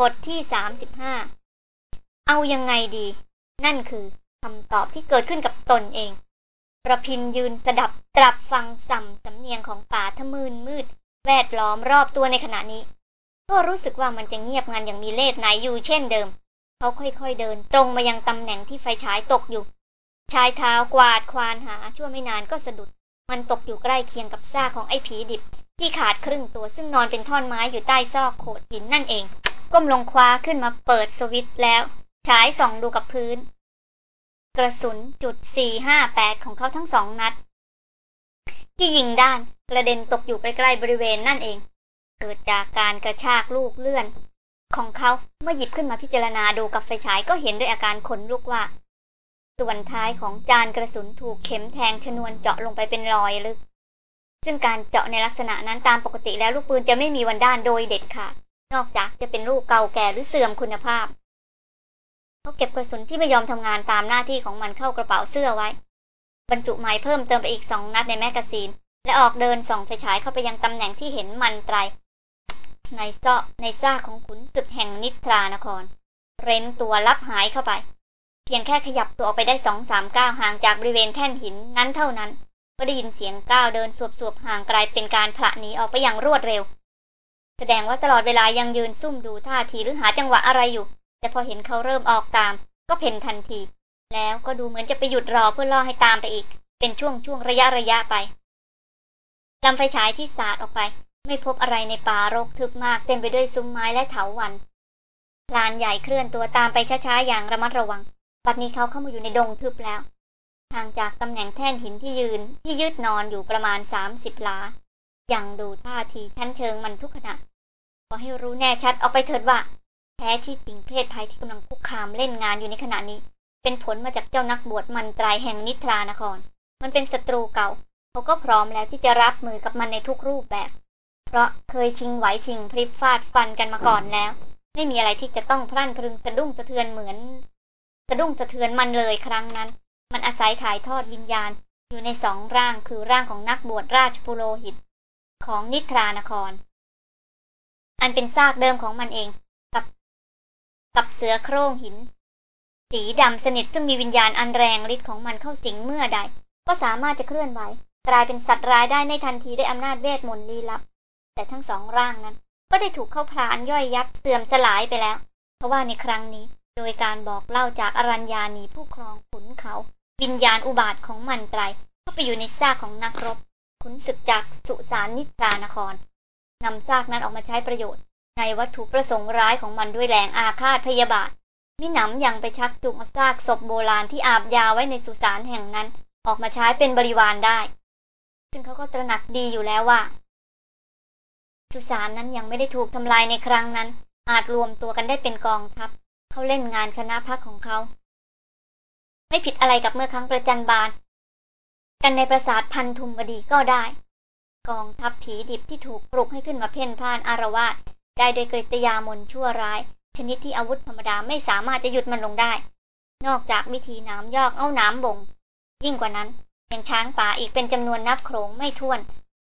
บทที่สามสิบห้าเอายังไงดี นั่นคือคำตอบที่เกิดขึ้นกับตนเอง ประพินยืนสดับตรับฟังสัมสำเนียงของป่าทะมืนมืด แวดล้อมรอบตัวในขณะนี้ ก็รู้สึกว่ามันจะเงียบงันอย่างมีเลสไหนอยู่เช่นเดิม เขาค่อยๆเดิน ตรงมายังตำแหน่งที่ไฟฉายตกอยู่ ชายเท้ากวาดควานหาชั่วไม่นานก็สะดุด มันตกอยู่ใกล้เคียงกับซากของไอ้ผีดิบ ที่ขาดครึ่งตัวซึ่งนอนเป็นท่อนไม้อยู่ใต้ซอกโขดหินนั่นเอง ก้มลงคว้าขึ้นมาเปิดสวิตช์แล้ว ฉายส่องดูกับพื้น กระสุนจุด458 ของเขาทั้งสองนัด ที่ยิงด้านกระเด็นตกอยู่ใกล้ๆบริเวณนั่นเอง เกิดจากการกระชากลูกเลื่อน ของเขาเมื่อหยิบขึ้นมาพิจารณาดูกับไฟฉายก็เห็นด้วยอาการขนลุกว่า ส่วนท้ายของจานกระสุนถูกเข็มแทงชนวนเจาะลงไปเป็นรอยลึก ซึ่งการเจาะในลักษณะนั้นตามปกติแล้วลูกปืนจะไม่มีวันด้านโดยเด็ดขาด นอกจากจะเป็นลูกเก่าแก่หรือเสื่อมคุณภาพ เขาเก็บกระสุนที่ไม่ยอมทำงานตามหน้าที่ของมันเข้ากระเป๋าเสื้อไว้ บรรจุไม้เพิ่มเติมไปอีกสองนัดในแมกกาซีน และออกเดินส่องไฟฉายเข้าไปยังตำแหน่งที่เห็นมันไตร ในซอกในซากของขุนศึกแห่งนิทรานคร เร้นตัวลับหายเข้าไป เพียงแค่ขยับตัวออกไปได้สองสามก้าวห่างจากบริเวณแท่นหินนั้นเท่านั้น ก็ได้ยินเสียงก้าวเดินสวบๆห่างไกลเป็นการผละหนีออกไปอย่างรวดเร็ว ดงว่าตลอดเวลายังยืนซุ่มดูท่าทีหรือหาจังหวะอะไรอยู่ แต่พอเห็นเขาเริ่มออกตาม ก็เพ่นทันที แล้วก็ดูเหมือนจะไปหยุดรอเพื่อล่อให้ตามไปอีก เป็นช่วงช่วงระยะระยะไปลำไฟฉายที่สาดออกไป ไม่พบอะไรในป่ารกทึบมากเต็มไปด้วยซุ้มไม้และเถาวันพลานใหญ่เคลื่อนตัวตามไปช้าๆอย่างระมัดระวังปัดนี้เขาเข้ามาอยู่ในดงทึบแล้วห่างจากตำแหน่งแท่นหินที่ยืนที่ยืดนอนอยู่ประมาณสามสิบลา อย่างดูท่าทีชั้นเชิงมันทุกขณะ ขอให้รู้แน่ชัดออกไปเถิดว่า แท้ที่จริงเพศภัยที่กำลังคุกคามเล่นงานอยู่ในขณะนี้ เป็นผลมาจากเจ้านักบวชมันตรายแห่งนิทรานคร มันเป็นศัตรูเก่า เขาก็พร้อมแล้วที่จะรับมือกับมันในทุกรูปแบบ เพราะเคยชิงไหวชิงพริบฟาดฟันกันมาก่อนแล้ว ไม่มีอะไรที่จะต้องพรั่นพรึงสะดุ้งสะเทือนเหมือน สะดุ้งสะเทือนมันเลยครั้งนั้น มันอาศัยถ่ายทอดวิญญาณ อยู่ในสองร่างคือร่างของนักบวชราชปุโรหิต ของนิทรานคร อันเป็นซากเดิมของมันเอง กับ กับเสือโคร่งหิน สีดำสนิทซึ่งมีวิญญาณอันแรงฤทธิ์ของมันเข้าสิงเมื่อใด ก็สามารถจะเคลื่อนไหวกลายเป็นสัตว์ร้ายได้ในทันทีด้วยอำนาจเวทมนต์ลี้ลับ แต่ทั้งสองร่างนั้น ก็ได้ถูกเข้าพลานย่อยยับเสื่อมสลายไปแล้ว เพราะว่าในครั้งนี้ โดยการบอกเล่าจากอรัญญานีผู้ครองขุนเขา วิญญาณอุบาทของมันไตรเข้าไปอยู่ในซากของนักรบขุนศึกจากสุสานนิทรานคร นำซากนั้นออกมาใช้ประโยชน์ ในวัตถุประสงค์ร้ายของมันด้วยแรงอาฆาตพยาบาทมิหนำยังไปชักจูงเอาซากศพโบราณที่อาบยาไว้ในสุสานแห่งนั้น ออกมาใช้เป็นบริวารได้ ซึ่งเขาก็ตระหนักดีอยู่แล้วว่า สุสานนั้นยังไม่ได้ถูกทำลายในครั้งนั้น อาจรวมตัวกันได้เป็นกองทัพ เขาเล่นงานคณะพักของเขา ไม่ผิดอะไรกับเมื่อครั้งประจันบานกันในปราสาทพันธุมบดีก็ได้ กองทัพผีดิบที่ถูกปลุกให้ขึ้นมาเพ่นพ่านอารวาสได้โดยกริยามนชั่วร้าย ชนิดที่อาวุธธรรมดาไม่สามารถจะหยุดมันลงได้ นอกจากวิธีน้ำยอกเอาน้ำบ่ง ยิ่งกว่านั้นยังช้างป่าอีกเป็นจำนวนนับโขงไม่ถ้วน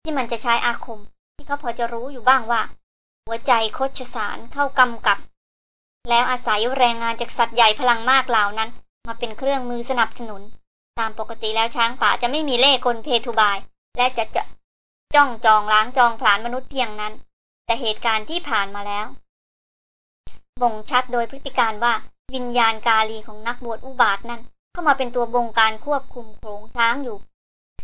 ที่มันจะใช้อาคม ที่เขาพอจะรู้อยู่บ้างว่า หัวใจโคชสารเข้ากำกับ แล้วอาศัยแรงงานจากสัตว์ใหญ่พลังมากเหล่านั้น มาเป็นเครื่องมือสนับสนุน ตามปกติแล้วช้างป่าจะไม่มีเล่กลเพทุบาย และจะจะ จ้องจองล้างจองผลาญมนุษย์เพียงนั้น แต่เหตุการณ์ที่ผ่านมาแล้ว บ่งชัดโดยพฤติการว่าวิญญาณกาลีของนักบวชอุบาทนั้น เข้ามาเป็นตัวบงการควบคุมโขงช้างอยู่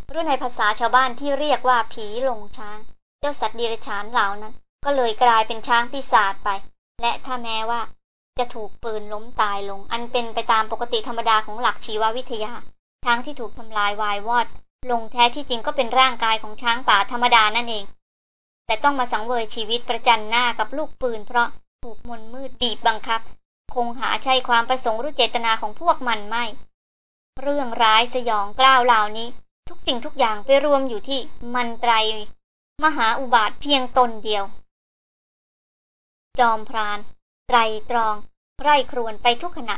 หรือในภาษาชาวบ้านที่เรียกว่าผีลงช้าง เจ้าสัตว์ดิเรกชันเหล่านั้น ก็เลยกลายเป็นช้างปีศาจไป และถ้าแม้ว่า จะถูกปืนล้มตายลง อันเป็นไปตามปกติธรรมดาของหลักชีววิทยาช้างที่ถูกทำลายวายวอด ลงแท้ที่จริงก็เป็นร่างกายของช้างป่าธรรมดานั่นเอง แต่ต้องมาสังเวยชีวิตประจันหน้ากับลูกปืน เพราะถูกมนมืดบีบบังคับ คงหาใช่ความประสงค์หรือเจตนาของพวกมันไม่ เรื่องร้ายสยองกล้าวเหล่านี้ ทุกสิ่งทุกอย่างไปรวมอยู่ที่มันไตร มหาอุบาทเพียงตนเดียว จอมพราน ไตรตรองไร่ครวนไปทุกขณะ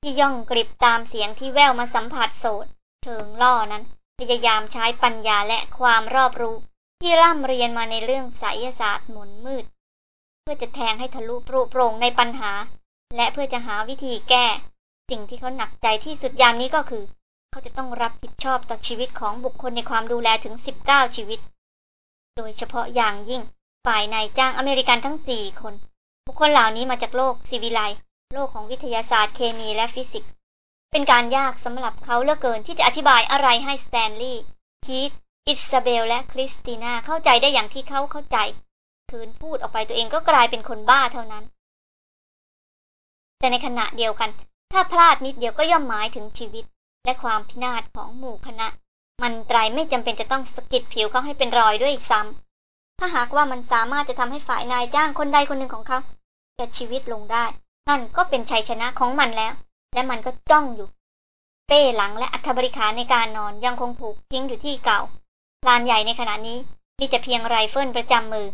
ที่ย่องกริบตามเสียงที่แววมาสัมผัสโสดเชิงล่อนั้น พยายามใช้ปัญญาและความรอบรู้ ที่ร่ำเรียนมาในเรื่องไสยศาสตร์มนต์มืด เพื่อจะแทงให้ทะลุปรุโปร่งในปัญหา และเพื่อจะหาวิธีแก้ สิ่งที่เขาหนักใจที่สุดยามนี้ก็คือ เขาจะต้องรับผิดชอบต่อชีวิตของบุคคลในความดูแลถึง 19 ชีวิต โดยเฉพาะอย่างยิ่งฝ่ายนายจ้างอเมริกันทั้ง 4 คน บุคคลเหล่านี้มาจากโลกซีวิไลโลกของวิทยาศาสตร์เคมีและฟิสิกส์ เป็นการยากสำหรับเขาเหลือเกินที่จะอธิบายอะไรให้สแตนลีย์คีตอิซาเบลและคริสติน่าเข้าใจได้อย่างที่เขาเข้าใจคืนพูดออกไปตัวเองก็กลายเป็นคนบ้าเท่านั้น แต่ในขณะเดียวกัน ถ้าพลาดนิดเดียวก็ย่อมหมายถึงชีวิต และความพินาศของหมู่คณะ มันตรายไม่จำเป็นจะต้องสกิดผิวเขาให้เป็นรอยด้วยซ้ำถ้าหากว่ามันสามารถจะทำให้ฝ่ายนายจ้างคนใดคนหนึ่งของเขาจะชีวิตลงได้ นั่นก็เป็นชัยชนะของมันแล้ว และมันก็จ้องอยู่ เป้หลังและอัฐบริขารในการนอนยังคงผูกทิ้งอยู่ที่เก่าลานใหญ่ในขณะนี้มีแต่เพียงไรเฟิลประจำมือ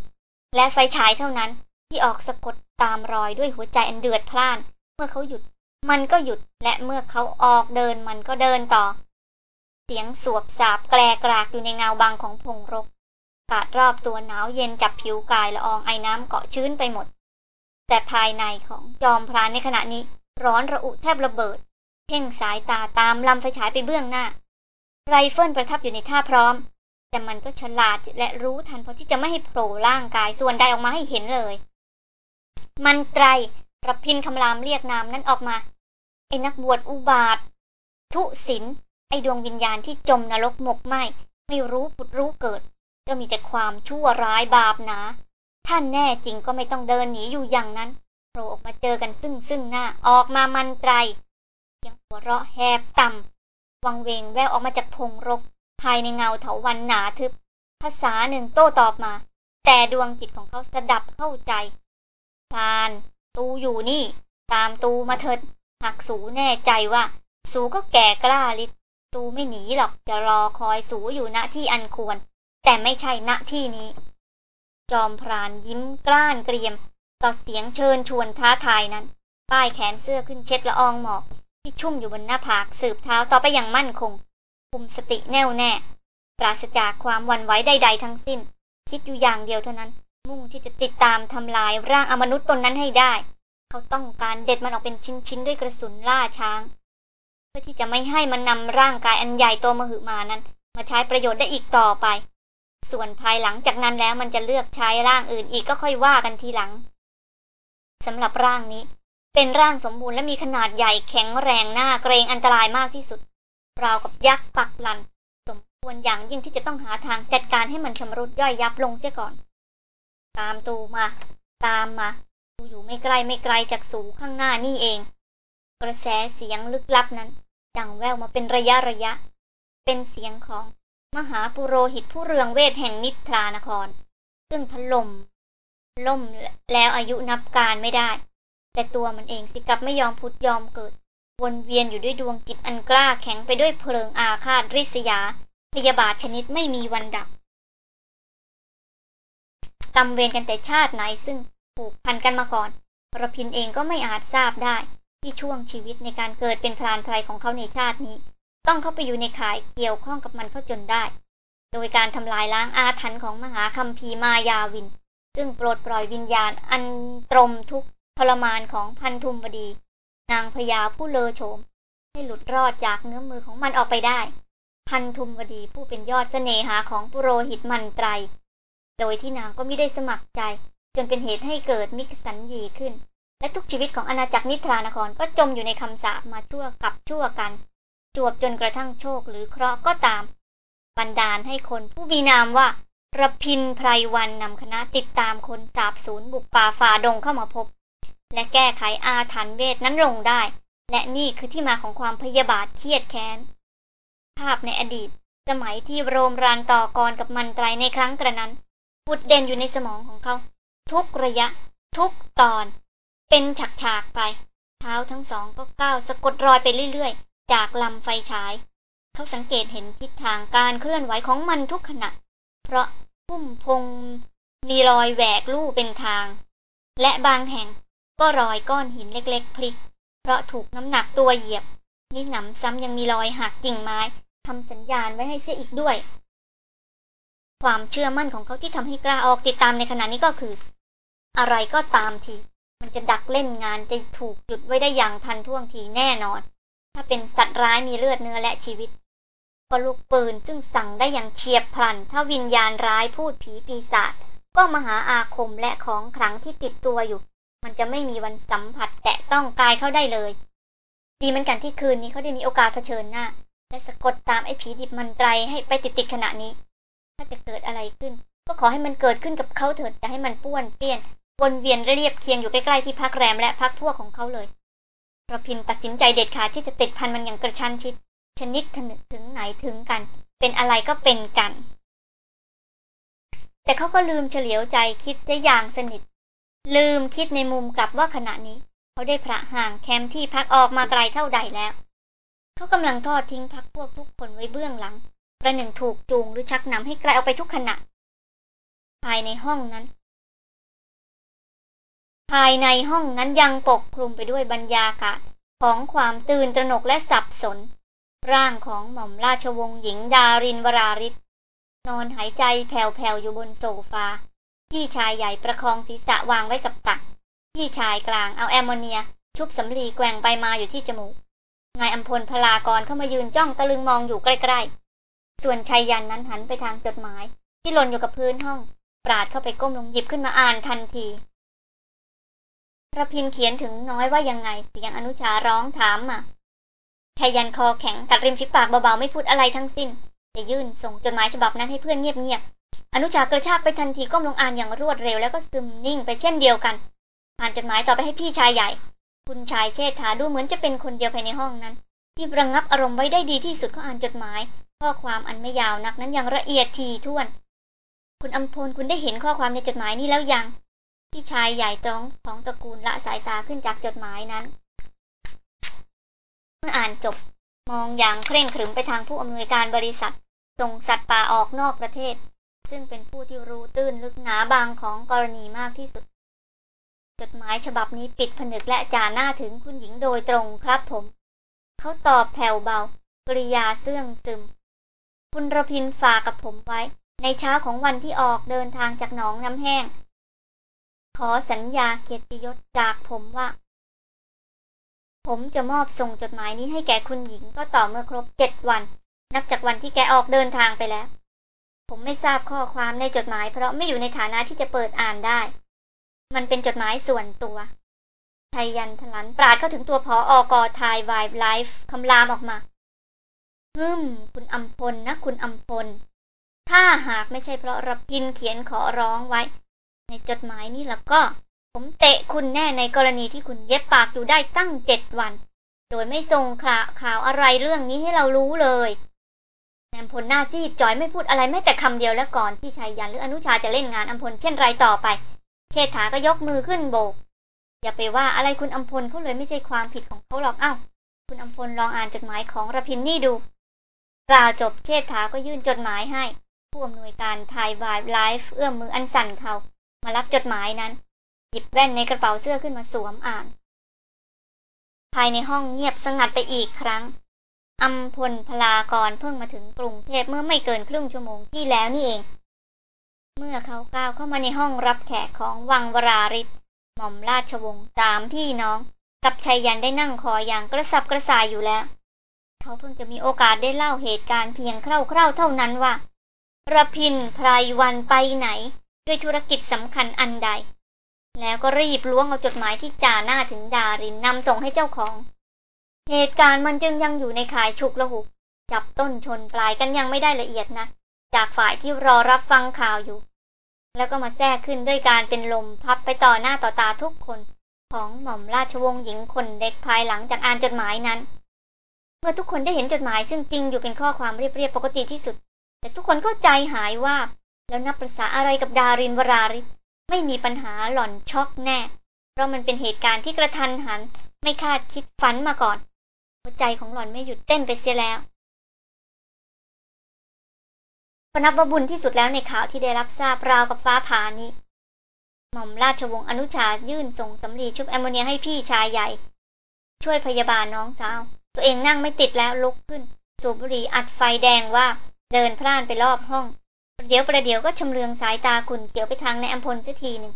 และไฟฉายเท่านั้นที่ออกสะกดตามรอยด้วยหัวใจอันเดือดพล่าน เมื่อเขาหยุด มันก็หยุดและเมื่อเขาออกเดินมันก็เดินต่อ เสียงสวบสาบแกลกรากอยู่ในเงาบางของพงรกอากาศรอบตัวหนาวเย็นจับผิวกายละอองไอ้น้ำเกาะชื้นไปหมด แต่ภายในของจอมพรานในขณะนี้ ร้อนระอุแทบระเบิด เพ่งสายตาตามลำไฟฉายไปเบื้องหน้า ไรเฟิลประทับอยู่ในท่าพร้อม แต่มันก็ฉลาดและรู้ทันพอที่จะไม่ให้โผล่ร่างกายส่วนใดออกมาให้เห็นเลย มันไตรรับพินคำรามเรียกนามนั้นออกมา ไอ้นักบวชอุบาท ทุศินไอ้ดวงวิญญาณที่จมนรกหมกไหมไม่รู้ผุดรู้เกิดจะมีแต่ความชั่วร้ายบาปหนา ท่านแน่จริงก็ไม่ต้องเดินหนีอยู่อย่างนั้น โผล่ออกมาเจอกันซึ่งซึ่งหน้าออกมามันไตรยังหัวเราะแหบต่ำวังเวงแววออกมาจากพงรก ภายในเงาเถาวันหนาทึบ ภาษาหนึ่งโต้ตอบมา แต่ดวงจิตของเขาสดับเข้าใจพานตูอยู่นี่ ตามตูมาเถิดหากสูแน่ใจว่า สูก็แก่กล้าลิตูไม่หนีหรอกจะรอคอยสูอยู่ณที่อันควร แต่ไม่ใช่ณที่นี้ จอมพรานยิ้มกล้านเกรียม ต่อเสียงเชิญชวนท้าทายนั้น ป้ายแขนเสื้อขึ้นเช็ดละอองหมอกที่ชุ่มอยู่บนหน้าผากสืบเท้าต่อไปอย่างมั่นคง คุมสติแน่วแน่ ปราศจากความวันไหวใด ๆ ทั้งสิ้น คิดอยู่อย่างเดียวเท่านั้น มุ่งที่จะติดตามทำลายร่างอมนุษย์ตนนั้นให้ได้ เขาต้องการเด็ดมันออกเป็นชิ้นๆด้วยกระสุนล่าช้าง เพื่อที่จะไม่ให้มันนำร่างกายอันใหญ่โตมหึมานั้น มาใช้ประโยชน์ได้อีกต่อไป ส่วนภายหลังจากนั้นแล้วมันจะเลือกใช้ร่างอื่นอีกก็ค่อยว่ากันทีหลัง สำหรับร่างนี้ เป็นร่างสมบูรณ์และมีขนาดใหญ่แข็งแรงหน้าเกรงอันตรายมากที่สุด ราวกับยักษ์ปักลัน สมควรอย่างยิ่งที่จะต้องหาทางจัดการให้มันชำรุดย่อยยับลงเสียก่อน ตามตูมา ตามมาตูอยู่ไม่ไกลไม่ไกลจากสูข้างหน้านี่เอง กระแสเสียงลึกลับนั้น ดังแววมาเป็นระยะระยะ เป็นเสียงของมหาปุโรหิตผู้เรืองเวทแห่งนิทรานคร ซึ่งถล่ม ล่มแล้วอายุนับการไม่ได้ แต่ตัวมันเองสิกลับไม่ยอมพุทยอมเกิด วนเวียนอยู่ด้วยดวงจิตอันกล้าแข็งไปด้วยเพลิงอาฆาตริษยา พยาบาทชนิดไม่มีวันดับกำเวรกันแต่ชาติไหนซึ่งผูกพันกันมาก่อนระพินเองก็ไม่อาจทราบได้ที่ช่วงชีวิตในการเกิดเป็นพรานไพรของเขาในชาตินี้ ต้องเข้าไปอยู่ในข่ายเกี่ยวข้องกับมันเข้าจนได้ โดยการทำลายล้างอาถรรพ์ของมหาคัมภีร์มายาวิน ซึ่งปรดปล่อยวิญญาณอันตรมทุกทรมานของพันธุมบดี นางพญาผู้เลอโฉม ให้หลุดรอดจากเงื้อมือของมันออกไปได้ พันธุมวดีผู้เป็นยอดเสน่หาของปุโรหิตมันไตร โดยที่นางก็ไม่ได้สมัครใจ จนเป็นเหตุให้เกิดมิกสันยีขึ้น และทุกชีวิตของอาณาจักรนิทรานครก็จมอยู่ในคำสาปมาชั่วกับชั่วกัน จวบจนกระทั่งโชคหรือเคราะห์ก็ตาม บันดาลให้คนผู้มีนามว่า ระพินไพรวันนำคณะติดตามคนสาบสูญบุกป่าฝ่าดงเข้ามาพบ และแก้ไขอาถรรพ์เวทนั้นลงได้ และนี่คือที่มาของความพยาบาทเครียดแค้น ภาพในอดีต สมัยที่โรมรานต่อกรกับมันไตรในครั้งกระนั้นปุดเด่นอยู่ในสมองของเขา ทุกระยะ ทุกตอน เป็นฉากๆไป เท้าทั้งสองก็ก้าวสะกดรอยไปเรื่อยๆ จากลำไฟฉาย เขาสังเกตเห็นทิศทางการเคลื่อนไหวของมันทุกขณะ เพราะพุ่มพงมีรอยแหวกลู่เป็นทาง และบางแห่งก็รอยก้อนหินเล็กๆ พลิก เพราะถูกน้ำหนักตัวเหยียบนี่หนำซ้ำยังมีรอยหักกิ่งไม้ทำสัญญาณไว้ให้เสียอีกด้วย ความเชื่อมั่นของเขาที่ทำให้กล้าออกติดตามในขณะนี้ก็คือ อะไรก็ตามที มันจะดักเล่นงานจะถูกหยุดไว้ได้อย่างทันท่วงทีแน่นอน ถ้าเป็นสัตว์ร้ายมีเลือดเนื้อและชีวิต ก็ลูกปืนซึ่งสั่งได้อย่างเฉียบพลัน ถ้าวิญญาณร้ายพูดผีปีศาจก็มหาอาคมและของขลังที่ติดตัวอยู่ มันจะไม่มีวันสัมผัสแตะต้องกายเขาได้เลย ดีเหมือนกันที่คืนนี้เขาได้มีโอกาสเผชิญหน้า และสะกดตามไอ้ผีดิบมันไตรให้ไปติดติดขณะนี้ ถ้าจะเกิดอะไรขึ้น ก็ขอให้มันเกิดขึ้นกับเขาเถิดจะให้มันป้วนเปี้ยนวนเวียนเรียบเคียงอยู่ใกล้ๆที่พักแรมและพักพวกของเขาเลยระพินตัดสินใจเด็ดขาดที่จะติดพันมันอย่างกระชั้นชิด ชนิดถ,ถึงไหนถึงกัน เป็นอะไรก็เป็นกัน แต่เขาก็ลืมเฉลียวใจคิดเสียอย่างสนิท ลืมคิดในมุมกลับว่าขณะนี้ เขาได้พระห่างแคมป์ที่พักออกมาไกลเท่าใดแล้ว เขากำลังทอดทิ้งพักพวกทุกคนไว้เบื้องหลัง ประหนึ่งถูกจูงหรือชักนำให้ไกลออกไปทุกขณะ ภายในห้องนั้นภายในห้องนั้นยังปกคลุมไปด้วยบรรยากาศของความตื่นตระหนกและสับสน ร่างของหม่อมราชวงศ์หญิงดารินวราริศนอนหายใจแผ่วๆอยู่บนโซฟา พี่ชายใหญ่ประคองศีรษะวางไว้กับตัก พี่ชายกลางเอาแอมโมเนีย ชุบสำลีแกว่งไปมาอยู่ที่จมูก นายอัมพลพลากรเข้ามายืนจ้องตะลึงมองอยู่ใกล้ๆ ส่วนชายยันนั้นหันไปทางจดหมาย ที่หล่นอยู่กับพื้นห้อง ปราดเข้าไปก้มลงหยิบขึ้นมาอ่านทันทีระพินเขียนถึงน้อยว่ายังไงเสียงอนุชาร้องถามมา ชายันคอแข็งกัดริมฝีปากเบาๆไม่พูดอะไรทั้งสิ้น จะยื่นส่งจดหมายฉบับนั้นให้เพื่อนเงียบๆอนุชากระชากไปทันทีก้มลงอ่านอย่างรวดเร็วแล้วก็ซึมนิ่งไปเช่นเดียวกันอ่านจดหมายต่อไปให้พี่ชายใหญ่ คุณชายเชษฐาดูเหมือนจะเป็นคนเดียวภายในห้องนั้น ที่ระงงับอารมณ์ไว้ได้ดีที่สุดเขาอ่านจดหมาย ข้อความอันไม่ยาวนักนั้นอย่างละเอียดทีท่วน คุณอัมพลคุณได้เห็นข้อความในจดหมายนี้แล้วยังพี่ชายใหญ่ตรงของตระกูลละสายตาขึ้นจากจดหมายนั้น เมื่ออ่านจบมองอย่างเคร่งขรึมไปทางผู้อำนวยการบริษัท ส่งสัตว์ป่าออกนอกประเทศ ซึ่งเป็นผู้ที่รู้ตื้นลึกหนาบางของกรณีมากที่สุด จดหมายฉบับนี้ปิดผนึกและจ่าหน้าถึงคุณหญิงโดยตรงครับผม เขาตอบแผ่วเบากริยาเสื่องซึม คุณระพินฝากกับผมไว้ ในเช้าของวันที่ออกเดินทางจากหนองน้ำแห้ง ขอสัญญาเกียรติยศจากผมว่า ผมจะมอบส่งจดหมายนี้ให้แกคุณหญิงก็ต่อเมื่อครบเจ็ดวัน นับจากวันที่แกออกเดินทางไปแล้ว ผมไม่ทราบข้อความในจดหมายเพราะไม่อยู่ในฐานะที่จะเปิดอ่านได้ มันเป็นจดหมายส่วนตัวชัยยันทลันปราดเข้าถึงตัวพออกอทายวายไลฟ์คำรามออกมาฮึมคุณอัมพลนะคุณอัมพล ถ้าหากไม่ใช่เพราะรับพินเขียนขอร้องไว้ ในจดหมายนี้แล้วก็ ผมเตะคุณแน่ในกรณีที่คุณเย็บปากอยู่ได้ตั้งเจ็ดวัน โดยไม่ส่งข่าข่าวอะไรเรื่องนี้ให้เรารู้เลยแอมพลหน้าซีดจอยไม่พูดอะไรแม้แต่คำเดียวแล้วก่อนที่ชายยันหรืออนุชาจะเล่นงานอัมพลเช่นไรต่อไป เชษฐาก็ยกมือขึ้นโบก อย่าไปว่าอะไรคุณอัมพลเขาเลยไม่ใช่ความผิดของเขาหรอกเอ้า คุณอัมพลลองอ่านจดหมายของระพินนี่ดูกล่าวจบเชษฐาก็ยื่นจดหมายให้ ผู้อำนวยการไทยวายไลฟ์เอื้อมมืออันสั่นเขามารับจดหมายนั้น หยิบแว่นในกระเป๋าเสื้อขึ้นมาสวมอ่าน ภายในห้องเงียบสงัดไปอีกครั้งอัมพลพลากรเพิ่งมาถึงกรุงเทพเมื่อไม่เกินครึ่งชั่วโมงที่แล้วนี่เอง เมื่อเขาก้าวเข้ามาในห้องรับแขกของวังวราริศหม่อมราชวงศ์สามพี่น้อง กับชัยยันได้นั่งคออย่างกระสับกระส่ายอยู่แล้ว เขาเพิ่งจะมีโอกาสได้เล่าเหตุการณ์เพียงคร่าวๆเท่านั้นว่าระพินไพรวันไปไหน ด้วยธุรกิจสำคัญอันใด แล้วก็รีบล้วงเอาจดหมายที่จ่าหน้าถึงดารินนำส่งให้เจ้าของ เหตุการณ์มันจึงยังอยู่ในข่ายฉุกละหุก จับต้นชนปลายกันยังไม่ได้ละเอียดนะจากฝ่ายที่รอรับฟังข่าวอยู่ แล้วก็มาแทรกขึ้นด้วยการเป็นลมพับไปต่อหน้าต่อตาทุกคน ของหม่อมราชวงศ์หญิงคนเด็กภายหลังจากอ่านจดหมายนั้น เมื่อทุกคนได้เห็นจดหมายซึ่งจริงอยู่เป็นข้อความเรียบๆปกติที่สุด แต่ทุกคนก็ใจหายว่า แล้วนับประษาอะไรกับดารินวราริศ ไม่มีปัญหาหล่อนช็อกแน่ เพราะมันเป็นเหตุการณ์ที่กระทันหัน ไม่คาดคิดฝันมาก่อน หัวใจของหล่อนไม่หยุดเต้นไปเสียแล้วพนับว่าบุญที่สุดแล้วในข่าวที่ได้รับทราบราวกับฟ้าผ่านี้ หม่อมราชวงศ์อนุชายื่นส่งสำลีชุบแอมโมเนียให้พี่ชายใหญ่ ช่วยพยาบาลน้องสาว ตัวเองนั่งไม่ติดแล้วลุกขึ้น สูบบุหรี่อัดไฟแดงว่า เดินพล่านไปรอบห้อง เดี๋ยวประเดี๋ยวก็ชำเลืองสายตาขุนเกี่ยวไปทางในอัมพลสักทีหนึ่ง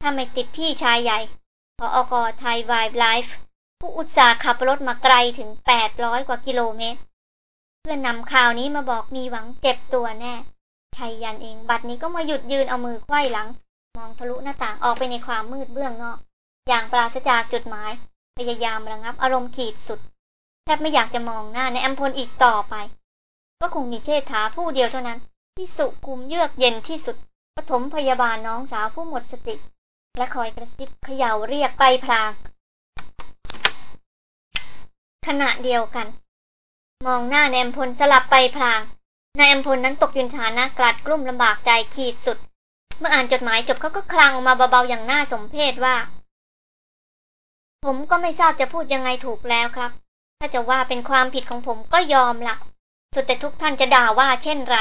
ถ้าไม่ติดพี่ชายใหญ่พออกอไทยวล์ไลฟ์ผู้อุตสาห์ขับรถมาไกลถึง 800 กว่ากิโลเมตร เพื่อนนำข่าวนี้มาบอกมีหวังเจ็บตัวแน่ชัยยันเองบัดนี้ก็มาหยุดยืนเอามือไขว้หลัง มองทะลุหน้าต่างออกไปในความมืดเบื้องนอก อย่างปราศจากจุดหมาย พยายามระงับอารมณ์ขีดสุด แทบไม่อยากจะมองหน้าในอัมพลอีกต่อไป ก็คงมีเชษฐาผู้เดียวเท่านั้น ที่สุกุมเยือกเย็นที่สุดปฐมพยาบาลน้องสาวผู้หมดสติ และคอยกระซิบเขย่าเรียกไปพลาง ขณะเดียวกัน มองหน้าในอัมพลสลับไปพลางนายอัมพลนั้นตกยุนฐานะกลัดกลุ้มลำบากใจขีดสุด เมื่ออ่านจดหมายจบเขาก็คลางออกมาเบาๆอย่างน่าสมเพชว่า ผมก็ไม่ทราบจะพูดยังไงถูกแล้วครับ ถ้าจะว่าเป็นความผิดของผมก็ยอมละสุดแต่ทุกท่านจะด่าว่าเช่นไร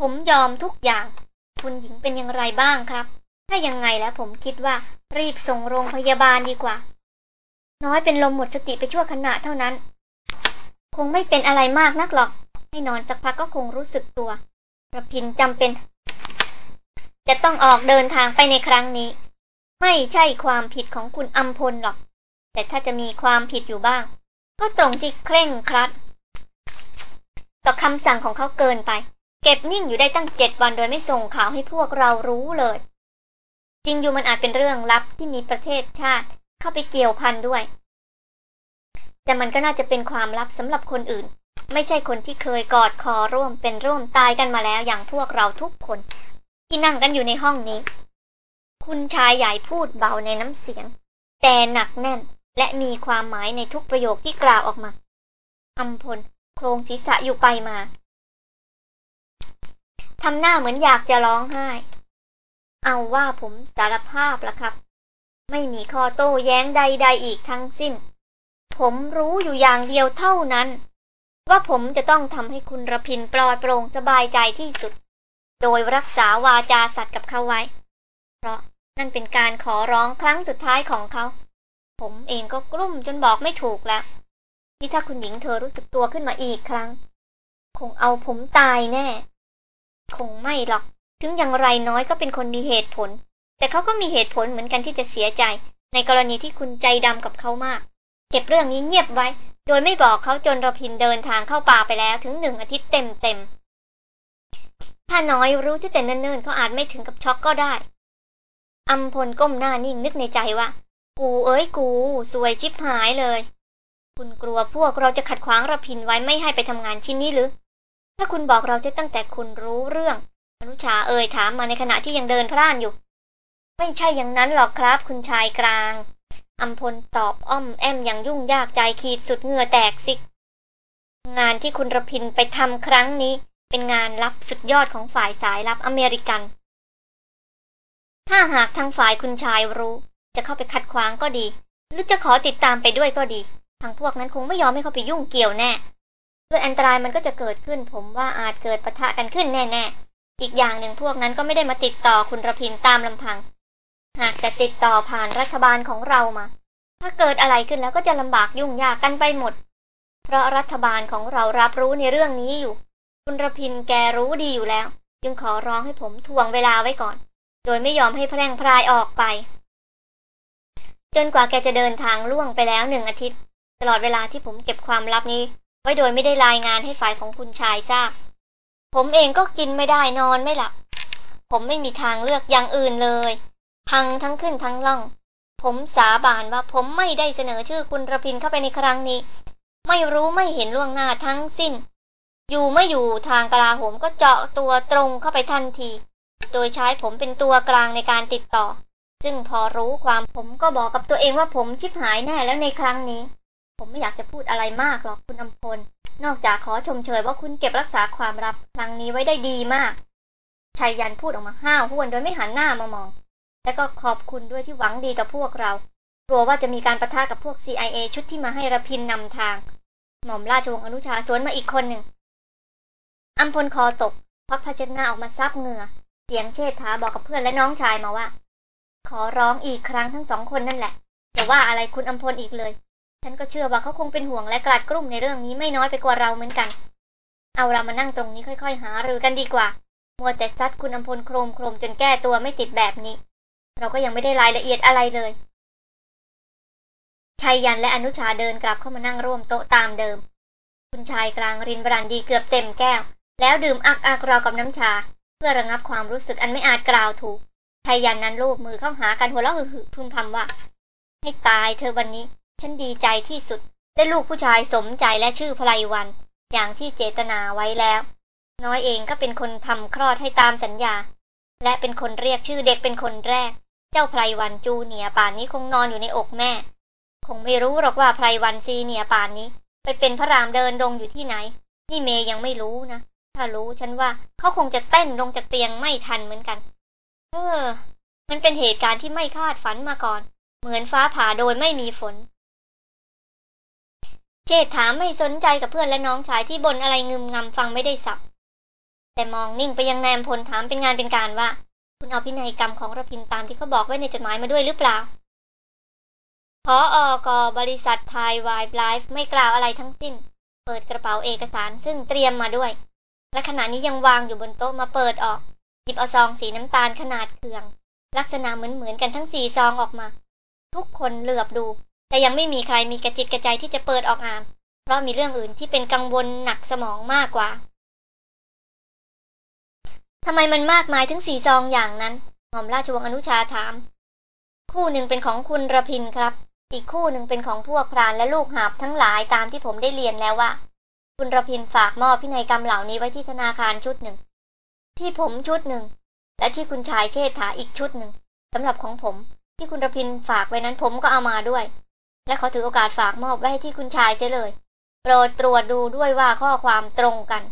ผมยอมทุกอย่าง คุณหญิงเป็นอย่างไรบ้างครับ ถ้ายังไงแล้วผมคิดว่า รีบส่งโรงพยาบาลดีกว่า น้อยเป็นลมหมดสติไปชั่วขณะเท่านั้น คงไม่เป็นอะไรมากนักหรอก ให้นอนสักพักก็คงรู้สึกตัวระพินจำเป็น จะต้องออกเดินทางไปในครั้งนี้ ไม่ใช่ความผิดของคุณอัมพลหรอก แต่ถ้าจะมีความผิดอยู่บ้าง ก็ตรงที่เคร่งครัด ต่อคำสั่งของเขาเกินไป เก็บนิ่งอยู่ได้ตั้งเจ็ดวันโดยไม่ส่งข่าวให้พวกเรารู้เลย จริงอยู่มันอาจเป็นเรื่องลับที่มีประเทศชาติเข้าไปเกี่ยวพันด้วย แต่มันก็น่าจะเป็นความลับสำหรับคนอื่น ไม่ใช่คนที่เคยกอดคอร่วมเป็นร่วมตายกันมาแล้วอย่างพวกเราทุกคน ที่นั่งกันอยู่ในห้องนี้ คุณชายใหญ่พูดเบาในน้ำเสียง แต่หนักแน่นและมีความหมายในทุกประโยคที่กล่าวออกมาอัมพลโครงศีรษะอยู่ไปมา ทำหน้าเหมือนอยากจะร้องไห้ เอาว่าผมสารภาพละครับ ไม่มีข้อโต้แย้งใด ๆ อีกทั้งสิ้น ผมรู้อยู่อย่างเดียวเท่านั้น ว่าผมจะต้องทำให้คุณระพินปลอดโปร่งสบายใจที่สุด โดยรักษาวาจาสัตว์กับเขาไว้ เพราะนั่นเป็นการขอร้องครั้งสุดท้ายของเขา ผมเองก็กลุ้มจนบอกไม่ถูกแล้วที่ถ้าคุณหญิงเธอรู้สึกตัวขึ้นมาอีกครั้ง คงเอาผมตายแน่ คงไม่หรอก ถึงอย่างไรน้อยก็เป็นคนมีเหตุผล แต่เขาก็มีเหตุผลเหมือนกันที่จะเสียใจ ในกรณีที่คุณใจดำกับเขามาก เก็บเรื่องนี้เงียบไว้ โดยไม่บอกเขาจนระพินเดินทางเข้าป่าไปแล้วถึงหนึ่งอาทิตย์เต็มเต็มถ้าน้อยรู้ที่แต่เนิ่นๆเขาอาจไม่ถึงกับช็อกก็ได้อัมพลก้มหน้านิ่งนึกในใจว่า กูเอ้ยกู สวยชิบหายเลย คุณกลัวพวกเราจะขัดขวางระพินไว้ไม่ให้ไปทำงานชิ้นนี้หรือ ถ้าคุณบอกเราจะตั้งแต่คุณรู้เรื่อง อนุชาเอ่ยถามมาในขณะที่ยังเดินพร่านอยู่ ไม่ใช่อย่างนั้นหรอกครับ คุณชายกลางอัมพลตอบอ้อมแอมอย่างยุ่งยากใจขีดสุดเหงื่อแตกซิกงานที่คุณระพินไปทำครั้งนี้ เป็นงานลับสุดยอดของฝ่ายสายลับอเมริกัน ถ้าหากทางฝ่ายคุณชายรู้ จะเข้าไปขัดขวางก็ดี หรือจะขอติดตามไปด้วยก็ดี ทางพวกนั้นคงไม่ยอมให้เขาไปยุ่งเกี่ยวแน่ ด้วยอันตรายมันก็จะเกิดขึ้น ผมว่าอาจเกิดปะทะกันขึ้นแน่ๆ อีกอย่างหนึ่งพวกนั้นก็ไม่ได้มาติดต่อคุณระพินตามลำพัง หากจะติดต่อผ่านรัฐบาลของเรามา ถ้าเกิดอะไรขึ้นแล้วก็จะลำบากยุ่งยากกันไปหมด เพราะรัฐบาลของเรารับรู้ในเรื่องนี้อยู่ คุณระพินแกรู้ดีอยู่แล้ว จึงขอร้องให้ผมทวงเวลาไว้ก่อน โดยไม่ยอมให้แพร่งพรายออกไป จนกว่าแกจะเดินทางล่วงไปแล้วหนึ่งอาทิตย์ ตลอดเวลาที่ผมเก็บความลับนี้ ว้โดยไม่ได้รายงานให้ฝ่ายของคุณชายทราบ ผมเองก็กินไม่ได้นอนไม่หลับ ผมไม่มีทางเลือกอย่างอื่นเลย พังทั้งขึ้นทั้งล่อง ผมสาบานว่าผมไม่ได้เสนอชื่อคุณระพินเข้าไปในครั้งนี้ ไม่รู้ไม่เห็นล่วงหน้าทั้งสิ้น อยู่ไม่อยู่ทางกลาโหมก็เจาะตัวตรงเข้าไปทันที โดยใช้ผมเป็นตัวกลางในการติดต่อ ซึ่งพอรู้ความผมก็บอกกับตัวเองว่าผมชิบหายแน่แล้วในครั้งนี้ ผมไม่อยากจะพูดอะไรมากหรอกคุณอำพล นอกจากขอชมเชยว่าคุณเก็บรักษาความลับครั้งนี้ไว้ได้ดีมากชายยันพูดออกมาห้าวห้วนโดยไม่หันหน้ามามอง และก็ขอบคุณด้วยที่หวังดีกับพวกเรา กลัวว่าจะมีการประทะกับพวก CIA ชุดที่มาให้ระพินนำทาง หม่อมราชวงศ์อนุชาสวนมาอีกคนหนึ่งอัมพลคอตกพักพเชนาออกมาซับเหงื่อ เสียงเชษฐาบอกกับเพื่อนและน้องชายมาว่า ขอร้องอีกครั้งทั้งสองคนนั่นแหละอย่าว่าอะไรคุณอัมพลอีกเลย ฉันก็เชื่อว่าเขาคงเป็นห่วงและกลาดกลุ้มในเรื่องนี้ไม่น้อยไปกว่าเราเหมือนกัน เอาเรามานั่งตรงนี้ค่อย ๆ หารือกันดีกว่า มัวแต่ซัดคุณอัมพลโครมโครมจนแก้ตัวไม่ติดแบบนี้ เราก็ยังไม่ได้รายละเอียดอะไรเลยชายยันและอนุชาเดินกลับเข้ามานั่งร่วมโต๊ะตามเดิม คุณชายกลางรินบรันดีเกือบเต็มแก้ว แล้วดื่มอักอักรอกับน้ำชา เพื่อระงับความรู้สึกอันไม่อาจกล่าวถูกชายยันนั้นลูบมือเข้าหากันหัวเราะหึ่พึมพำว่า ให้ตายเธอวันนี้ ฉันดีใจที่สุด ได้ลูกผู้ชายสมใจและชื่อพลายวัน อย่างที่เจตนาไว้แล้ว น้อยเองก็เป็นคนทำคลอดให้ตามสัญญา และเป็นคนเรียกชื่อเด็กเป็นคนแรก เจ้าไพรวันจูเนียป่านนี้คงนอนอยู่ในอกแม่ คงไม่รู้หรอกว่าไพรวันซีเนียป่านนี้ ไปเป็นพระรามเดินดงอยู่ที่ไหน นี่เมย์ยังไม่รู้นะ ถ้ารู้ฉันว่าเขาคงจะเต้นลงจากเตียงไม่ทันเหมือนกัน เออ มันเป็นเหตุการณ์ที่ไม่คาดฝันมาก่อน เหมือนฟ้าผ่าโดยไม่มีฝน เจดถามไม่สนใจกับเพื่อนและน้องชายที่บนอะไรงึมงำฟังไม่ได้สับ แต่มองนิ่งไปยังแนมพลถามเป็นงานเป็นการว่า คุณเอาพินัยกรรมของระพินตามที่เขาบอกไว้ในจดหมายมาด้วยหรือเปล่าพออกบริษัทไทยวายไลฟ์ไม่กล่าวอะไรทั้งสิ้น เปิดกระเป๋าเอกสารซึ่งเตรียมมาด้วย และขณะนี้ยังวางอยู่บนโต๊ะมาเปิดออก หยิบเอาซองสีน้ำตาลขนาดเคือง ลักษณะเหมือนเหมือนกันทั้งสี่ซองออกมา ทุกคนเหลือบดู แต่ยังไม่มีใครมีกระจิตกระใจที่จะเปิดออกอ่าน เพราะมีเรื่องอื่นที่เป็นกังวลหนักสมองมากกว่าทำไมมันมากมายถึงสี่ซองอย่างนั้น หม่อมราชวงศ์อนุชาถาม คู่หนึ่งเป็นของคุณระพินครับ อีกคู่หนึ่งเป็นของพวกพรานและลูกหาบทั้งหลายตามที่ผมได้เรียนแล้วว่า คุณระพินฝากมอบพินัยกรรมเหล่านี้ไว้ที่ธนาคารชุดหนึ่ง ที่ผมชุดหนึ่ง และที่คุณชายเชษฐาอีกชุดหนึ่งสำหรับของผม ที่คุณระพินฝากไว้นั้นผมก็เอามาด้วย และขอถือโอกาสฝากมอบไว้ให้ที่คุณชายเสียเลย โปรดตรวจดูด้วยว่าข้อความตรงกัน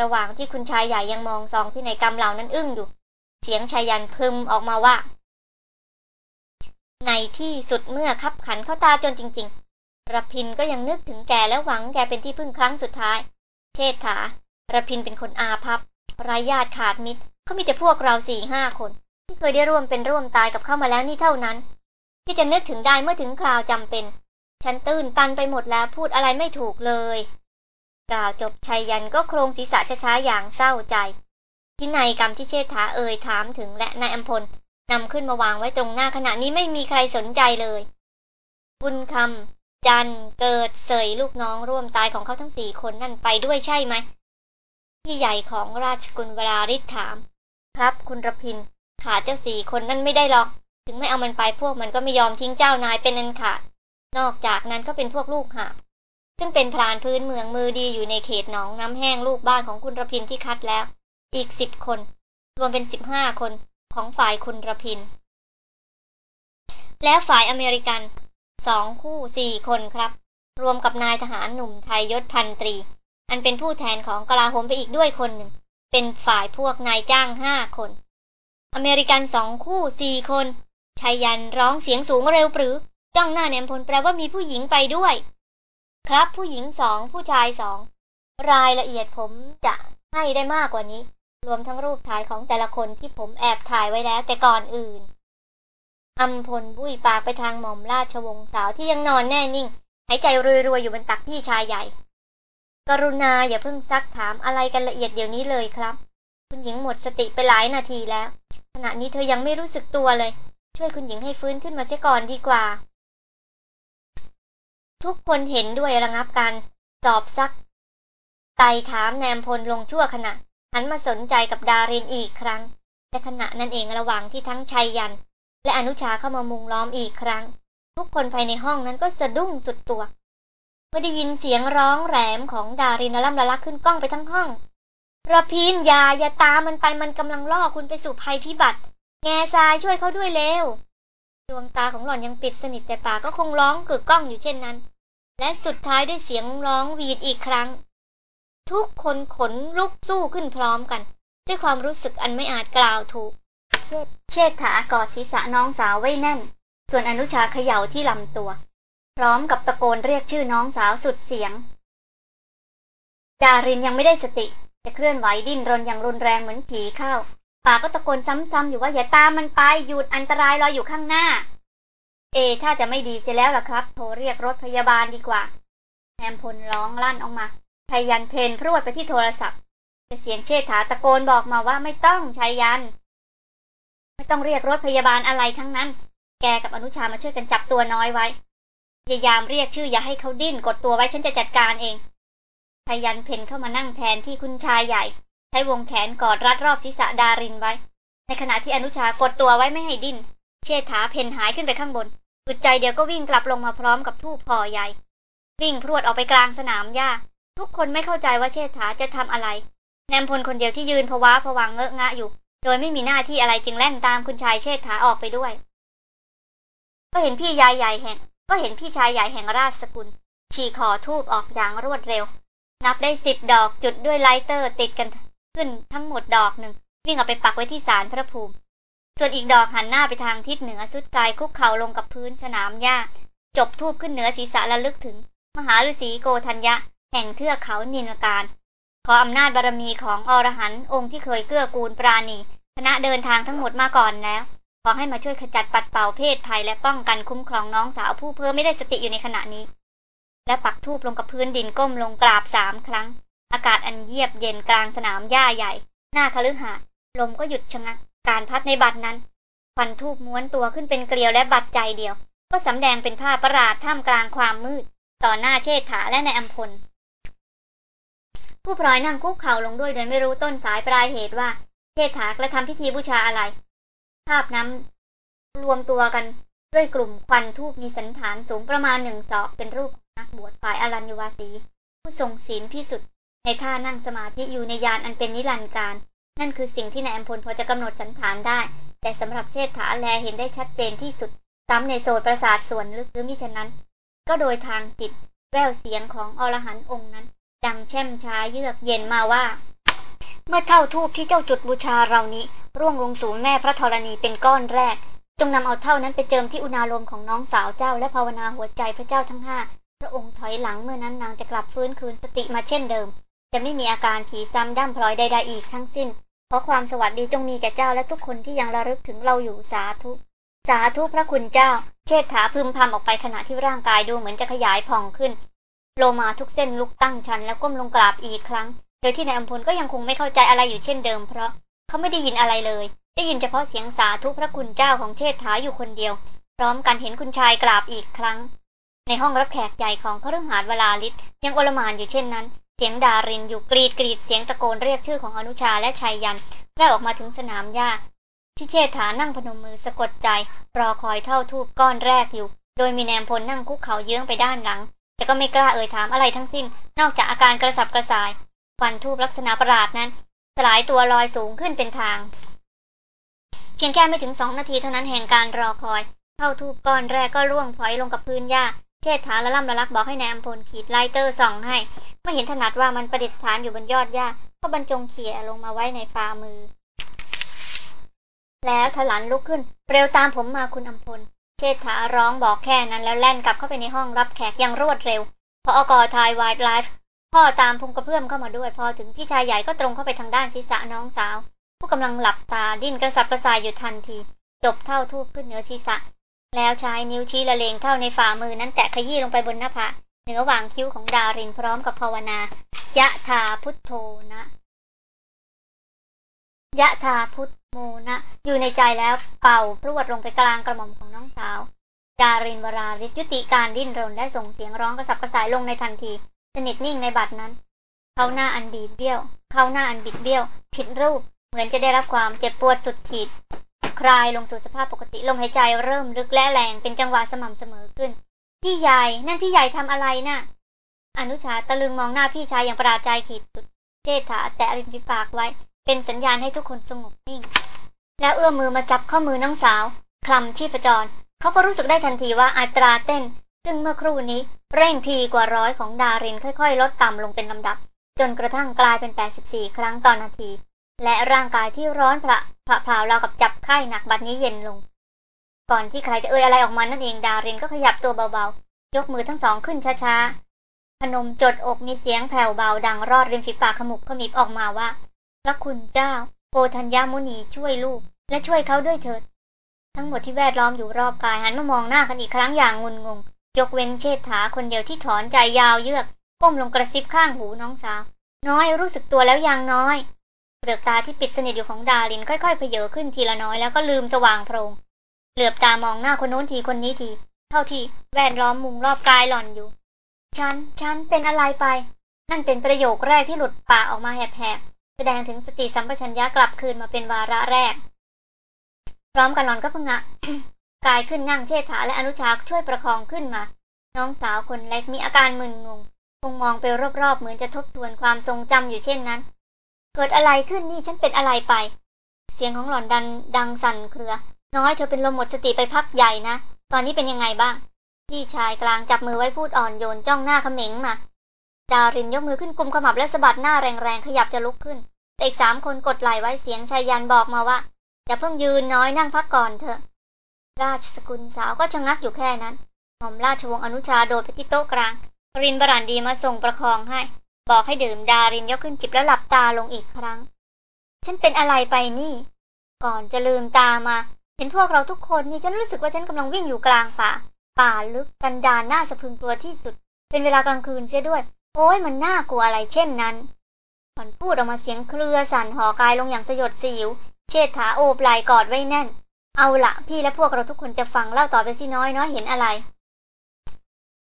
ระหว่างที่คุณชายใหญ่ยังมองซองพินัยกรรมเหล่านั้นอึ้งอยู่ เสียงชายันพึมออกมาว่า ในที่สุดเมื่อคับขันเข้าตาจนจริง ๆระพินก็ยังนึกถึงแกและหวังแกเป็นที่พึ่งครั้งสุดท้าย เชษฐาระพินเป็นคนอาภัพรายญาติขาดมิตรเขามีแต่พวกเราสี่ห้าคน ที่เคยได้ร่วมเป็นร่วมตายกับเข้ามาแล้วนี่เท่านั้น ที่จะนึกถึงได้เมื่อถึงคราวจำเป็น ฉันตื้นตันไปหมดแล้วพูดอะไรไม่ถูกเลย กล่าวจบชัยยันก็โครงศีรษะช้าๆอย่างเศร้าใจพินัยกรรมที่เชษฐาเอ่ยถามถึงและนายอัมพลนำขึ้นมาวางไว้ตรงหน้าขณะนี้ไม่มีใครสนใจเลย บุญคำจันเกิดเสยลูกน้องร่วมตายของเขาทั้งสี่คนนั่นไปด้วยใช่ไหมพี่ใหญ่ของราชกุลวราริศถาม ครับคุณรพินขาเจ้าสี่คนนั่นไม่ได้หรอก ถึงไม่เอามันไปพวกมันก็ไม่ยอมทิ้งเจ้านายเป็นอันขาด นอกจากนั้นก็เป็นพวกลูกหาซึ่งเป็นพรานพื้นเมืองมือดีอยู่ในเขตหนองน้ำแห้งลูกบ้านของคุณระพินที่คัดแล้ว อีกสิบคน รวมเป็นสิบห้าคนของฝ่ายคุณระพิน แล้วฝ่ายอเมริกันสองคู่สี่คนครับ รวมกับนายทหารหนุ่มไทยยศพันตรี อันเป็นผู้แทนของกลาโหมไปอีกด้วยคนหนึ่ง เป็นฝ่ายพวกนายจ้างห้าคน อเมริกันสองคู่สี่คน ชายันร้องเสียงสูงเร็วปรือ จ้องหน้าแนมพลแปลว่ามีผู้หญิงไปด้วย ครับผู้หญิงสองผู้ชายสอง รายละเอียดผมจะให้ได้มากกว่านี้ รวมทั้งรูปถ่ายของแต่ละคนที่ผมแอบถ่ายไว้แล้วแต่ก่อนอื่นอัมพลบุยปากไปทางหม่อมราชวงศ์สาวที่ยังนอนแน่นิ่งหายใจรวยๆอยู่บนตักพี่ชายใหญ่ กรุณาอย่าเพิ่งซักถามอะไรกันละเอียดเดี๋ยวนี้เลยครับ คุณหญิงหมดสติไปหลายนาทีแล้ว ขณะนี้เธอยังไม่รู้สึกตัวเลย ช่วยคุณหญิงให้ฟื้นขึ้นมาเสียก่อนดีกว่า ทุกคนเห็นด้วยระงับการสอบซัก ไต่ถามแนมพลลงชั่วขณะหันมาสนใจกับดารินอีกครั้ง แต่ขณะนั้นเองระหว่างที่ทั้งชัยยัน และอนุชาเข้ามามุงล้อมอีกครั้ง ทุกคนภายในห้องนั้นก็สะดุ้งสุดตัวเมื่อได้ยินเสียงร้องแหลมของดารินละล่ำละลักขึ้นกล้องไปทั้งห้องระพินยาอย่าตามมันไปมันกำลังล่อคุณไปสู่ภัยพิบัติ แง่ทรายช่วยเขาด้วยเร็ว ดวงตาของหล่อนยังปิดสนิทแต่ปากก็คงร้องกึกก้องอยู่เช่นนั้น และสุดท้ายด้วยเสียงร้องวีดอีกครั้ง ทุกคนขนลุกสู้ขึ้นพร้อมกัน ด้วยความรู้สึกอันไม่อาจกล่าวถูก เชษฐากอดศีรษะน้องสาวไว้แน่น ส่วนอนุชาเขย่าที่ลำตัว พร้อมกับตะโกนเรียกชื่อน้องสาวสุดเสียง ดารินยังไม่ได้สติ จะเคลื่อนไหวดิ้นรนอย่างรุนแรงเหมือนผีเข้า ปาก็ตะโกนซ้ำๆอยู่ว่าอย่าตามมันไปหยุดอันตรายรออยู่ข้างหน้า เอถ้าจะไม่ดีเสียแล้วล่ะครับ โทรเรียกรถพยาบาลดีกว่าแอมพลร้องลั่นออกมาชายันเพนพรวดไปที่โทรศัพท์แต่เสียงเชษฐาตะโกนบอกมาว่าไม่ต้องชายัน ไม่ต้องเรียกรถพยาบาลอะไรทั้งนั้น แกกับอนุชามาช่วยกันจับตัวน้อยไว้พยายามเรียกชื่ออย่าให้เขาดิ้นกดตัวไว้ฉันจะจัดการเองพยันเพนเข้ามานั่งแทนที่คุณชายใหญ่ ช้วงแขนกอดรัดรอบศีรษะดารินไว้ ในขณะที่อนุชากดตัวไว้ไม่ให้ดิ้น เชษฐาเพนหายขึ้นไปข้างบนอึดใจเดียวก็วิ่งกลับลงมาพร้อมกับทูบพอใหญ่ วิ่งพรวดออกไปกลางสนามหญ้า ทุกคนไม่เข้าใจว่าเชษฐาจะทำอะไรแนมพลคนเดียวที่ยืนพะว้าผวังเงอะงะอยู่ โดยไม่มีหน้าที่อะไรจึงแล่นตามคุณชายเชษฐาออกไปด้วย ก็เห็นพี่ยายใหญ่แห่ง ก็เห็นพี่ชายใหญ่แห่งราชสกุล ฉีกห่อธูปออกอย่างรวดเร็ว นับได้สิบดอกจุดด้วย lighter ติดกัน ขึ้นทั้งหมดดอกหนึ่ง วิ่งเอาไปปักไว้ที่ศาลพระภูมิ ส่วนอีกดอกหันหน้าไปทางทิศเหนือทรุดกายคุกเข่าลงกับพื้นสนามหญ้า จบธูปขึ้นเหนือศีรษะระลึกถึง มหาฤาษีโกธัญญะ แห่งเทือกเขานิลกาฬ ขออำนาจบารมีของอรหันต์องค์ที่เคยเกื้อกูลปรานีคณะเดินทางทั้งหมดมาก่อนแล้ว ขอให้มาช่วยขจัดปัดเป่าเพศภัยและป้องกันคุ้มครองน้องสาวผู้เพ้อไม่ได้สติอยู่ในขณะนี้ และปักทูบลงกับพื้นดินก้มลงกราบสามครั้ง อากาศอันเยียบเย็นกลางสนามหญ้าใหญ่ หน้าคฤหาสน์ลมก็หยุดชะงักการพัดในบัดนั้นควันทูบม้วนตัวขึ้นเป็นเกลียวและบัดใจเดียว ก็สำแดงเป็นภาพประหลาดท่ามกลางความมืด ต่อหน้าเชษฐาและในอัมพล ผู้พลอยนั่งคุกเข่าลงด้วยโดยไม่รู้ต้นสายปลายเหตุว่า เชษฐากระทำพิธีบูชาอะไร ภาพนั้นรวมตัวกันด้วยกลุ่มควันทูบมีสันฐานสูงประมาณหนึ่งศอกเป็นรูปนักบวชฝ่ายอรัญญวาสี ผู้ทรงศีลพิสุทธิ์ ในท่านั่งสมาธิอยู่ในยานอันเป็นนิรันดร์การ นั่นคือสิ่งที่นายอัมพลพอจะกำหนดสันฐานได้ แต่สำหรับเชษฐาแลเห็นได้ชัดเจนที่สุดซ้ำในโสตประสาทส่วนลึกหรือมิฉะนั้น ก็โดยทางจิต แววเสียงของอรหันต์องค์นั้น ดังแช่มช้าเยือกเย็นมาว่า เมื่อเท่าทูบที่เจ้าจุดบูชาเรานี้ ร่วงลงสู่แม่พระธรณีเป็นก้อนแรก จงนำเอาเท่านั้นไปเจิมที่อุณาลมของน้องสาวเจ้าและภาวนาหัวใจพระเจ้าทั้งห้าพระองค์ถอยหลังเมื่อนั้นนางจะกลับฟื้นคืนสติมาเช่นเดิม จะไม่มีอาการผีซ้ำด้ำพลอยใดๆอีกทั้งสิ้น เพราะความสวัสดีจงมีแก่เจ้าและทุกคนที่ยังระลึกถึงเราอยู่สาธุ สาธุพระคุณเจ้า เชษฐาพึมพำออกไปขณะที่ร่างกายดูเหมือนจะขยายผ่องขึ้น โลมาทุกเส้นลุกตั้งชันแล้วก้มลงกราบอีกครั้ง โดยที่นายอัมพลก็ยังคงไม่เข้าใจอะไรอยู่เช่นเดิมเพราะเขาไม่ได้ยินอะไรเลย ได้ยินเฉพาะเสียงสาธุพระคุณเจ้าของเชษฐาอยู่คนเดียว พร้อมกันเห็นคุณชายกราบอีกครั้ง ในห้องรับแขกใหญ่ของเคฤหาสน์วลาลิศยังโอลมานอยู่เช่นนั้น เสียงดารินอยู่กรีดกรีดเสียงตะโกนเรียกชื่อของอนุชาและชัยยันแว่วออกมาถึงสนามหญ้าที่เชษฐานั่งพนมมือสะกดใจ รอคอยเท่าทูบก้อนแรกอยู่ โดยมีแนมพลนั่งคุกเข่าเยื้องไปด้านหลัง แต่ก็ไม่กล้าเอ่ยถามอะไรทั้งสิ้น นอกจากอาการกระสับกระส่ายควันทูบลักษณะประหลาดนั้น สลายตัวลอยสูงขึ้นเป็นทาง เพียงแค่ไม่ถึงสองนาทีเท่านั้นแห่งการรอคอย เท่าทูบก้อนแรกก็ร่วงพลอยลงกับพื้นหญ้า เชษฐาละล่ำละลักบอกให้นายอัมพลขีดไลเตอร์ส่องให้เมื่อเห็นถนัดว่ามันประดิษฐานอยู่บนยอดหญ้าก็บรรจงเขี่ยลงมาไว้ในฝ่ามือ แล้วถลันลุกขึ้น เร็วตามผมมาคุณอัมพล เชษฐาร้องบอกแค่นั้นแล้วแล่นกลับเข้าไปในห้องรับแขกอย่างรวดเร็ว พออกอทายวายไลฟ์พ่อตามพุงกระเพื่อมเข้ามาด้วย พอถึงพี่ชายใหญ่ก็ตรงเข้าไปทางด้านศีรษะน้องสาว ผู้กำลังหลับตาดิ้นกระสับกระส่ายอยู่ทันทีจบเท่าทูบขึ้นเหนือศีรษะ แล้วใช้นิ้วชี้ละเลงเข้าในฝ่ามือนั้นแตะขยี้ลงไปบนหน้าผากเหนือหว่างคิ้วของดารินพร้อมกับภาวนายะธาพุทโธนะยะธาพุทโมนะ อยู่ในใจแล้วเป่าพรวดลงไปกลางกระหม่อมของน้องสาว ดารินวราริศยุติการดิ้นรนและส่งเสียงร้องกระสับกระส่ายลงในทันทีสนิทนิ่งในบัดนั้น เขาหน้าอันบีดเบี้ยว เขาหน้าอันบิดเบี้ยว ผิดรูป เหมือนจะได้รับความเจ็บปวดสุดขีด คลายลงสู่สภาพปกติลมหายใจเริ่มลึกและแรงเป็นจังหวะสม่ำเสมอขึ้น พี่ใหญ่นั่นพี่ใหญ่ทำอะไรนะ่ะ อนุชาตะลึงมองหน้าพี่ชายอย่างประหลาดใจขีดสุดเจษฐาแตะริมฝีปากไว้ เป็นสัญญาณให้ทุกคนสงบนิ่ง แล้วเอื้อมมือมาจับข้อมือน้องสาวคลำชีพจร เขาก็รู้สึกได้ทันทีว่าอัตราเต้น ซึ่งเมื่อครู่นี้เร่งทีกว่าร้อยของดารินค่อยๆ ลดต่ำลงเป็นลำดับ จนกระทั่งกลายเป็น 84 ครั้งต่อนนาที และร่างกายที่ร้อนพระพระพราวเราวกับจับไข้หนักบัดนี้เย็นลง ก่อนที่ใครจะเอ่ยอะไรออกมานั่นเองดารินก็ขยับตัวเบาๆ ยกมือทั้งสองขึ้นช้าๆ พนมจดอกมีเสียงแผ่วเบาดังรอดริมฝีปากขมุบขมิบออกมาว่า พระคุณเจ้าโปธัญญามุนีช่วยลูก และช่วยเขาด้วยเถิด ทั้งหมดที่แวดล้อมอยู่รอบกายหันมามองหน้ากันอีกครั้งอย่างงุนงง ยกเว้นเชษฐาคนเดียวที่ถอนใจยาวเยือกก้มลงกระซิบข้างหูน้องสาว น้อยรู้สึกตัวแล้วยังน้อย เปลือกตาที่ปิดสนิทอยู่ของดารินค่อยๆเพเยอขึ้นทีละน้อยแล้วก็ลืมสว่างโพรงเหลือบตามองหน้าคนโน้นทีคนนี้ที เท่าที่แวดล้อมมุงรอบกายหล่อนอยู่ ฉัน ฉันเป็นอะไรไป นั่นเป็นประโยคแรกที่หลุดปากออกมาแหบๆ แสดงถึงสติสัมปชัญญะกลับคืนมาเป็นวาระแรก พร้อมกันหลอนก็พงะกายขึ้นนั่งเชษฐาและอนุชาช่วยประคองขึ้นมา น้องสาวคนเล็กมีอาการมึนงง คงมองไปรอบๆ เหมือนจะทบทวนความทรงจำอยู่เช่นนั้น เกิดอะไรขึ้นนี่ฉันเป็นอะไรไป เสียงของหล่อนดันดังสั่นเครือ น้อยเธอเป็นลมหมดสติไปพักใหญ่นะ ตอนนี้เป็นยังไงบ้าง พี่ชายกลางจับมือไว้พูดอ่อนโยนจ้องหน้าเขม็งมา ดารินยกมือขึ้นกุมขมับและสะบัดหน้าแรงๆขยับจะลุกขึ้น แต่อีกสามคนกดไหลไว้เสียงชายยันบอกมาว่าอย่าเพิ่งยืนน้อยนั่งพักก่อนเถอะ ราชสกุลสาวก็ชะงักอยู่แค่นั้น หม่อมราชวงศ์อนุชาโดดไปที่โต๊ะกลางรินบรันดีมาส่งประคองให้ บอกให้ดื่มดารินยกขึ้นจิบแล้วหลับตาลงอีกครั้ง ฉันเป็นอะไรไปนี่ ก่อนจะลืมตามา เห็นพวกเราทุกคนนี่ฉันรู้สึกว่าฉันกำลังวิ่งอยู่กลางป่า ป่าลึกกันดานน่าสะพรึงกลัวที่สุด เป็นเวลากลางคืนเสียด้วย โอ้ยมันน่ากลัวอะไรเช่นนั้นผ่อนพูดออกมาเสียงเครือสั่นห่อกายลงอย่างสยดสยิว เชษฐาโอบไหลกอดไว้แน่น เอาละพี่และพวกเราทุกคนจะฟังเล่าต่อไปสิน้อยน้อยเห็นอะไร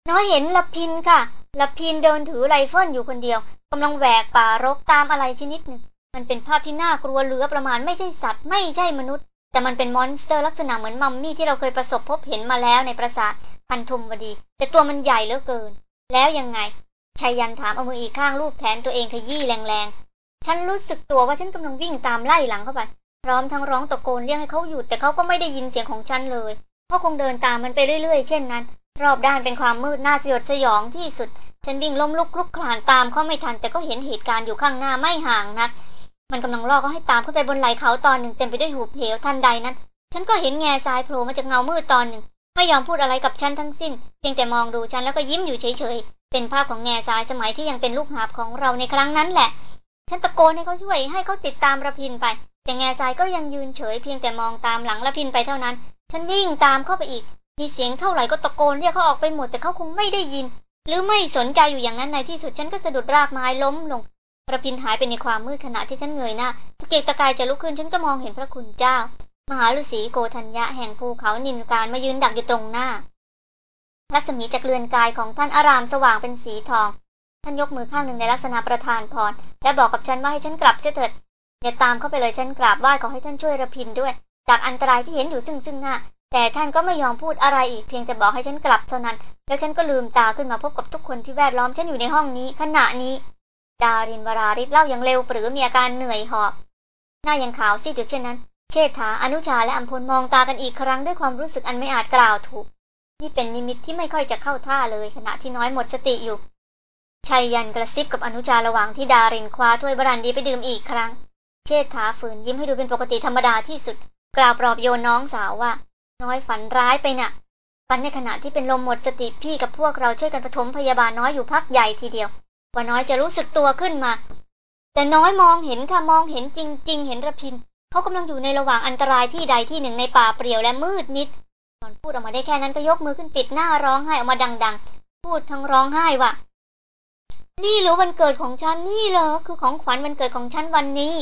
น้อยเห็นรพินทร์ค่ะ รพินทร์เดินถือไรเฟิลอยู่คนเดียวกำลังแหวกป่ารกตามอะไรชนิดหนึ่ง มันเป็นภาพที่น่ากลัวเหลือประมาณไม่ใช่สัตว์ ไม่ใช่มนุษย์ แต่มันเป็น monster ลักษณะเหมือนมัมมี่ที่เราเคยประสบพบเห็นมาแล้วในปราสาทพันธุมวดี แต่ตัวมันใหญ่เหลือเกิน แล้วยังไงชายันถามเอามืออีกข้างลูบแขนตัวเองขยี้แรงๆ ฉันรู้สึกตัวว่าฉันกำลังวิ่งตามไล่หลังเข้าไป พร้อมทั้งร้องตะโกนเรียกให้เขาหยุดแต่เขาก็ไม่ได้ยินเสียงของฉันเลยเพราคงเดินตามมันไปเรื่อยๆ เช่นนั้น รอบด้านเป็นความมืดน่าสยดสยองที่สุด ฉันวิ่งล้มลุกลุกคลานตามเขาไม่ทัน แต่ก็เห็นเหตุการณ์อยู่ข้างหน้าไม่ห่างนัก มันกำลังล่อเขาให้ตามขึ้นไปบนไหล่เขาตอนหนึ่งเต็มไปด้วยหูเหวทันใดนั้น ฉันก็เห็นแง่ทรายโผล่มาจากเงามืดตอนหนึ่ง ไม่ยอมพูดอะไรกับฉันทั้งสิ้น เพียงแต่มองดูฉันแล้วก็ยิ้มอยู่เฉยๆ เป็นภาพของแง่ทรายสมัยที่ยังเป็นลูกหาบของเราในครั้งนั้นแหละ ฉันตะโกนให้เขาช่วยให้เขาติดตามระพินไป แต่แง่ทรายก็ยังยืนเฉย เพียงแต่มองตามหลังละพินไปเท่านั้น ฉันวิ่งตามเข้าไปอีก มีเสียงเท่าไหร่ก็ตะโกนเรียกเขาออกไปหมดแต่เขาคงไม่ได้ยิน หรือไม่สนใจอยู่อย่างนั้นในที่สุดฉันก็สะดุดรากไม้ล้มลงระพินหายไปในความมืดขณะที่ฉันเงยหน้าตะเกียกตะกายจะลุกขึ้นฉันก็มองเห็นพระคุณเจ้า มหาฤาษีโกธัญญะแห่งภูเขานินการมายืนดักอยู่ตรงหน้ารัศมีจากเรือนกายของท่านอารามสว่างเป็นสีทอง ท่านยกมือข้างหนึ่งในลักษณะประธานพรและบอกกับฉันว่าให้ฉันกลับเสียเถิดอย่าตามเข้าไปเลยฉันกราบไหว้ขอให้ท่านช่วยระพินด้วย จากอันตรายที่เห็นอยู่ซึ่งซึ่งหน้า แต่ท่านก็ไม่ยอมพูดอะไรอีกเพียงแต่บอกให้ฉันกลับเท่านั้น แล้วฉันก็ลืมตาขึ้นมาพบกับทุกคนที่แวดล้อมฉันอยู่ในห้องนี้ ขณะนี้ ดารินวราริศเล่าอย่างเร็วปรือมีอาการเหนื่อยหอบหน้ายังขาวซีดอยู่เช่นนั้น เชษฐาอนุชาและอัมพลมองตากันอีกครั้งด้วยความรู้สึกอันไม่อาจกล่าวถูก นี่เป็นนิมิตที่ไม่ค่อยจะเข้าท่าเลยขณะที่น้อยหมดสติอยู่ชัยยันกระซิบกับอนุชาระหว่างที่ดารินคว้าถ้วยบรันดีไปดื่มอีกครั้ง เชษฐาฝืนยิ้มให้ดูเป็นปกติธรรมดาที่สุด กล่าวปลอบโยนน้องสาวว่า น้อยฝันร้ายไปนะ่ะฝันในขณะที่เป็นลมหมดสติพี่กับพวกเราช่วยกันปฐมพยาบาลน้อยอยู่พักใหญ่ทีเดียว ว่าน้อยจะรู้สึกตัวขึ้นมา แต่น้อยมองเห็นค่ะมองเห็นจริง ๆ เห็นระพินเขากำลังอยู่ในระหว่างอันตรายที่ใดที่หนึ่งในป่าเปลี่ยวและมืดมิดตอนพูดออกมาได้แค่นั้นก็ยกมือขึ้นปิดหน้าร้องไห้ออกมาดัง ๆ พูดทั้งร้องไห้ว่า นี่หรือวันเกิดของฉันนี่เหรอคือของขวัญวันเกิดของฉันวันนี้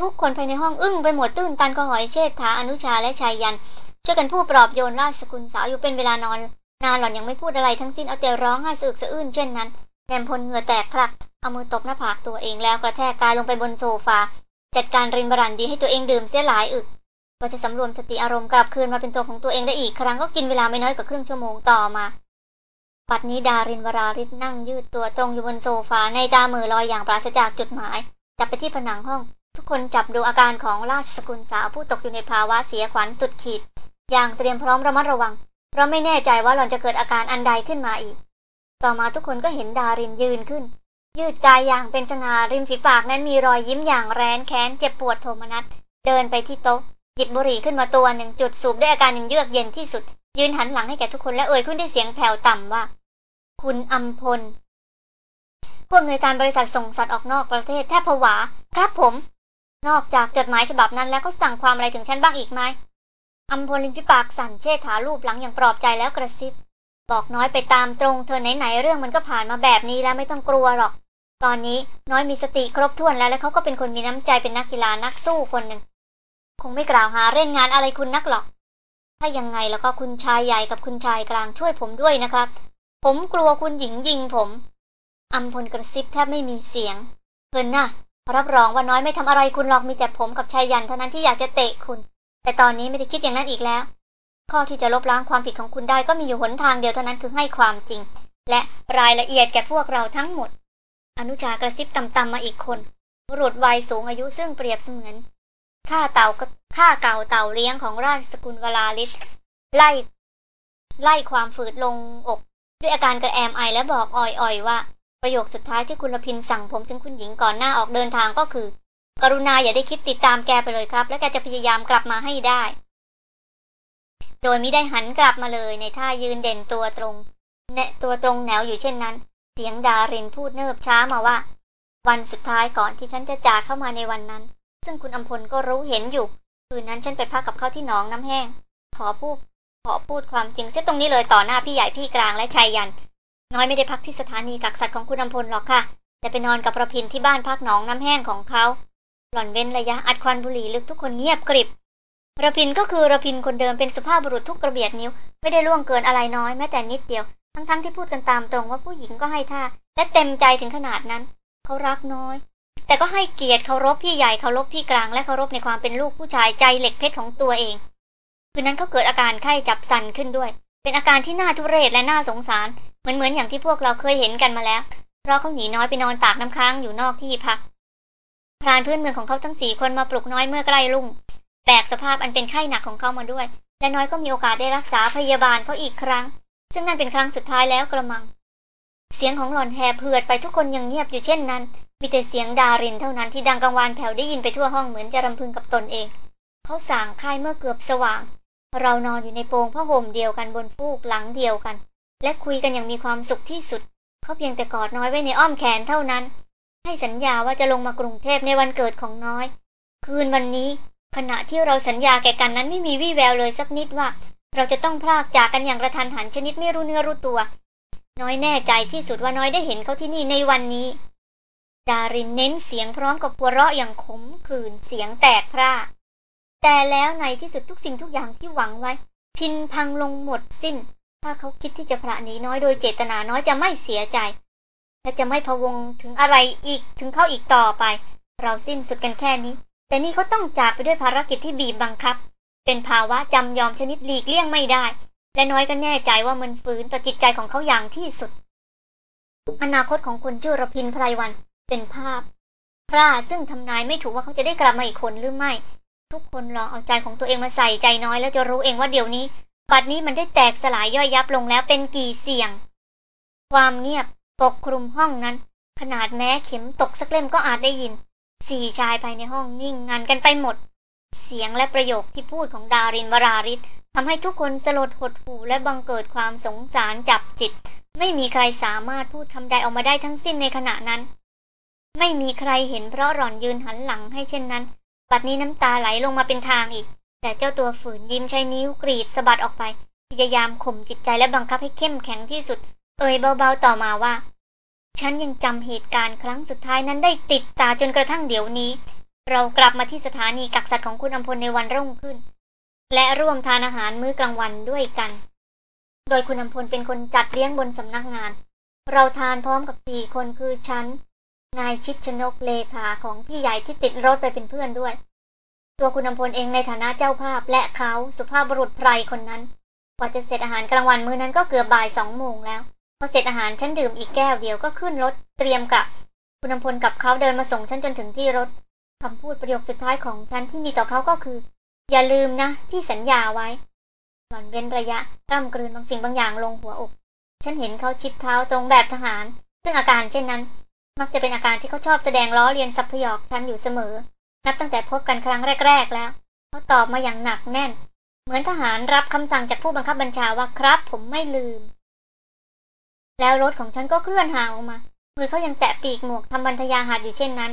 ทุกคนภายในห้องอึ้งไปหมดตื้นตันก็หอยเชษฐาอนุชาและชายยัน ช่วยกันพูดปลอบโยนราชสกุลสาวอยู่เป็นเวลานอน นานหล่อนยังไม่พูดอะไรทั้งสิ้นเอาแต่ร้องไห้สะอึกสะอื้นเช่นนั้นแงมพลเหงื่อแตกพลัก เอามือตบหน้าผากตัวเองแล้วกระแทกกายลงไปบนโซฟา จัดการรินบรันดีให้ตัวเองดื่มเสียหลายอึกว่าจะสำรวมสติอารมณ์กลับคืนมาเป็นตัวของตัวเองได้อีกครั้งก็กินเวลาไม่น้อยกว่าครึ่งชั่วโมงต่อมาปัดนี้ดารินวราริศนั่งยืดตัวตรงอยู่บนโซฟาในตามือลอยอย่างปราศจากจุดหมายจับไปที่ผนังห้อง ทุกคนจับดูอาการของราชสกุลสาวผู้ตกอยู่ในภาวะเสียขวัญสุดขีด อย่างเตรียมพร้อมระมัดระวัง เพราะไม่แน่ใจว่าหล่อนจะเกิดอาการอันใดขึ้นมาอีก ต่อมาทุกคนก็เห็นดารินยืนขึ้น ยืดกายอย่างเป็นสง่าริมฝีปากนั้นมีรอยยิ้มอย่างแร้นแค้นเจ็บปวดโทมนัสเดินไปที่โต๊ะ หยิบบุหรี่ขึ้นมาตัวหนึ่งจุดสูบด้วยอาการยังเยือกเย็นที่สุด ยืนหันหลังให้แก่ทุกคนและเอ่ยขึ้นด้วยเสียงแผ่วต่ำว่า คุณอัมพลผู้อำนวยการบริษัทส่งสัตว์ออกนอกประเทศแทบผวา ครับผม นอกจากจดหมายฉบับนั้นแล้วเขาสั่งความอะไรถึงฉันบ้างอีกไหมอัมพลินพิปากสั่นเชษฐารูปหลังอย่างปลอบใจแล้วกระซิบ บอกน้อยไปตามตรงเธอไหนๆเรื่องมันก็ผ่านมาแบบนี้แล้วไม่ต้องกลัวหรอก ตอนนี้น้อยมีสติครบถ้วนแล้วและเขาก็เป็นคนมีน้ำใจเป็นนักกีฬานักสู้คนหนึ่งคงไม่กล่าวหาเล่นงานอะไรคุณนักหรอก ถ้ายังไงแล้วก็คุณชายใหญ่กับคุณชายกลางช่วยผมด้วยนะครับ ผมกลัวคุณหญิงยิงผม อัมพลกระซิบแทบไม่มีเสียงเพิ่นนะ รับรองว่าน้อยไม่ทำอะไรคุณหรอกมีแต่ผมกับชายยันเท่านั้นที่อยากจะเตะคุณ แต่ตอนนี้ไม่ได้คิดอย่างนั้นอีกแล้ว ข้อที่จะลบล้างความผิดของคุณได้ก็มีอยู่หนทางเดียวเท่านั้นคือให้ความจริง และรายละเอียดแก่พวกเราทั้งหมด อนุชากระซิบต่ำๆมาอีกคนบุรุษวัยสูงอายุซึ่งเปรียบเสมือนข้าเต่าข้าเก่าเต่าเลี้ยงของราชสกุลวลาลิศไล่ ไล่ความฝืดลงอก ด้วยอาการกระแอมไอและบอกอ่อยๆว่า ประโยคสุดท้ายที่คุณลพินสั่งผมถึงคุณหญิงก่อนหน้าออกเดินทางก็คือ กรุณาอย่าได้คิดติดตามแกไปเลยครับ และแกจะพยายามกลับมาให้ได้ โดยไม่ได้หันกลับมาเลยในท่ายืนเด่นตัวตรงเนตัวตรงแนวอยู่เช่นนั้น เสียงดารินพูดเนิบช้ามาว่า วันสุดท้ายก่อนที่ฉันจะจากเข้ามาในวันนั้น ซึ่งคุณอัมพลก็รู้เห็นอยู่ คืนนั้นฉันไปพักกับเขาที่หนองน้ำแห้ง ขอพูดขอพูดความจริงเสียตรงนี้เลยต่อหน้าพี่ใหญ่พี่กลางและชายยัน น้อยไม่ได้พักที่สถานีกักสัตว์ของคุณอำพลหรอกค่ะ แต่ไปนอนกับประพินที่บ้านพักหนองน้ำแห้งของเขา หล่อนเว้นระยะอัดควันบุหรี่ลึกทุกคนเงียบกริบระพินก็คือระพินคนเดิมเป็นสุภาพบุรุษทุกกระเบียดนิ้ว ไม่ได้ล่วงเกินอะไรน้อยแม้แต่นิดเดียว ทั้งๆทที่พูดกันตามตรงว่าผู้หญิงก็ให้ท่า และเต็มใจถึงขนาดนั้น เขารักน้อย แต่ก็ให้เกียรติเคารพพี่ใหญ่เคารพพี่กลางและเคารพในความเป็นลูกผู้ชายใจเหล็กเพชรของตัวเองคืนนั้นเขาเกิดอาการไข้จับสั่นขึ้นด้วย เป็นอาการที่น่าทุเรศและน่าสงสาร เหมือนเหมือนอย่างที่พวกเราเคยเห็นกันมาแล้ว เพราะเขาหนีน้อยไปนอนปากน้ำค้างอยู่นอกที่พักพรานพื้นเมืองของเขาทั้งสี่คนมาปลุกน้อยเมื่อใกล้รุ่งแบกสภาพอันเป็นไข้หนักของเขามาด้วย และน้อยก็มีโอกาสได้รักษาพยาบาลเขาอีกครั้ง ซึ่งนั่นเป็นครั้งสุดท้ายแล้วกระมัง เสียงของหล่อนแหบเผือดไปทุกคนยังเงียบอยู่เช่นนั้น มีแต่เสียงดารินเท่านั้นที่ดังกังวานแผ่วได้ยินไปทั่วห้องเหมือนจะรำพึงกับตนเอง เขาสางค่ายเมื่อเกือบสว่าง เรานอนอยู่ในโปงผ้าห่มเดียวกันบนฟูกหลังเดียวกัน และคุยกันอย่างมีความสุขที่สุด เขาเพียงแต่กอดน้อยไว้ในอ้อมแขนเท่านั้น ให้สัญญาว่าจะลงมากรุงเทพในวันเกิดของน้อย คืนวันนี้ ขณะที่เราสัญญาแก่กันนั้นไม่มีวี่แววเลยสักนิดว่า เราจะต้องพรากจากกันอย่างกระทันหันชนิดไม่รู้เนื้อรู้ตัว น้อยแน่ใจที่สุดว่าน้อยได้เห็นเขาที่นี่ในวันนี้ ดารินเน้นเสียงพร้อมกับหัวเราะอย่างขมขื่นเสียงแตกพร่าแต่แล้วในที่สุดทุกสิ่งทุกอย่างที่หวังไว้ พินพังลงหมดสิ้น ถ้าเขาคิดที่จะพระนี้น้อยโดยเจตนาน้อยจะไม่เสียใจ และจะไม่พวงถึงอะไรอีกถึงเขาอีกต่อไป เราสิ้นสุดกันแค่นี้ แต่นี่เขาต้องจากไปด้วยภารกิจที่บีบบังคับ เป็นภาวะจำยอมชนิดหลีกเลี่ยงไม่ได้ และน้อยก็แน่ใจว่ามันฝืนต่อจิตใจของเขาอย่างที่สุด อนาคตของคนชื่อรพินไพรวัน เป็นภาพพระซึ่งทำนายไม่ถูกว่าเขาจะได้กลับมาอีกคนหรือไม่ ทุกคนลองเอาใจของตัวเองมาใส่ใจน้อยแล้วจะรู้เองว่าเดี๋ยวนี้ บัดนี้มันได้แตกสลายย่อยยับลงแล้วเป็นกี่เสียง ความเงียบปกคลุมห้องนั้น ขนาดแม้เข็มตกสักเล่มก็อาจได้ยิน สี่ชายภายในห้องนิ่งงันกันไปหมด เสียงและประโยคที่พูดของดารินวราริศทำให้ทุกคนสลดหดหูและบังเกิดความสงสารจับจิต ไม่มีใครสามารถพูดคำใดออกมาได้ทั้งสิ้นในขณะนั้น ไม่มีใครเห็นเพราะหล่อนยืนหันหลังให้เช่นนั้น บัดนี้น้ำตาไหลลงมาเป็นทางอีก แต่เจ้าตัวฝืนยิ้มใช้นิ้วกรีดสะบัดออกไป พยายามข่มจิตใจและบังคับให้เข้มแข็งที่สุด เอ่ยเบาๆต่อมาว่า ฉันยังจำเหตุการณ์ครั้งสุดท้ายนั้นได้ติดตาจนกระทั่งเดี๋ยวนี้ เรากลับมาที่สถานีกักสัตว์ของคุณอำพลในวันรุ่งขึ้น และร่วมทานอาหารมื้อกลางวันด้วยกัน โดยคุณอำพลเป็นคนจัดเลี้ยงบนสำนักงาน เราทานพร้อมกับสี่คนคือฉันนายชิดชนกเลขาของพี่ใหญ่ที่ติดรถไปเป็นเพื่อนด้วย ตัวคุณอำพลเองในฐานะเจ้าภาพ และเขาสุภาพบุรุษไพรคนนั้นกว่าจะเสร็จอาหารกลางวันมื้อนั้นก็เกือบบ่ายสองโมงแล้วพอเสร็จอาหารฉันดื่มอีกแก้วเดียวก็ขึ้นรถเตรียมกลับ คุณอำพลกับเขาเดินมาส่งฉันจนถึงที่รถคำพูดประโยคสุดท้ายของฉันที่มีต่อเขาก็คือ อย่าลืมนะที่สัญญาไว้ หล่อนเว้นระยะร่ำกลืนบางสิ่งบางอย่างลงหัวอก ฉันเห็นเขาชิดเท้าตรงแบบทหาร ซึ่งอาการเช่นนั้น มักจะเป็นอาการที่เขาชอบแสดงล้อเลียนสัพยอกฉันอยู่เสมอ นับตั้งแต่พบกันครั้งแรก ๆ แล้วเขาตอบมาอย่างหนักแน่น เหมือนทหารรับคำสั่งจากผู้บังคับบัญชาว่าครับ ผมไม่ลืม แล้วรถของฉันก็เคลื่อนห่างออกมา มือเขายังแตะปีกหมวกทำบันทยาหาดอยู่เช่นนั้น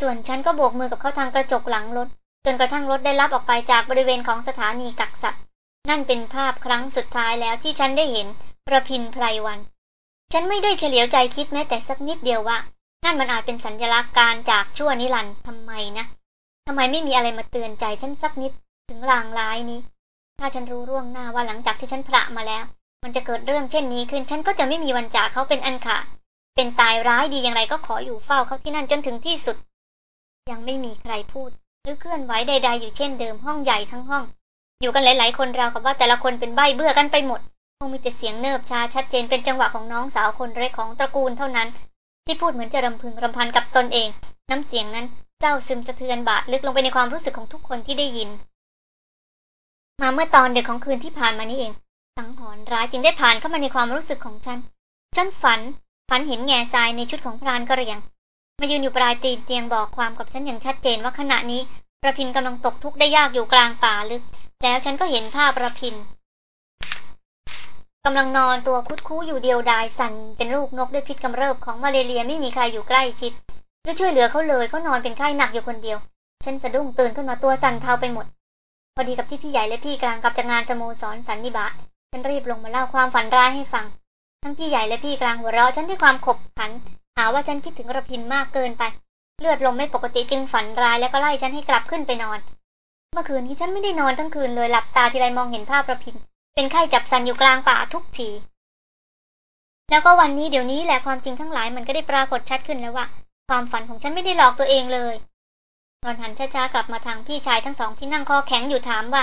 ส่วนฉันก็โบกมือกับเขาทางกระจกหลังรถ จนกระทั่งรถได้รับออกไปจากบริเวณของสถานีกักสัตว์ นั่นเป็นภาพครั้งสุดท้ายแล้วที่ฉันได้เห็นประพินไพรวัน ฉันไม่ได้เฉลียวใจคิดแม้แต่สักนิดเดียวว่า นั่นมันอาจเป็นสัญลักษณ์การจากชั่วนิรันดร์ทำไมนะทำไมไม่มีอะไรมาเตือนใจฉันสักนิดถึงรางร้ายนี้ ถ้าฉันรู้ร่วงหน้าว่าหลังจากที่ฉันพระมาแล้ว มันจะเกิดเรื่องเช่นนี้ขึ้น ฉันก็จะไม่มีวันจากเขาเป็นอันขาดเป็นตายร้ายดีอย่างไรก็ขออยู่เฝ้าเขาที่นั่นจนถึงที่สุด ยังไม่มีใครพูด หรือเคลื่อนไหวใด ๆ อยู่เช่นเดิมห้องใหญ่ทั้งห้อง อยู่กันหลาย ๆ คนราวกับว่าแต่ละคนเป็นใบเบื่อกันไปหมดคงมีแต่เสียงเนิบชาชัดเจนเป็นจังหวะของน้องสาวคนเล็กของตระกูลเท่านั้น ที่พูดเหมือนจะรำพึงรำพันกับตนเอง น้ำเสียงนั้นเจ้าซึมสะเทือนบาดลึกลงไปในความรู้สึกของทุกคนที่ได้ยิน มาเมื่อตอนเด็กของคืนที่ผ่านมานี้เอง สังหรณ์ร้ายจึงได้ผ่านเข้ามาในความรู้สึกของฉัน ฉันฝัน ฝันเห็นแง่ทรายในชุดของพรานกระเรียง มายืนอยู่ปลายตีนเตียงบอกความกับฉันอย่างชัดเจนว่าขณะนี้ประพินกำลังตกทุกข์ได้ยากอยู่กลางป่าลึก แล้วฉันก็เห็นภาพประพิน กำลังนอนตัวคุดคู้อยู่เดียวดายสันเป็นลูกนกด้วยพิษกำเริบของมาเลเรียไม่มีใครอยู่ใกล้ชิดหรือช่วยเหลือเขาเลยเขานอนเป็นไข้หนักอยู่คนเดียว ฉันสะดุ้งตื่นขึ้นมาตัวสั่นเทาไปหมด พอดีกับที่พี่ใหญ่และพี่กลางกลับจากงานสโมสรสันนิบาตฉันรีบลงมาเล่าความฝันร้ายให้ฟัง ทั้งพี่ใหญ่และพี่กลางหัวเราะฉันด้วยความขบขัน หาว่าฉันคิดถึงระพินมากเกินไป เลือดลมไม่ปกติจึงฝันร้ายแล้วก็ไล่ฉันให้กลับขึ้นไปนอน เมื่อคืนนี้ฉันไม่ได้นอนทั้งคืนเลยหลับตาทีไรมองเห็นภาพระพิน เป็นไข้จับสันอยู่กลางป่าทุกที แล้วก็วันนี้เดี๋ยวนี้แหละความจริงทั้งหลายมันก็ได้ปรากฏชัดขึ้นแล้วว่าความฝันของฉันไม่ได้หลอกตัวเองเลยนอนหันช้าๆกลับมาทางพี่ชายทั้งสองที่นั่งคอแข็งอยู่ถามว่า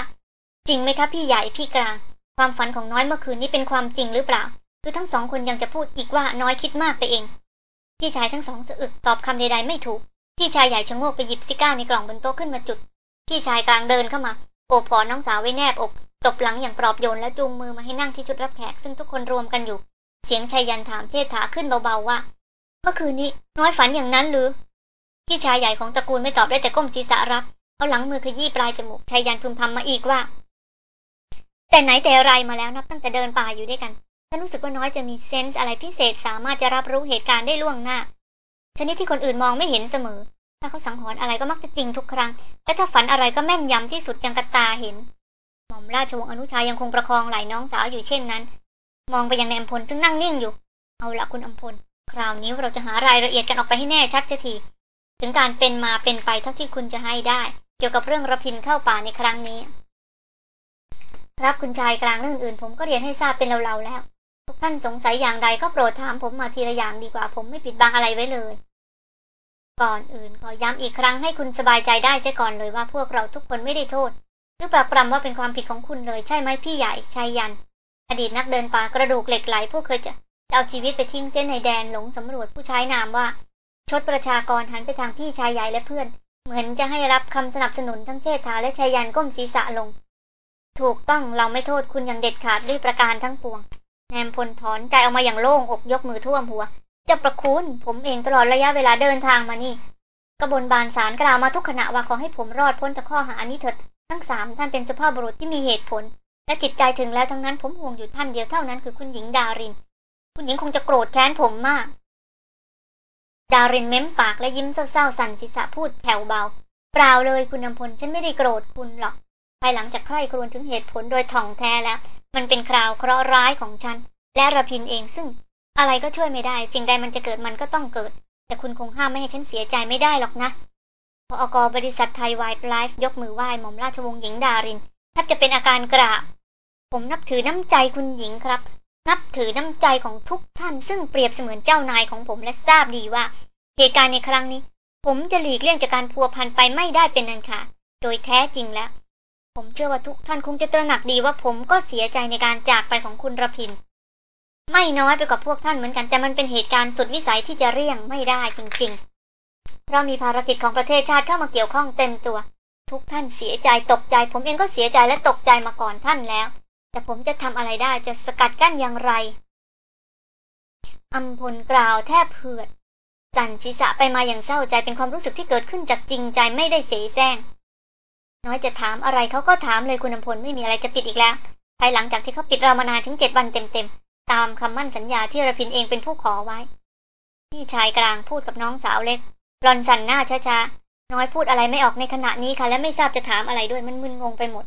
จริงไหมครับพี่ใหญ่พี่กลาง ความฝันของน้อยเมื่อคืนนี้เป็นความจริงหรือเปล่าหรือทั้งสองคนยังจะพูดอีกว่าน้อยคิดมากไปเอง พี่ชายทั้งสองสะอึกตอบคำใดๆไม่ถูก พี่ชายใหญ่ชะโงกไปหยิบซิก้าในกล่องบนโต๊ะขึ้นมาจุด พี่ชายกลางเดินเข้ามาโอบกอดน้องสาวไว้แนบอก ตบหลังอย่างปลอบโยนและจูงมือมาให้นั่งที่ชุดรับแขกซึ่งทุกคนรวมกันอยู่ เสียงชายยันถามเทษฐาขึ้นเบาๆว่า เมื่อคืนนี้น้อยฝันอย่างนั้นหรือพี่ชายใหญ่ของตระกูลไม่ตอบได้แต่ก้มศีรษะรับเอาหลังมือขยี้ปลายจมูกชายยันพึมพำมาอีกว่า แต่ไหนแต่ไรมาแล้วนับตั้งแต่เดินป่าอยู่ด้วยกันฉันรู้สึกว่าน้อยจะมีเซนส์อะไรพิเศษสามารถจะรับรู้เหตุการณ์ได้ล่วงหน้า ชนิดที่คนอื่นมองไม่เห็นเสมอ ถ้าเขาสังหรณ์อะไรก็มักจะจริงทุกครั้ง และถ้าฝันอะไรก็แม่นยำที่สุดยังกระตาเห็น หม่อมราชวงศ์อนุชายังคงประคองไหล่น้องสาวอยู่เช่นนั้น มองไปยังในอัมพลซึ่งนั่งนิ่งอยู่ เอาละคุณอัมพล คราวนี้เราจะหารายละเอียดกันออกไปให้แน่ชัดเสียที ถึงการเป็นมาเป็นไปเท่าที่คุณจะให้ได้ เกี่ยวกับเรื่องระพินเข้าป่าในครั้งนี้ ครับคุณชายกลางเรื่องอื่นผมก็เรียนให้ทราบเป็นเราๆแล้ว ทุกท่านสงสัยอย่างใดก็โปรดถามผมมาทีละอย่างดีกว่าผมไม่ปิดบังอะไรไว้เลยก่อนอื่นขอย้ำอีกครั้งให้คุณสบายใจได้เสียก่อนเลยว่าพวกเราทุกคนไม่ได้โทษ หรือปรับปรำว่าเป็นความผิดของคุณเลยใช่ไหมพี่ใหญ่ชายยัน อดีตนักเดินป่ากระดูกเหล็กไหลผู้เคยจะเอาชีวิตไปทิ้งเส้นในแดนหลงสำรวจผู้ใช้นามว่า ชดประชากรหันไปทางพี่ชายใหญ่และเพื่อน เหมือนจะให้รับคำสนับสนุนทั้งเชษฐาและชายยันก้มศีรษะลง ถูกต้องเราไม่โทษคุณอย่างเด็ดขาดด้วยประการทั้งปวงแนมพลถอนใจออกมาอย่างโล่งอกยกมือท่วมหัวจ้าประคุณผมเองตลอดระยะเวลาเดินทางมานี่กระบนบานสารกล่าวมาทุกขณะว่าขอให้ผมรอดพ้นจากข้อหานี้เถิด ทั้งสามท่านเป็นสภาพบุรุษที่มีเหตุผล และจิตใจถึงแล้วทั้งนั้นผมห่วงอยู่ท่านเดียวเท่านั้นคือคุณหญิงดาริน คุณหญิงคงจะโกรธแค้นผมมาก ดารินเม้มปากและยิ้มเศร้าๆสั่นศีรษะพูดแผ่วเบา เปล่าเลยคุณนำพลฉันไม่ได้โกรธคุณหรอก ภายหลังจากใคร่ครวญถึงเหตุผลโดยถ่องแท้แล้ว มันเป็นคราวเคราะห์ร้ายของฉัน และระพินเองซึ่ง อะไรก็ช่วยไม่ได้ สิ่งใดมันจะเกิดมันก็ต้องเกิด แต่คุณคงห้ามไม่ให้ฉันเสียใจไม่ได้หรอกนะ พออกบริษัทไทยไวท์ไลฟ์ยกมือไหว้หม่อมราชวงศ์หญิงดารินแทบจะเป็นอาการกราบผมนับถือน้ำใจคุณหญิงครับ นับถือน้ำใจของทุกท่านซึ่งเปรียบเสมือนเจ้านายของผมและทราบดีว่า เหตุการณ์ในครั้งนี้ ผมจะหลีกเลี่ยงจากการพัวพันไปไม่ได้เป็นอันขาดโดยแท้จริงแล้ว ผมเชื่อว่าทุกท่านคงจะตระหนักดีว่าผมก็เสียใจในการจากไปของคุณระพิน ไม่น้อยไปกว่าพวกท่านเหมือนกันแต่มันเป็นเหตุการณ์สุดวิสัยที่จะเลี่ยงไม่ได้จริง ๆ เพราะมีภารกิจของประเทศชาติเข้ามาเกี่ยวข้องเต็มตัว ทุกท่านเสียใจตกใจ ผมเองก็เสียใจและตกใจมาก่อนท่านแล้ว แต่ผมจะทำอะไรได้จะสกัดกั้นอย่างไรอัมพลกล่าวแทบเผือด จันศีรษะไปมาอย่างเศร้าใจเป็นความรู้สึกที่เกิดขึ้นจากจริงใจไม่ได้เสแสร้ง น้อยจะถามอะไรเขาก็ถามเลยคุณอำพลไม่มีอะไรจะปิดอีกแล้วภายหลังจากที่เขาปิดเรามานานถึงเจ็ดวันเต็มๆ ตามคำมั่นสัญญาที่ระพินเองเป็นผู้ขอไว้ พี่ชายกลางพูดกับน้องสาวเล็ก รอนสันหน้าช้าๆ น้อยพูดอะไรไม่ออกในขณะนี้ค่ะ และไม่ทราบจะถามอะไรด้วยมันมึนงงไปหมด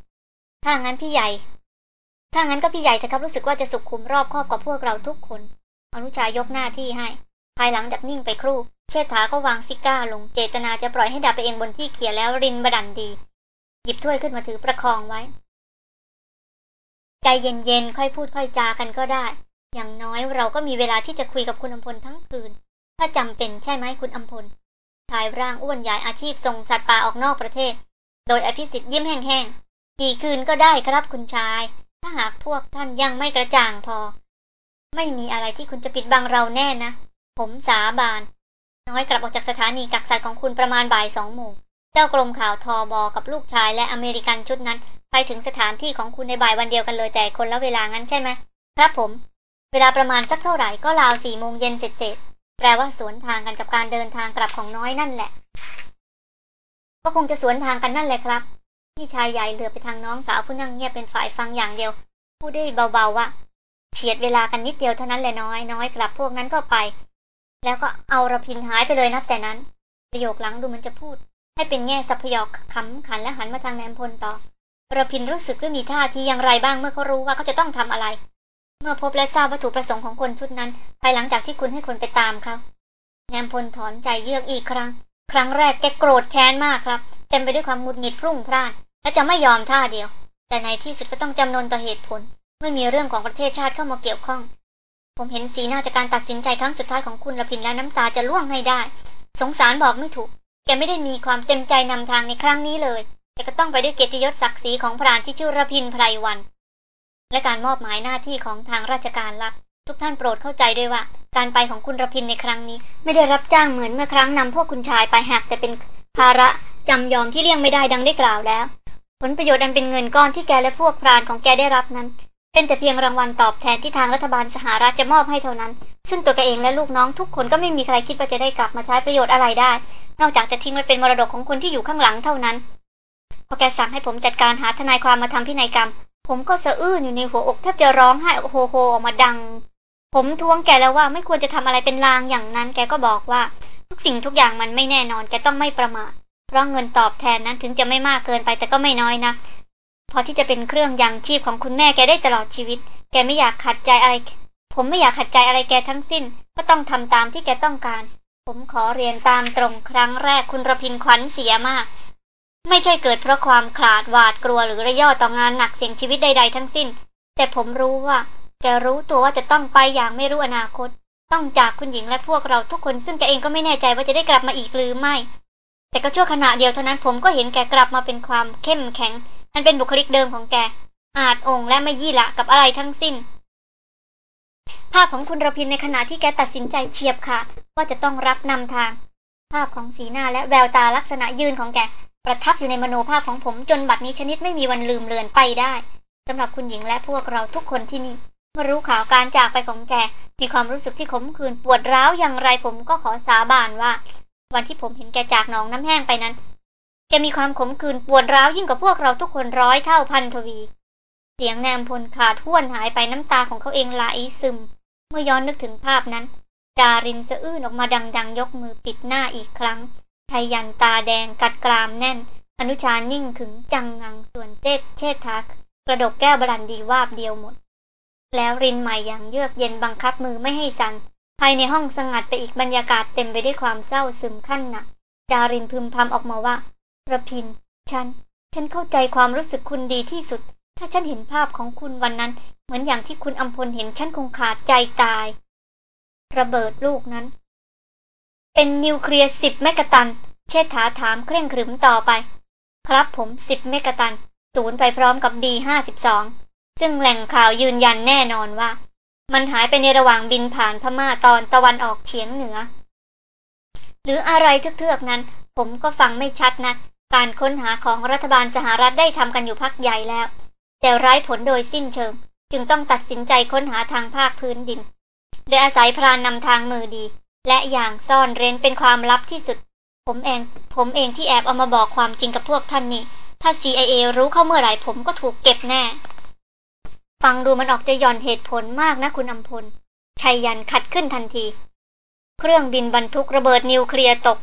ถ้างั้นพี่ใหญ่ ถ้างั้นก็พี่ใหญ่จะครับรู้สึกว่าจะสุขคุมรอบครอบกับพวกเราทุกคน อนุชายกหน้าที่ให้ ภายหลังจากนิ่งไปครู่ เชษฐาก็วางซิก้าลงเจตนาจะปล่อยให้ดับไปเองบนที่เขียแล้วรินบดันดี หยิบถ้วยขึ้นมาถือประคองไว้ ใจเย็นๆค่อยพูดค่อยจากันก็ได้ อย่างน้อยเราก็มีเวลาที่จะคุยกับคุณอำพลทั้งคืน ถ้าจำเป็นใช่ไหมคุณอำพล ชายร่างอ้วนใหญ่อาชีพส่งสัตว์ป่าออกนอกประเทศ โดยอภิสิทธิ์ยิ้มแห้งๆ กี่คืนก็ได้ครับคุณชาย ถ้าหากพวกท่านยังไม่กระจ่างพอ ไม่มีอะไรที่คุณจะปิดบังเราแน่นะ ผมสาบาน น้อยกลับออกจากสถานีกักสัตว์ของคุณประมาณบ่ายสองโมง เจ้ากรมข่าวทอบอกับลูกชายและอเมริกันชุดนั้น ไปถึงสถานที่ของคุณในบ่ายวันเดียวกันเลยแต่คนละเวลางั้นใช่ไหมครับผม เวลาประมาณสักเท่าไหร่ก็ราวสี่โมงเย็นเสร็จ แปลว่าสวนทางกันกับการเดินทางกลับของน้อยนั่นแหละ ก็คงจะสวนทางกันนั่นแหละครับ พี่ชายใหญ่เหลือไปทางน้องสาวผู้นั่งเงียบเป็นฝ่ายฟังอย่างเดียว พูดได้เบาๆว่าเฉียดเวลากันนิดเดียวเท่านั้นแหละน้อยน้อยกลับพวกนั้นก็ไป แล้วก็เอาระพินหายไปเลยนับแต่นั้น ประโยคหลังดูมันจะพูด ให้เป็นแง่สัพยอกขำขันและหันมาทางแนมพลต่อระพินรู้สึกว่ามีท่าทีอย่างไรบ้างเมื่อเขารู้ว่าเขาจะต้องทำอะไร เมื่อพบและทราบวัตถุประสงค์ของคนชุดนั้น ภายหลังจากที่คุณให้คนไปตามเขาแงมพลถอนใจเยือกอีกครั้ง ครั้งแรกแกโกรธแค้นมากครับ เต็มไปด้วยความหงุดหงิดพรุ่งพร่าน และจะไม่ยอมท่าเดียว แต่ในที่สุดก็ต้องจำนนต่อเหตุผล ไม่มีเรื่องของประเทศชาติเข้ามาเกี่ยวข้อง ผมเห็นสีหน้าจากการตัดสินใจครั้งสุดท้ายของคุณละพินและน้ำตาจะล่วงให้ได้ สงสารบอกไม่ถูก แกไม่ได้มีความเต็มใจนำทางในครั้งนี้เลย แต่ก็ต้องไปด้วยเกียรติยศศักดิ์ศรีของพรานที่ชื่อระพินไพรวัน และการมอบหมายหน้าที่ของทางราชการลับ ทุกท่านโปรดเข้าใจด้วยว่า การไปของคุณรพินในครั้งนี้ ไม่ได้รับจ้างเหมือนเมื่อครั้งนำพวกคุณชายไปหักแต่เป็นภาระจำยอมที่เลี่ยงไม่ได้ดังได้กล่าวแล้ว ผลประโยชน์อันเป็นเงินก้อนที่แกและพวกพรานของแกได้รับนั้นเป็นแต่เพียงรางวัลตอบแทนที่ทางรัฐบาลสหรัฐจะมอบให้เท่านั้น ซึ่งตัวแกเองและลูกน้องทุกคนก็ไม่มีใครคิดว่าจะได้กลับมาใช้ประโยชน์อะไรได้ นอกจากจะทิ้งไว้เป็นมรดกของคนที่อยู่ข้างหลังเท่านั้นพอแกสั่งให้ผมจัดการหาทนายความมาทำพินัยกรรม ผมก็สะอื้นอยู่ในหัวอกแทบจะร้องไห้โฮโฮออกมาดัง ผมทวงแกแล้วว่าไม่ควรจะทำอะไรเป็นลางอย่างนั้น แกก็บอกว่า ทุกสิ่งทุกอย่างมันไม่แน่นอน แกต้องไม่ประมาท เพราะเงินตอบแทนนั้นถึงจะไม่มากเกินไปแต่ก็ไม่น้อยนะ พอที่จะเป็นเครื่องยังชีพของคุณแม่แกได้ตลอดชีวิต แกไม่อยากขัดใจอะไร ผมไม่อยากขัดใจอะไรแกทั้งสิ้น ก็ต้องทำตามที่แกต้องการ ผมขอเรียนตามตรงครั้งแรกคุณระพินขวัญเสียมาก ไม่ใช่เกิดเพราะความขลาดหวาดกลัวหรือระย่อต่องานหนักเสี่ยงชีวิตใด ๆ ทั้งสิ้น แต่ผมรู้ว่า แกรู้ตัวว่าจะต้องไปอย่างไม่รู้อนาคต ต้องจากคุณหญิงและพวกเราทุกคน ซึ่งแกเองก็ไม่แน่ใจว่าจะได้กลับมาอีกหรือไม่ แต่ก็ชั่วขณะเดียวเท่านั้นผมก็เห็นแกกลับมาเป็นความเข้มแข็งนั่นเป็นบุคลิกเดิมของแก อาจองและไม่ยี่ละกับอะไรทั้งสิ้น ภาพของคุณระพินในขณะที่แกตัดสินใจเฉียบขาดว่าจะต้องรับนำทาง ภาพของสีหน้าและแววตาลักษณะยืนของแก ประทับอยู่ในมโนภาพของผมจนบัดนี้ชนิดไม่มีวันลืมเลือนไปได้สำหรับคุณหญิงและพวกเราทุกคนที่นี่เมื่อรู้ข่าวการจากไปของแกมีความรู้สึกที่ขมขื่นปวดร้าวอย่างไรผมก็ขอสาบานว่า วันที่ผมเห็นแกจากหนองน้ำแห้งไปนั้นแกมีความขมขื่นปวดร้าวยิ่งกว่าพวกเราทุกคนร้อยเท่าพันทวี เสียงแนมพลขาดท่วนหายไปน้ำตาของเขาเองไหลซึม เมื่อย้อนนึกถึงภาพนั้นจารินสะอื้นออกมาดังๆ ยกมือปิดหน้าอีกครั้ง ไทยันตาแดงกัดกรามแน่น อนุชานิ่งขึงจังงังส่วนเจ๊เชษทัก กระดกแก้วบรันดีวาบเดียวหมด แล้วรินใหม่อย่างเยือกเย็นบังคับมือไม่ให้สัน่นภายในห้องสงัดไปอีกบรรยากาศเต็มไปด้วยความเศร้าซึมขั้นหนักจารินพึมพำออกมาว่าระพิน ฉัน ฉันเข้าใจความรู้สึกคุณดีที่สุด ถ้าฉันเห็นภาพของคุณวันนั้น เหมือนอย่างที่คุณอัมพลเห็นฉันคงขาดใจตาย ระเบิดลูกนั้น เป็นนิวเคลียร์สิบเมกะตัน เชษฐาถามเคร่งครึมต่อไป ครับผมสิบเมกะตัน ศูนย์ไปพร้อมกับดีห้าสิบสองซึ่งแหล่งข่าวยืนยันแน่นอนว่า มันหายไปในระหว่างบินผ่านพม่าตอนตะวันออกเฉียงเหนือ หรืออะไรเทือกๆนั้น ผมก็ฟังไม่ชัดนะการค้นหาของรัฐบาลสหรัฐได้ทำกันอยู่พักใหญ่แล้ว แต่ไร้ผลโดยสิ้นเชิง จึงต้องตัดสินใจค้นหาทางภาคพื้นดิน โดยอาศัยพรานนำทางมือดี และอย่างซ่อนเร้นเป็นความลับที่สุด ผมเอง ผมเองที่แอบเอามาบอกความจริงกับพวกท่านนี่ ถ้า CIA รู้เข้าเมื่อไหร่ผมก็ถูกเก็บแน่ ฟังดูมันออกจะย่อนเหตุผลมากนะคุณอำพล ชัยยันขัดขึ้นทันที เครื่องบินบรรทุกระเบิดนิวเคลียร์ตก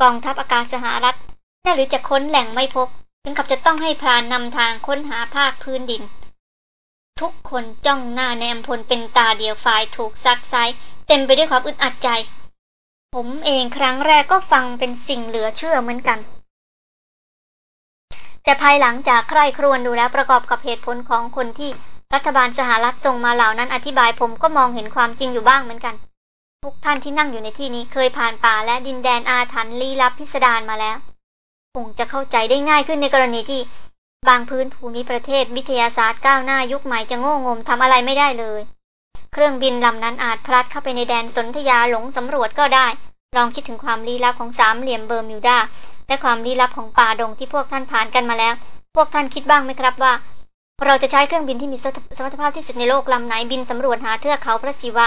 กองทัพอากาศสหรัฐน่าหรือจะค้นแหล่งไม่พบ ถึงกับจะต้องให้พรานนำทางค้นหาภาคพื้นดิน ทุกคนจ้องหน้าในอำพลเป็นตาเดียวฝ่ายถูกซักไซเต็มไปด้วยความอึดอัดใจ ผมเองครั้งแรกก็ฟังเป็นสิ่งเหลือเชื่อเหมือนกัน แต่ภายหลังจากใคร่ครวญดูแล้วประกอบกับเหตุผลของคนที่รัฐบาลสหรัฐส่งมาเหล่านั้นอธิบายผมก็มองเห็นความจริงอยู่บ้างเหมือนกัน ทุกท่านที่นั่งอยู่ในที่นี้เคยผ่านป่าและดินแดนอาถรรพ์ลี้ลับพิสดารมาแล้ว คงจะเข้าใจได้ง่ายขึ้นในกรณีที่ บางพื้นภูมิประเทศวิทยาศาสตร์ก้าวหน้ายุคใหม่จะโง่งมทำอะไรไม่ได้เลย เครื่องบินลำนั้นอาจพลัดเข้าไปในแดนสนธยาหลงสำรวจก็ได้ ลองคิดถึงความลี้ลับของสามเหลี่ยมเบอร์มิวดาและความลี้ลับของป่าดงที่พวกท่านผ่านกันมาแล้ว พวกท่านคิดบ้างไหมครับว่า เราจะใช้เครื่องบินที่มีสมรรถภาพที่สุดในโลกลำไหนบินสำรวจหาเทือกเขาพระศิวะ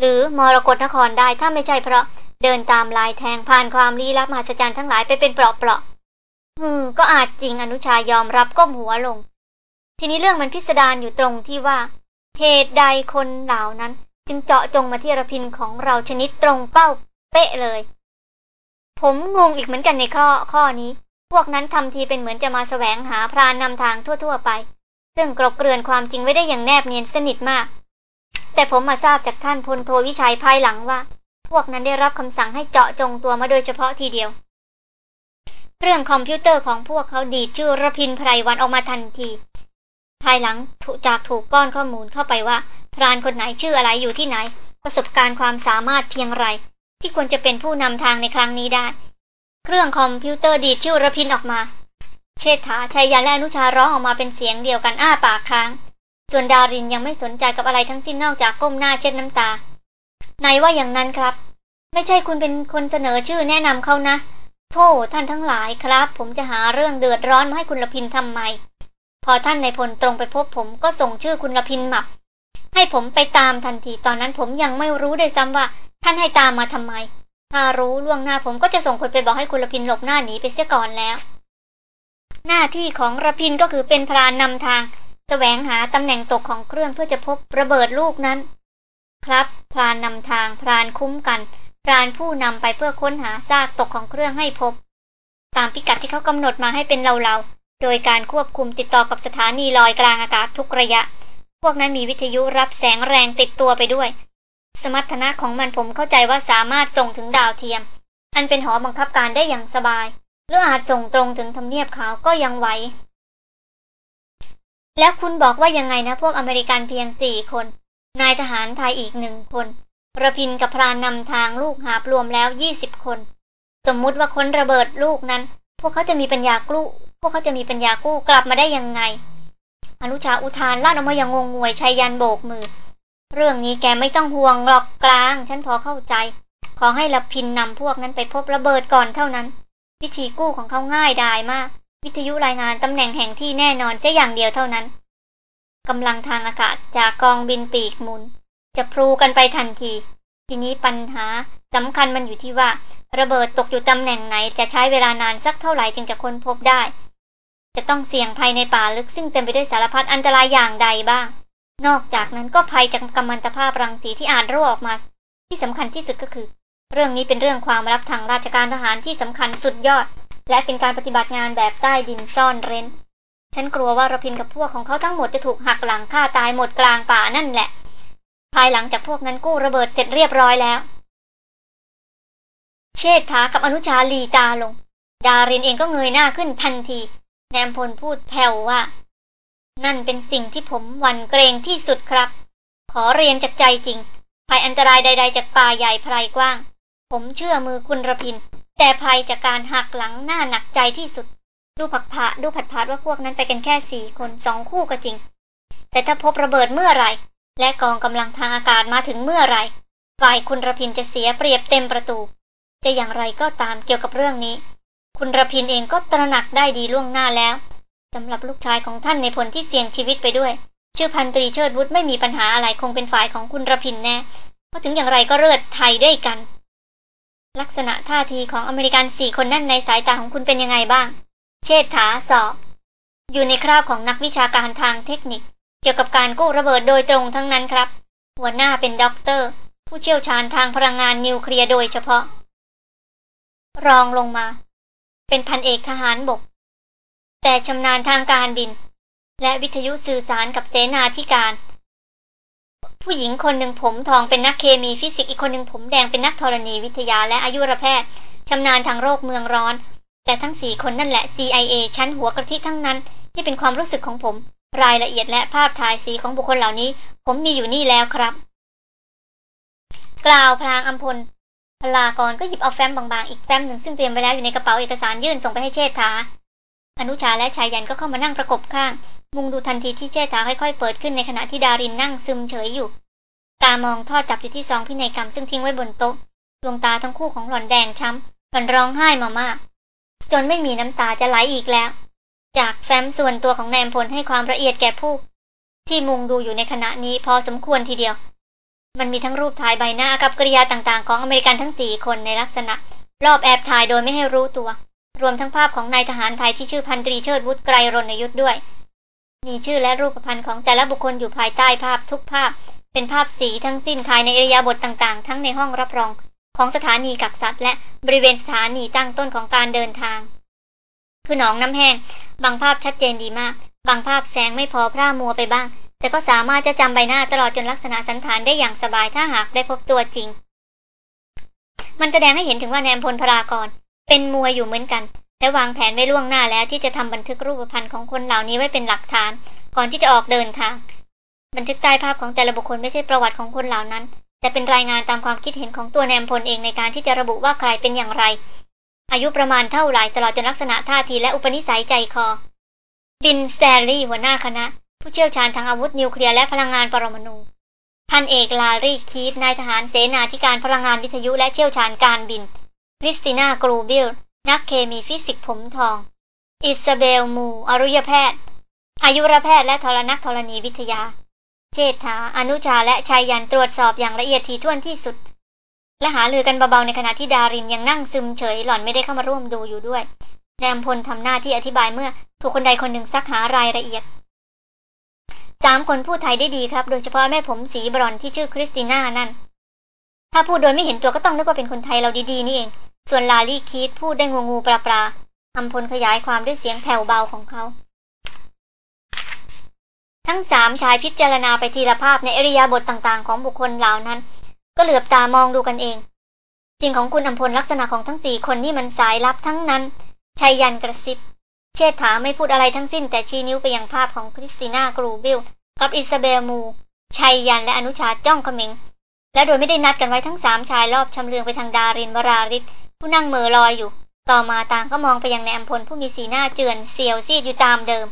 หรือมรกรนครได้ถ้าไม่ใช่เพราะเดินตามลายแทงผ่านความลี้ลับมหัศจรรย์ทั้งหลายไปเป็นเปราะๆอืม ก็อาจจริงอนุชายอมรับก้มหัวลง ทีนี้เรื่องมันพิสดารอยู่ตรงที่ว่า เหตุใดคนเหล่านั้น จึงเจาะจงมาที่ระพินของเราชนิดตรงเป้าเป๊ะเลย ผมงงอีกเหมือนกันในข้อข้อนี้ พวกนั้นทำทีเป็นเหมือนจะมาแสวงหาพรานนำทางทั่ว ๆ ไป ซึ่งกรบเกลื่อนความจริงไว้ได้อย่างแนบเนียนสนิทมาก แต่ผมมาทราบจากท่านพลโทวิชัยภายหลังว่า พวกนั้นได้รับคำสั่งให้เจาะจงตัวมาโดยเฉพาะทีเดียวเรื่องคอมพิวเตอร์ของพวกเขาดีดชื่อระพินไพรวันออกมาทันที ภายหลังจากถูกป้อนข้อมูลเข้าไปว่า พรานคนไหนชื่ออะไรอยู่ที่ไหน ประสบการณ์ความสามารถเพียงไร ที่ควรจะเป็นผู้นำทางในครั้งนี้ได้ เครื่องคอมพิวเตอร์ดีดชื่อระพินออกมา เชษฐาชัยยันและนุชาร้องออกมาเป็นเสียงเดียวกันอ้าปากค้าง ส่วนดารินยังไม่สนใจกับอะไรทั้งสิ้นนอกจากก้มหน้าเช็ดน้ำตาไหนว่าอย่างนั้นครับ ไม่ใช่คุณเป็นคนเสนอชื่อแนะนำเขานะโทษท่านทั้งหลายครับ ผมจะหาเรื่องเดือดร้อนมาให้คุณละพินทำไม พอท่านในพลตรงไปพบผมก็ส่งชื่อคุณละพินหมาให้ผมไปตามทันทีตอนนั้นผมยังไม่รู้ได้ซ้ำว่า ท่านให้ตามมาทำไม ถ้ารู้ล่วงหน้าผมก็จะส่งคนไปบอกให้คุณละพินหลบหน้าหนีไปเสียก่อนแล้ว หน้าที่ของระพินก็คือเป็นพรานนำทางแสวงหาตำแหน่งตกของเครื่องเพื่อจะพบระเบิดลูกนั้น ครับพรานนำทางพรานคุ้มกันพรานผู้นำไปเพื่อค้นหาซากตกของเครื่องให้พบ ตามพิกัดที่เขากำหนดมาให้เป็นเราๆ โดยการควบคุมติดต่อกับสถานีลอยกลางอากาศทุกระยะ พวกนั้นมีวิทยุรับแสงแรงติดตัวไปด้วย สมรรถนะของมันผมเข้าใจว่าสามารถส่งถึงดาวเทียม อันเป็นหอบังคับการได้อย่างสบาย หรืออาจส่งตรงถึงทำเนียบขาวก็ยังไหว แล้วคุณบอกว่ายังไงนะ พวกอเมริกันเพียงสี่คน นายทหารไทยอีกหนึ่งคนระพินกับพรานนำทางลูกหาบรวมแล้วยี่สิบคน สมมุติว่าคนระเบิดลูกนั้น พวกเขาจะมีปัญญากู้พ วกเขาจะมีปัญญากู้กลับมาได้ยังไง อนุชาอุทานลั่นออกมาอย่างงงงวยชัยยันโบกมือ เรื่องนี้แกไม่ต้องห่วงหรอกกลาง ฉันพอเข้าใจ ขอให้ละพินนำพวกนั้นไปพบระเบิดก่อนเท่านั้น วิธีกู้ของเขาง่ายดายมาก วิทยุรายงานตำแหน่งแห่งที่แน่นอนเสียอย่างเดียวเท่านั้นกำลังทางอากาศจากกองบินปีกหมุน จะพลูกันไปทันที ทีนี้ปัญหาสำคัญมันอยู่ที่ว่า ระเบิดตกอยู่ตำแหน่งไหนจะใช้เวลานานสักเท่าไหร่จึงจะค้นพบได้ จะต้องเสี่ยงภัยในป่าลึกซึ่งเต็มไปด้วยสารพัดอันตรายอย่างใดบ้าง นอกจากนั้นก็ภัยจากกัมมันตภาพรังสีที่อาจรั่วออกมา ที่สำคัญที่สุดก็คือ เรื่องนี้เป็นเรื่องความลับทางราชการทหารที่สำคัญสุดยอด และเป็นการปฏิบัติงานแบบใต้ดินซ่อนเร้น ฉันกลัวว่าระพินกับพวกของเขาทั้งหมดจะถูกหักหลังฆ่าตายหมดกลางป่านั่นแหละ ภายหลังจากพวกนั้นกู้ระเบิดเสร็จเรียบร้อยแล้ว เชษฐากับอนุชาลีตาลง ดารินเองก็เงยหน้าขึ้นทันที แนมพลพูดแผ่วว่า นั่นเป็นสิ่งที่ผมหวั่นเกรงที่สุดครับ ขอเรียนจากใจจริง ภัยอันตรายใด ๆ จากป่าใหญ่ไพรกว้าง ผมเชื่อมือคุณระพิน แต่ภัยจากการหักหลังหน้าหนักใจที่สุด ดูผักผะดูผัดผัดว่าพวกนั้นไปกันแค่สี่คนสองคู่ก็จริง แต่ถ้าพบระเบิดเมื่อไรและกองกำลังทางอากาศมาถึงเมื่อไรฝ่ายคุณระพินจะเสียเปรียบเต็มประตู จะอย่างไรก็ตามเกี่ยวกับเรื่องนี้ คุณระพินเองก็ตระหนักได้ดีล่วงหน้าแล้วสำหรับลูกชายของท่านในผลที่เสี่ยงชีวิตไปด้วย ชื่อพันตรีเชิดวุฒไม่มีปัญหาอะไรคงเป็นฝ่ายของคุณระพินแน่เพราะถึงอย่างไรก็เลือดไทยด้วยกัน ลักษณะท่าทีของอเมริกันสี่คนนั่นในสายตาของคุณเป็นยังไงบ้าง เชษฐาสอบอยู่ในคราบของนักวิชาการทางเทคนิค เกี่ยวกับการกู้ระเบิดโดยตรงทั้งนั้นครับ หัวหน้าเป็นด็อกเตอร์ ผู้เชี่ยวชาญทางพลังงานนิวเคลียร์โดยเฉพาะ รองลงมา เป็นพันเอกทหารบก แต่ชำนาญทางการบิน และวิทยุสื่อสารกับเสนาธิการ ผู้หญิงคนหนึ่งผมทองเป็นนักเคมีฟิสิกส์อีกคนหนึ่งผมแดงเป็นนักธรณีวิทยาและอายุรแพทย์ชำนาญทางโรคเมืองร้อน แต่ทั้งสี่คนนั่นแหละ CIA ชั้นหัวกระทิทั้งนั้นที่เป็นความรู้สึกของผม รายละเอียดและภาพถ่ายสีของบุคคลเหล่านี้ ผมมีอยู่นี่แล้วครับ กล่าวพลางอัมพล พลากรก็หยิบเอาแฟ้มบางๆ อีกแฟ้มหนึ่งซึ่งเตรียมไว้แล้วอยู่ในกระเป๋าเอกสารยื่นส่งไปให้เชษฐา อนุชาและชายยันก็เข้ามานั่งประกบข้าง มุงดูทันทีที่เชษฐาค่อยๆเปิดขึ้นในขณะที่ดารินนั่งซึมเฉยอยู่ ตามองทอดจับอยู่ที่ซองพินัยกรรมซึ่งทิ้งไว้บนโต๊ะ ดวงตาทั้งคู่ของหล่อนแดงช้ำหล่อนร้องไห้มามาก จนไม่มีน้ำตาจะไหลอีกแล้ว จากแฟ้มส่วนตัวของแนมพลให้ความละเอียดแก่ผู้ ที่มุงดูอยู่ในขณะนี้พอสมควรทีเดียว มันมีทั้งรูปถ่ายใบหน้ากับกริยาต่างๆ ของอเมริกันทั้งสี่คนในลักษณะ รอบแอบถ่ายโดยไม่ให้รู้ตัว รวมทั้งภาพของนายทหารไทยที่ชื่อพันตรีเชิดวุฒิไกรรณยุทธ์ด้วย มีชื่อและรูปพรรณของแต่ละบุคคลอยู่ภายใต้ภาพทุกภาพ เป็นภาพสีทั้งสิ้นถ่ายในอริยาบทต่างๆ ทั้งในห้องรับรอง ของสถานีกักสัตว์และบริเวณสถานีตั้งต้นของการเดินทาง คือหนองน้ำแห้ง บางภาพชัดเจนดีมาก บางภาพแสงไม่พอพร่ามัวไปบ้าง แต่ก็สามารถจะจำใบหน้าตลอดจนลักษณะสันฐานได้อย่างสบายถ้าหากได้พบตัวจริง มันแสดงให้เห็นถึงว่าแนมพลพรากร เป็นมวยอยู่เหมือนกัน และวางแผนไว้ล่วงหน้าแล้วที่จะทำบันทึกรูปพรรณของคนเหล่านี้ไว้เป็นหลักฐาน ก่อนที่จะออกเดินทาง บันทึกใต้ภาพของแต่ละบุคคลไม่ใช่ประวัติของคนเหล่านั้น แต่เป็นรายงานตามความคิดเห็นของตัวแนมพลเองในการที่จะระบุว่าใครเป็นอย่างไร อายุประมาณเท่าไหร่ตลอดจนลักษณะท่าทีและอุปนิสัยใจคอบินสแตลลี่หัวหน้าคณะ ผู้เชี่ยวชาญทางอาวุธนิวเคลียร์และพลังงานปรมาณูพันเอกลารีคีตนายทหารเสนาธิการพลังงานวิทยุและเชี่ยวชาญการบินคริสติน่ากรูบิล นักเคมีฟิสิกส์ผมทอง อิซาเบลมู อรุยแพทย์ อายุรแพทย์และทรนักธรณีวิทยาเชษฐา อนุชาและชายยันตรวจสอบอย่างละเอียดถี่ถ้วนที่สุด และหารือกันเบาๆในขณะที่ดารินยังนั่งซึมเฉยหล่อนไม่ได้เข้ามาร่วมดูอยู่ด้วยนายอำพลทำหน้าที่อธิบายเมื่อถูกคนใดคนหนึ่งซักหารายละเอียด สามคนพูดไทยได้ดีครับ โดยเฉพาะแม่ผมสีบรอนที่ชื่อคริสติน่านั่น ถ้าพูดโดยไม่เห็นตัวก็ต้องนึกว่าเป็นคนไทยเราดีๆนี่เอง ส่วนลาลี่คีดพูดได้งูงูปลาปลาอัมพลขยายความด้วยเสียงแผ่วเบาของเขา ทั้งสามชายพิจารณาไปทีละภาพในอิริยาบถต่างๆ ของบุคคลเหล่านั้น ก็เหลือบตามองดูกันเองจริงของคุณอัมพลลักษณะของทั้งสี่คนนี่มันสายลับทั้งนั้นชัยยันกระซิบ เชษฐาไม่พูดอะไรทั้งสิ้นแต่ชี้นิ้วไปยังภาพของคริสติน่ากรูบิลกับอิซาเบลมูชัยยันและอนุชาจ้องเขมงและโดยไม่ได้นัดกันไว้ทั้งสามชายลอบชำเลืองไปทางดารินวราริศผู้นั่งเหม่อลอยอยู่ ต่อมาต่างก็มองไปยังนายอำพลผู้มีสีหน้าเจื่อนเซียวซีดอยู่ตามเดิม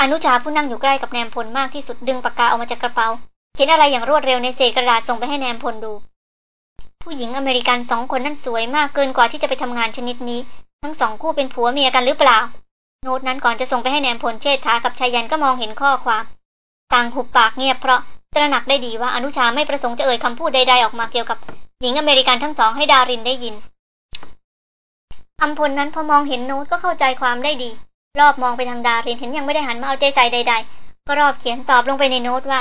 อนุชาผู้นั่งอยู่ใกล้กับนายอำพลมากที่สุดดึงปากกาออกมาจากกระเป๋า เขียนอะไรอย่างรวดเร็วในเศษกระดาษส่งไปให้นายอำพลดู ผู้หญิงอเมริกันสองคนนั้นสวยมากเกินกว่าที่จะไปทำงานชนิดนี้ ทั้งสองคู่เป็นผัวเมียกันหรือเปล่า โน้ตนั้นก่อนจะส่งไปให้นายอำพลเชษฐากับชายันก็มองเห็นข้อความ ต่างหุบปากเงียบเพราะตระหนักได้ดีว่าอนุชาไม่ประสงค์จะเอ่ยคำพูดใดๆออกมาเกี่ยวกับหญิงอเมริกันทั้งสองให้ดารินได้ยินอัมพลนั้นพอมองเห็นโน้ตก็เข้าใจความได้ดี ลอบมองไปทางดารินเห็นยังไม่ได้หันมาเอาใจใส่ใด ๆ ก็ลอบเขียนตอบลงไปในโน้ตว่า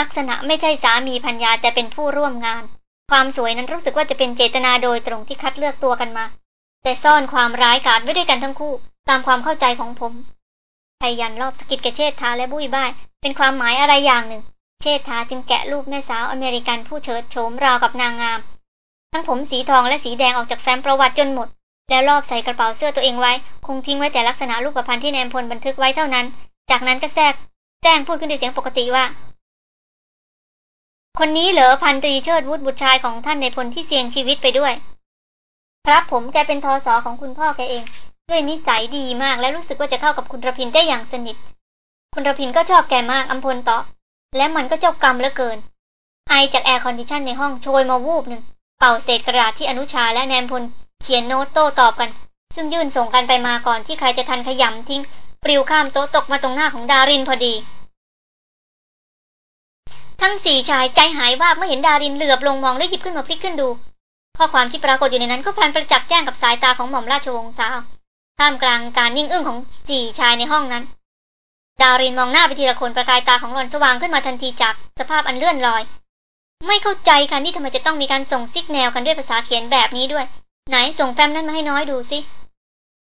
ลักษณะไม่ใช่สามีภรรยาแต่เป็นผู้ร่วมงาน ความสวยนั้นรู้สึกว่าจะเป็นเจตนาโดยตรงที่คัดเลือกตัวกันมา แต่ซ่อนความร้ายกาจไว้ด้วยกันทั้งคู่ ตามความเข้าใจของผมไทยันรอบสกิดกระเชษฐาและบุยบ้ายเป็นความหมายอะไรอย่างหนึ่ง เชษฐาจึงแกะรูปแม่สาวอเมริกันผู้เฉิดโฉมราวกับนางงาม ทั้งผมสีทองและสีแดงออกจากแฟ้มประวัติจนหมด แล้วรอบใส่กระเป๋าเสื้อตัวเองไว้ คงทิ้งไว้แต่ลักษณะรูปประพันธ์ที่แนมพลบันทึกไว้เท่านั้น จากนั้นก็แทรกแจ้งพูดขึ้นด้วยเสียงปกติว่า คนนี้เหรอพันตรีเชิดวุฒิบุตรชายของท่านในพลที่เสี่ยงชีวิตไปด้วย ครับผมแกเป็นทอสอของคุณพ่อแกเอง ด้วยนิสัยดีมากและรู้สึกว่าจะเข้ากับคุณระพินได้อย่างสนิท คุณระพินก็ชอบแกมากอัมพลต่อ และมันก็เจ้ากรรมเหลือเกิน ไอจาก air condition ในห้องโชยมาวูบหนึ่งเป่าเศษกระดาษที่อนุชาและนายอำพลเขียนโน้ตโต้ตอบกัน ซึ่งยื่นส่งกันไปมาก่อนที่ใครจะทันขยำทิ้งปลิวข้ามโต๊ะตกมาตรงหน้าของดารินพอดี ทั้งสี่ชายใจหายวาบเมื่อเห็นดารินเหลือบลงมองแล้วหยิบขึ้นมาพลิกขึ้นดู ข้อความที่ปรากฏอยู่ในนั้นก็พลันประจักษ์แจ้งกับสายตาของหม่อมราชวงศ์สาวท่ามกลางการนิ่งอึ้งของสี่ชายในห้องนั้น ดารินมองหน้าไปทีละคนประกายตาของหล่อนสว่างขึ้นมาทันทีจากสภาพอันเลื่อนลอย ไม่เข้าใจค่ะนี่ทำไมจะต้องมีการส่งซิกแนวกันด้วยภาษาเขียนแบบนี้ด้วย ไหนส่งแฟ้มนั้นมาให้น้อยดูสิ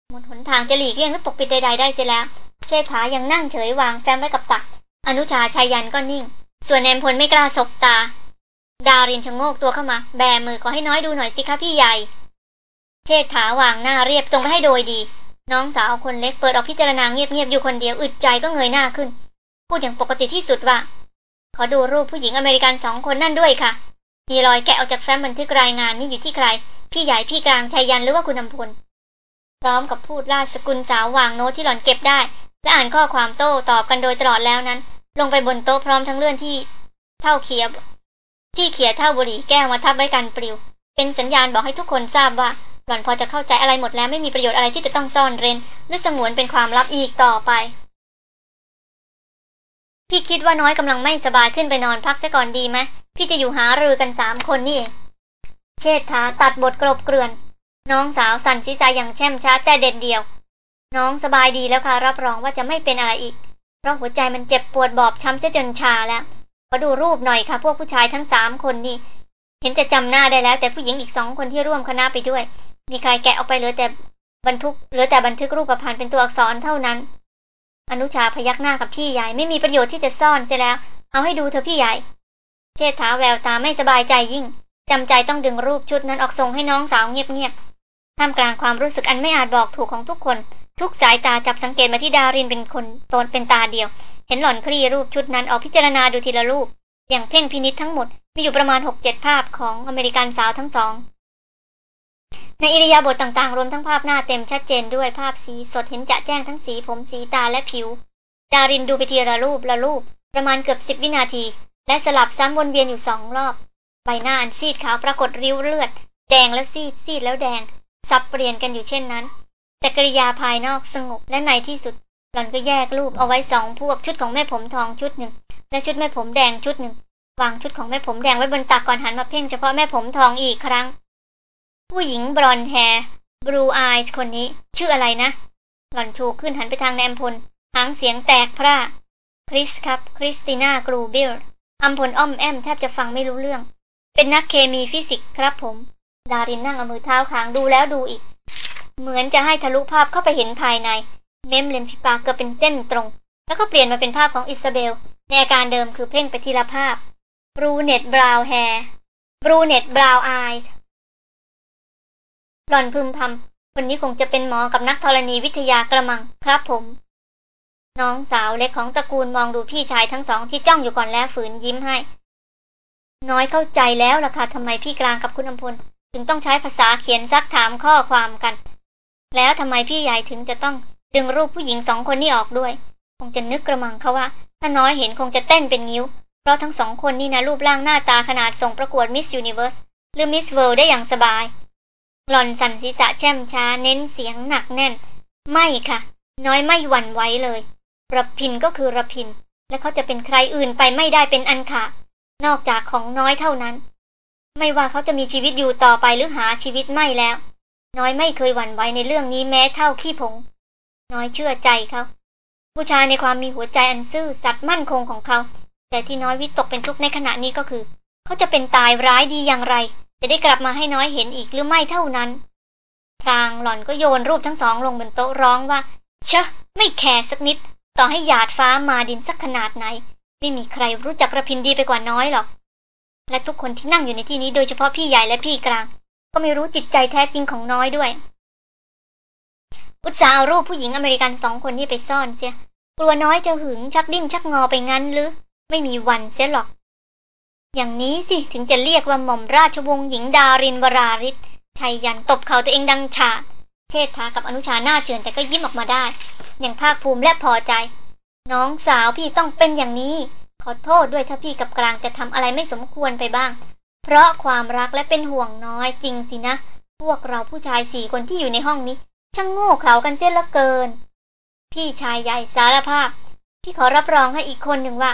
หมดหนทางจะหลีกเลี่ยงหรือปกปิดใดๆได้เสียแล้ว เชษฐายังนั่งเฉยวางแฟ้มไว้กับตัก อนุชาชายันก็นิ่ง ส่วนแอมพลไม่กล้าสบตา ดารินชะโงกตัวเข้ามา แบมือขอให้น้อยดูหน่อยสิคะพี่ใหญ่ เชษฐาวางหน้าเรียบส่งไปให้โดยดี น้องสาวคนเล็กเปิดออกพิจารณาเงียบๆอยู่คนเดียวอึดใจก็เงยหน้าขึ้น พูดอย่างปกติที่สุดว่า ขอดูรูปผู้หญิงอเมริกันสองคนนั่นด้วยค่ะ มีรอยแกะออกจากแฟ้มบันทึกรายงานนี่อยู่ที่ใคร พี่ใหญ่พี่กลางชายยันหรือว่าคุณนำพลพร้อมกับพูดราชสกุลสาววางโน้ตที่หล่อนเก็บได้ และอ่านข้อความโต้ตอบกันโดยตลอดแล้วนั้น ลงไปบนโต๊ะพร้อมทั้งเลื่อนที่เท่าเขียบ ที่เขียเท่าบุหรี่แก้วมาทับไว้กันปลิว เป็นสัญญาณบอกให้ทุกคนทราบว่าหล่อนพอจะเข้าใจอะไรหมดแล้วไม่มีประโยชน์อะไรที่จะต้องซ่อนเร้นหรือสงวนเป็นความลับอีกต่อไป พี่คิดว่าน้อยกำลังไม่สบายขึ้นไปนอนพักซะก่อนดีไหมพี่จะอยู่หารือกันสามคนนี่เองเชษฐาตัดบทกรบเกลื่อน น้องสาวสั่นศีรษะอย่างแช่มช้าแต่เด็ดเดียว น้องสบายดีแล้วค่ะรับรองว่าจะไม่เป็นอะไรอีก ราะหัวใจมันเจ็บปวดบอบช้ำเสียจนชาแล้วขอดูรูปหน่อยค่ะ พวกผู้ชายทั้งสามคนนี่เห็นจะจำหน้าได้แล้ว แต่ผู้หญิงอีกสองคนที่ร่วมคณะไปด้วย มีใครแกะออกไปเหลือแต่บรรทุกเหลือแต่บันทึกรูปประพันธ์เป็นตัวอักษรเท่านั้น อนุชาพยักหน้ากับพี่ใหญ่ไม่มีประโยชน์ที่จะซ่อนเสียแล้ว เอาให้ดูเธอพี่ใหญ่ เชษฐาแววตาไม่สบายใจยิ่งจำใจต้องดึงรูปชุดนั้นออกส่งให้น้องสาวเงียบๆ ท่ามกลางความรู้สึกอันไม่อาจบอกถูกของทุกคน ทุกสายตาจับสังเกตมาที่ดารินเป็นคนตนเป็นตาเดียว เห็นหล่อนคลี่รูปชุดนั้นออกพิจารณาดูทีละรูป อย่างเพ่งพินิษทั้งหมดมีอยู่ประมาณหกเจ็ดภาพของอเมริกันสาวทั้งสอง ในอิริยาบถต่างๆ รวมทั้งภาพหน้าเต็มชัดเจนด้วยภาพสีสดเห็นจะแจ้งทั้งสีผมสีตาและผิว ดารินดูไปทีละรูปละรูป ประมาณเกือบสิบวินาที และสลับซ้ำวนเวียนอยู่สองรอบ ใบหน้าอันซีดขาวปรากฏริ้วเลือด แดงแล้วซีดซีดแล้วแดง สับเปลี่ยนกันอยู่เช่นนั้น แต่กริยาภายนอกสงบและในที่สุดหล่อนก็แยกรูปเอาไว้สองพวกชุดของแม่ผมทองชุดหนึ่ง และชุดแม่ผมแดงชุดหนึ่ง วางชุดของแม่ผมแดงไว้บนตักก่อนหันมาเพ่งเฉพาะแม่ผมทองอีกครั้ง ผู้หญิง blonde hair blue eyes คนนี้ ชื่ออะไรนะ หล่อนชูขึ้นหันไปทางนายอำพลหางเสียงแตกพร่าคริสครับคริสติน่ากรูบิลอัมพลอ้อมแอ้มแทบจะฟังไม่รู้เรื่อง เป็นนักเคมีฟิสิกส์ครับผม ดารินนั่งเอามือเท้าคางดูแล้วดูอีก เหมือนจะให้ทะลุภาพเข้าไปเห็นภายใน เม้มริมฝีปากเกือบเป็นเส้นตรง แล้วก็เปลี่ยนมาเป็นภาพของอิซาเบล ในอาการเดิมคือเพ่งไปทีละภาพ brunette brown hair brunette brown eyesหล่อนพึมพำคนนี้คงจะเป็นหมอกับนักธรณีวิทยากระมังครับผม น้องสาวเล็กของตระกูลมองดูพี่ชายทั้งสองที่จ้องอยู่ก่อนแล้วฝืนยิ้มให้ น้อยเข้าใจแล้วล่ะค่ะทำไมพี่กลางกับคุณอำพล ถึงต้องใช้ภาษาเขียนซักถามข้อความกัน แล้วทำไมพี่ใหญ่ถึงจะต้องดึงรูปผู้หญิงสองคนนี้ออกด้วย คงจะนึกกระมังเขาว่า ถ้าน้อยเห็นคงจะเต้นเป็นงิ้ว เพราะทั้งสองคนนี่นะรูปร่างหน้าตาขนาดส่งประกวดมิสยูนิเว r ร์สหรือมิสเวิลด์ได้อย่างสบาย หล่อนสันศีรษะแช่มช้าเน้นเสียงหนักแน่น ไม่ค่ะ น้อยไม่หวั่นไหวเลยระพินก็คือระพิน และเขาจะเป็นใครอื่นไปไม่ได้เป็นอันขาดนอกจากของน้อยเท่านั้น ไม่ว่าเขาจะมีชีวิตอยู่ต่อไปหรือหาชีวิตไม่แล้ว น้อยไม่เคยหวั่นไหวในเรื่องนี้แม้เท่าขี้ผง น้อยเชื่อใจเขาผู้ชายในความมีหัวใจอันซื่อสัตย์มั่นคงของเขา แต่ที่น้อยวิตกเป็นทุกข์ในขณะนี้ก็คือ เขาจะเป็นตายร้ายดีอย่างไร จะได้กลับมาให้น้อยเห็นอีกหรือไม่เท่านั้นพรางหล่อนก็โยนรูปทั้งสองลงบนโต๊ะร้องว่า เชอะไม่แคร์สักนิด ต่อให้หยาดฟ้ามาดินสักขนาดไหน ไม่มีใครรู้จักระพินดีไปกว่าน้อยหรอก และทุกคนที่นั่งอยู่ในที่นี้โดยเฉพาะพี่ใหญ่และพี่กลาง ก็ไม่รู้จิตใจแท้จริงของน้อยด้วย อุตส่าห์เอารูปผู้หญิงอเมริกันสองคนนี้ไปซ่อนเสีย กลัวน้อยจะหึงชักดิ้นชักงอไปงั้นหรือ ไม่มีวันเสียหรอก อย่างนี้สิถึงจะเรียกว่าหม่อมราชวงศ์หญิงดารินวราริศชัยยันตบเข่าตัวเองดังฉาดเชษฐากับอนุชาหน้าเจือนแต่ก็ยิ้มออกมาได้ อย่างภาคภูมิและพอใจ น้องสาวพี่ต้องเป็นอย่างนี้ อโทษด้วยถ้าพี่กับกลางจะทำอะไรไม่สมควรไปบ้าง เพราะความรักและเป็นห่วงน้อยจริงสินะ พวกเราผู้ชายสี่คนที่อยู่ในห้องนี้ ช่างโง่เขลากันเสียละเกิน พี่ชายใหญ่สารภาพ พี่ขอรับรองให้อีกคนหนึ่งว่า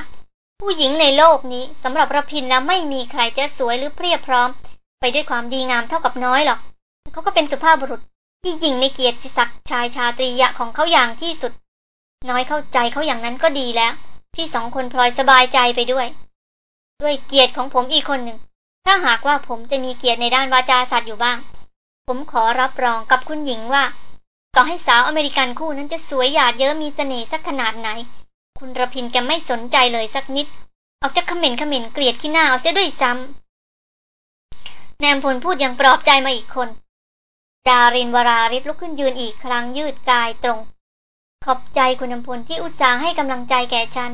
ผู้หญิงในโลกนี้สำหรับระพินแล้วไม่มีใครจะสวยหรือเพรียบพร้อม ไปด้วยความดีงามเท่ากับน้อยหรอกเขาก็เป็นสุภาพบุรุษที่ยิงในเกียรติศักดิ์ชายชาตรียะของเขาอย่างที่สุด น้อยเข้าใจเขาอย่างนั้นก็ดีแล้ว พี่สองคนพลอยสบายใจไปด้วย ด้วยเกียรติของผมอีกคนหนึ่ง ถ้าหากว่าผมจะมีเกียรติในด้านวาจาสัตว์อยู่บ้าง ผมขอรับรองกับคุณหญิงว่า ต่อให้สาวอเมริกันคู่นั้นจะสวยหยาดเยอะมีเสน่ห์สักขนาดไหน คุณระพินแกไม่สนใจเลยสักนิด ออกจากขม็นขม็นเกลียดขี้หน้าเอาเสียด้วยซ้ำแนมพลพูดอย่างปลอบใจมาอีกคน ดารินวราริศลุกขึ้นยืนอีกครั้งยืดกายตรง ขอบใจคุณนำพลที่อุตส่าห์ให้กำลังใจแก่ฉัน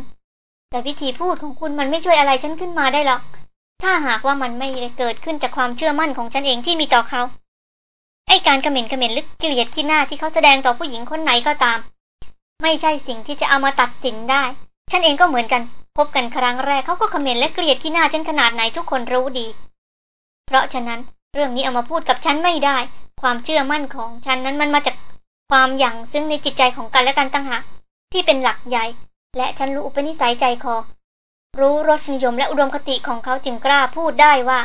แต่วิธีพูดของคุณมันไม่ช่วยอะไรฉันขึ้นมาได้หรอก ถ้าหากว่ามันไม่เกิดขึ้นจากความเชื่อมั่นของฉันเองที่มีต่อเขา ไอการกระเหม็นกระเหม็นลึกเกลียดขี้หน้าที่เขาแสดงต่อผู้หญิงคนไหนก็ตาม ไม่ใช่สิ่งที่จะเอามาตัดสินได้ ฉันเองก็เหมือนกัน พบกันครั้งแรกเขาก็คอมเหมนและเกลียดขี้หน้าฉันขนาดไหนทุกคนรู้ดี เพราะฉะนั้นเรื่องนี้เอามาพูดกับฉันไม่ได้ ความเชื่อมั่นของฉันนั้นมันมาจาก ความหยั่งซึ่งในจิตใจของกันและกันตั้งหากที่เป็นหลักใหญ่ และฉันรู้อุปนิสัยใจคอ รู้รสนิยมและอุดมคติของเขาจึงกล้าพูดได้ว่า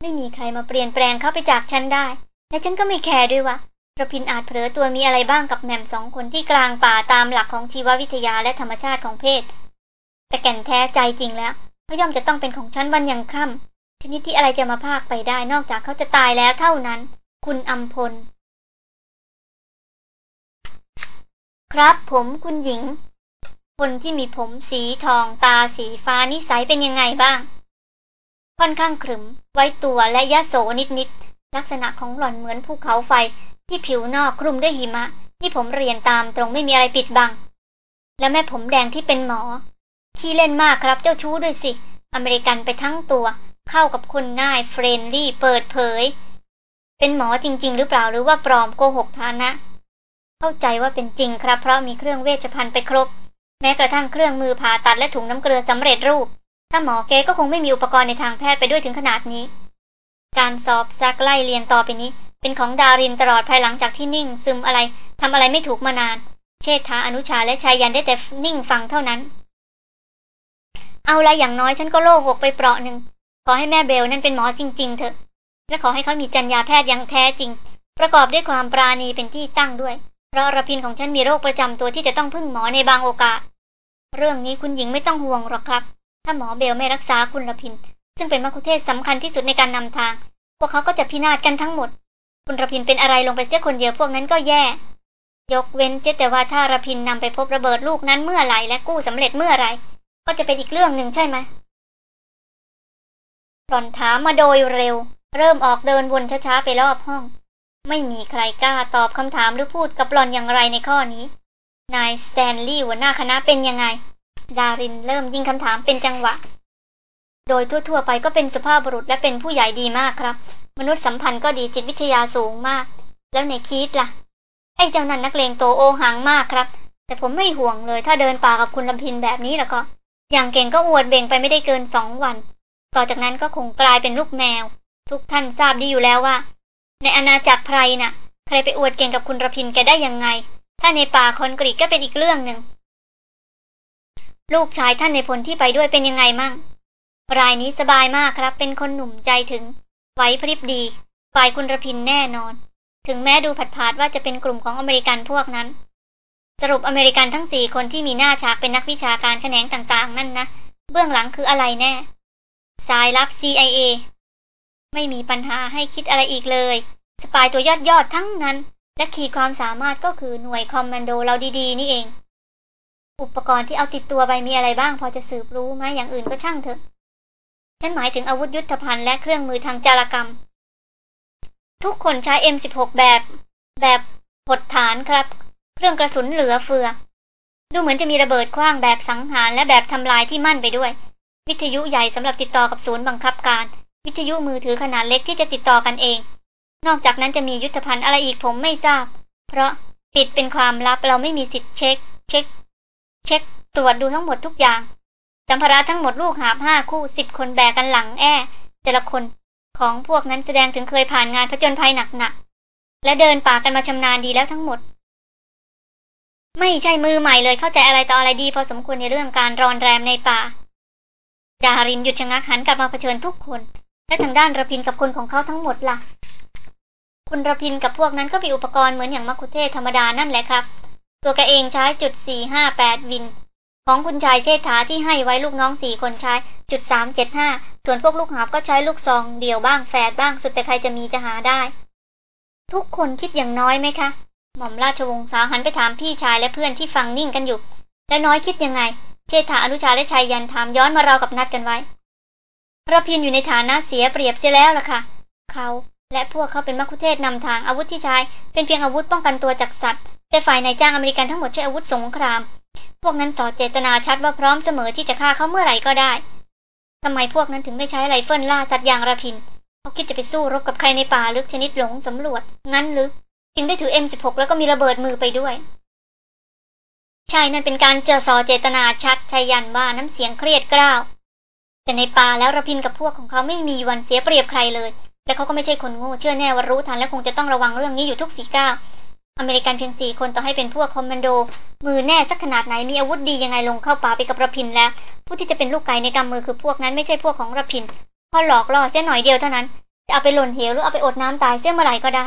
ไม่มีใครมาเปลี่ยนแปลงเขาไปจากฉันได้ และฉันก็ไม่แคร์ด้วยว่าระพินอาจเผลอตัวมีอะไรบ้างกับแหม่มสองคนที่กลางป่าตามหลักของชีววิทยาและธรรมชาติของเพศ แต่แก่นแท้ใจจริงแล้วเขาย่อมจะต้องเป็นของฉันวันยังค่ำชนิดที่อะไรจะมาพากไปได้นอกจากเขาจะตายแล้วเท่านั้น คุณอัมพล ครับผมคุณหญิง คนที่มีผมสีทองตาสีฟ้านิสัยเป็นยังไงบ้าง ค่อนข้างขรึม ไว้ตัวและยะโสนิดๆ ลักษณะของหล่อนเหมือนภูเขาไฟที่ผิวนอกคลุมด้วยหิมะ ที่ผมเรียนตามตรงไม่มีอะไรปิดบัง และแม่ผมแดงที่เป็นหมอ ขี้เล่นมากครับเจ้าชู้ด้วยสิ อเมริกันไปทั้งตัว เข้ากับคนง่ายเฟรนลี่เปิดเผย เป็นหมอจริง ๆ หรือเปล่าหรือว่าปลอมโกหกฐานะ เข้าใจว่าเป็นจริงครับ เพราะมีเครื่องเวชภัณฑ์ไปครบ แม้กระทั่งเครื่องมือผ่าตัดและถุงน้ำเกลือสำเร็จรูป ถ้าหมอเก๊ก็คงไม่มีอุปกรณ์ในทางแพทย์ไปด้วยถึงขนาดนี้ การสอบซักไล่เรียงต่อไปนี้ เป็นของดารินตลอดภายหลังจากที่นิ่ง ซึมอะไรทำอะไรไม่ถูกมานาน เชษฐาอนุชาและชายยันได้แต่นิ่งฟังเท่านั้น เอาละอย่างน้อยฉันก็โล่งอกไปเปราะหนึ่งขอให้แม่เบลนั่นเป็นหมอจริง ๆ เถอะ และขอให้เขามีจรรยาแพทย์อย่างแท้จริง ประกอบด้วยความปราณีเป็นที่ตั้งด้วย ราะระพินของฉันมีโรคประจำตัวที่จะต้องพึ่งหมอในบางโอกาส เรื่องนี้คุณหญิงไม่ต้องห่วงหรอกครับ ถ้าหมอเบลไม่รักษาคุณระพิน ซึ่งเป็นมัคคุเทศสำคัญที่สุดในการนำทาง พวกเขาก็จะพินาศกันทั้งหมด คุณระพินเป็นอะไรลงไปเสียคนเดียวพวกนั้นก็แย่ ยกเว้นเจแต่ว่าถ้าระพินนำไปพบระเบิดลูกนั้นเมื่อไหร่และกู้สำเร็จเมื่อไหร่ก็จะเป็นอีกเรื่องหนึ่งใช่ไหมหล่อนถามมาโดยเร็ว เริ่มออกเดินวนช้าๆไปรอบห้อง ไม่มีใครกล้าตอบคำถามหรือพูดกับหล่อนอย่างไรในข้อนี้ นายสแตนลีย์หัวหน้าคณะเป็นยังไง ดารินเริ่มยิงคำถามเป็นจังหวะ โดยทั่วๆไปก็เป็นสภาพบุรุษและเป็นผู้ใหญ่ดีมากครับ มนุษยสัมพันธ์ก็ดีจิตวิทยาสูงมาก แล้วในคีดละ่ะ ไอ้เจ้านั่นนักเลงโตโอหังมากครับ แต่ผมไม่ห่วงเลยถ้าเดินป่ากับคุณลำพินแบบนี้แล้วก็ อย่างเก่งก็อวดเบ่งไปไม่ได้เกินสองวัน ต่อจากนั้นก็คงกลายเป็นลูกแมว ทุกท่านทราบดีอยู่แล้วว่า ในอาณาจักรไพรนะ่ะ ใครไปอวดเก่งกับคุณระพินแกได้ยังไง ถ้าในป่าคอนกรีตก็เป็นอีกเรื่องหนึ่ง ลูกชายท่านในพลที่ไปด้วยเป็นยังไงมั่ง รายนี้สบายมากครับ เป็นคนหนุ่มใจถึง ไหวพริบดี ฝ่ายคุณระพินแน่นอน ถึงแม้ดูผัดผาดว่าจะเป็นกลุ่มของอเมริกันพวกนั้น สรุปอเมริกันทั้งสี่คนที่มีหน้าฉากเป็นนักวิชาการแขนงต่างๆ นั่นนะ เบื้องหลังคืออะไรแน่ สายลับ CIA ไม่มีปัญหาให้คิดอะไรอีกเลย สปายตัวยอดยอดทั้งนั้น และขีดความสามารถก็คือหน่วยคอมมานโดเราดีๆ นี่เอง อุปกรณ์ที่เอาติดตัวไปมีอะไรบ้างพอจะสืบรู้ไหมอย่างอื่นก็ช่างเถอะ ฉันหมายถึงอาวุธยุทธภัณฑ์และเครื่องมือทางจารกรรม ทุกคนใช้ M16 แบบ แบบผดฐานครับ เครื่องกระสุนเหลือเฟือ ดูเหมือนจะมีระเบิดคว้างแบบสังหารและแบบทำลายที่มั่นไปด้วย วิทยุใหญ่สำหรับติดต่อกับศูนย์บังคับการ วิทยุมือถือขนาดเล็กที่จะติดต่อกันเอง นอกจากนั้นจะมียุทธภัณฑ์อะไรอีกผมไม่ทราบ เพราะปิดเป็นความลับเราไม่มีสิทธิ์เช็ค เช็ค เช็ค ตรวจดูทั้งหมดทุกอย่างสัมภาระทั้งหมดลูกหาบห้าคู่สิบคนแบกกันหลังแอแต่ละคนของพวกนั้นแสดงถึงเคยผ่านงานผจญภัยหนักๆและเดินป่ากันมาชำนาญดีแล้วทั้งหมด ไม่ใช่มือใหม่เลยเข้าใจอะไรต่ออะไรดีพอสมควรในเรื่องการรอนแรมในป่าดารินหยุดชะงักหันกลับมาเผชิญทุกคน และทางด้านระพินกับคนของเขาทั้งหมดละ่ะ คุณระพินกับพวกนั้นก็มีอุปกรณ์เหมือนอย่างมักคุเทศธรรมดานั่นแหละครับ ตัวแกเองใช้จุดสี่ห้าแปดวิน ของคุณชายเชษฐาที่ให้ไว้ลูกน้องสี่คนใช้จุดสามเจ็ดห้าส่วนพวกลูกหาบก็ใช้ลูกซองเดี่ยวบ้างแฝดบ้างสุดแต่ใครจะมีจะหาได้ ทุกคนคิดอย่างน้อยไหมคะ หม่อมราชวงศ์สาวหันไปถามพี่ชายและเพื่อนที่ฟังนิ่งกันอยู่ แล้วน้อยคิดยังไง เชษฐาอนุชาและชายยันถามย้อนมาเรากับนัดกันไว้ ระพินอยู่ในฐานะเสียเปรียบเสียแล้วล่ะค่ะ เขาและพวกเขาเป็นมักคุเทศนำทางอาวุธที่ใช้เป็นเพียงอาวุธป้องกันตัวจากสัตว์ แต่ฝ่ายนายจ้างอเมริกันทั้งหมดใช้อาวุธสงคราม พวกนั้นส่อเจตนาชัดว่าพร้อมเสมอที่จะฆ่าเขาเมื่อไหร่ก็ได้ทำไมพวกนั้นถึงไม่ใช้ไรเฟิลล่าสัตว์อย่างระพินเขาคิดจะไปสู้รบกับใครในป่าลึกชนิดหลงสำรวจ งั้นหรือจึงได้ถือ M16 แล้วก็มีระเบิดมือไปด้วยใช่นั่นเป็นการเจอสอเจตนาชัดชัยยันว่าน้ำเสียงเครียดกร้าว แต่ในป่าแล้วระพินกับพวกของเขาไม่มีวันเสียเปรียบใครเลย และเขาก็ไม่ใช่คนโง่เชื่อแน่ว่ารู้ทันและคงจะต้องระวังเรื่องนี้อยู่ทุกฝีก้าวอเมริกันเพียงสี่คนต่อให้เป็นพวกคอมมานโด มือแน่สักขนาดไหนมีอาวุธดียังไงลงเข้าป่าไปกับระพินแล้ว ผู้ที่จะเป็นลูกไก่ในกำมือคือพวกนั้นไม่ใช่พวกของระพินพอหลอกล่อเสียหน่อยเดียวเท่านั้นจะเอาไปหล่นเหวหรือเอาไปอดน้ำตายเสียเมื่อไหร่ก็ได้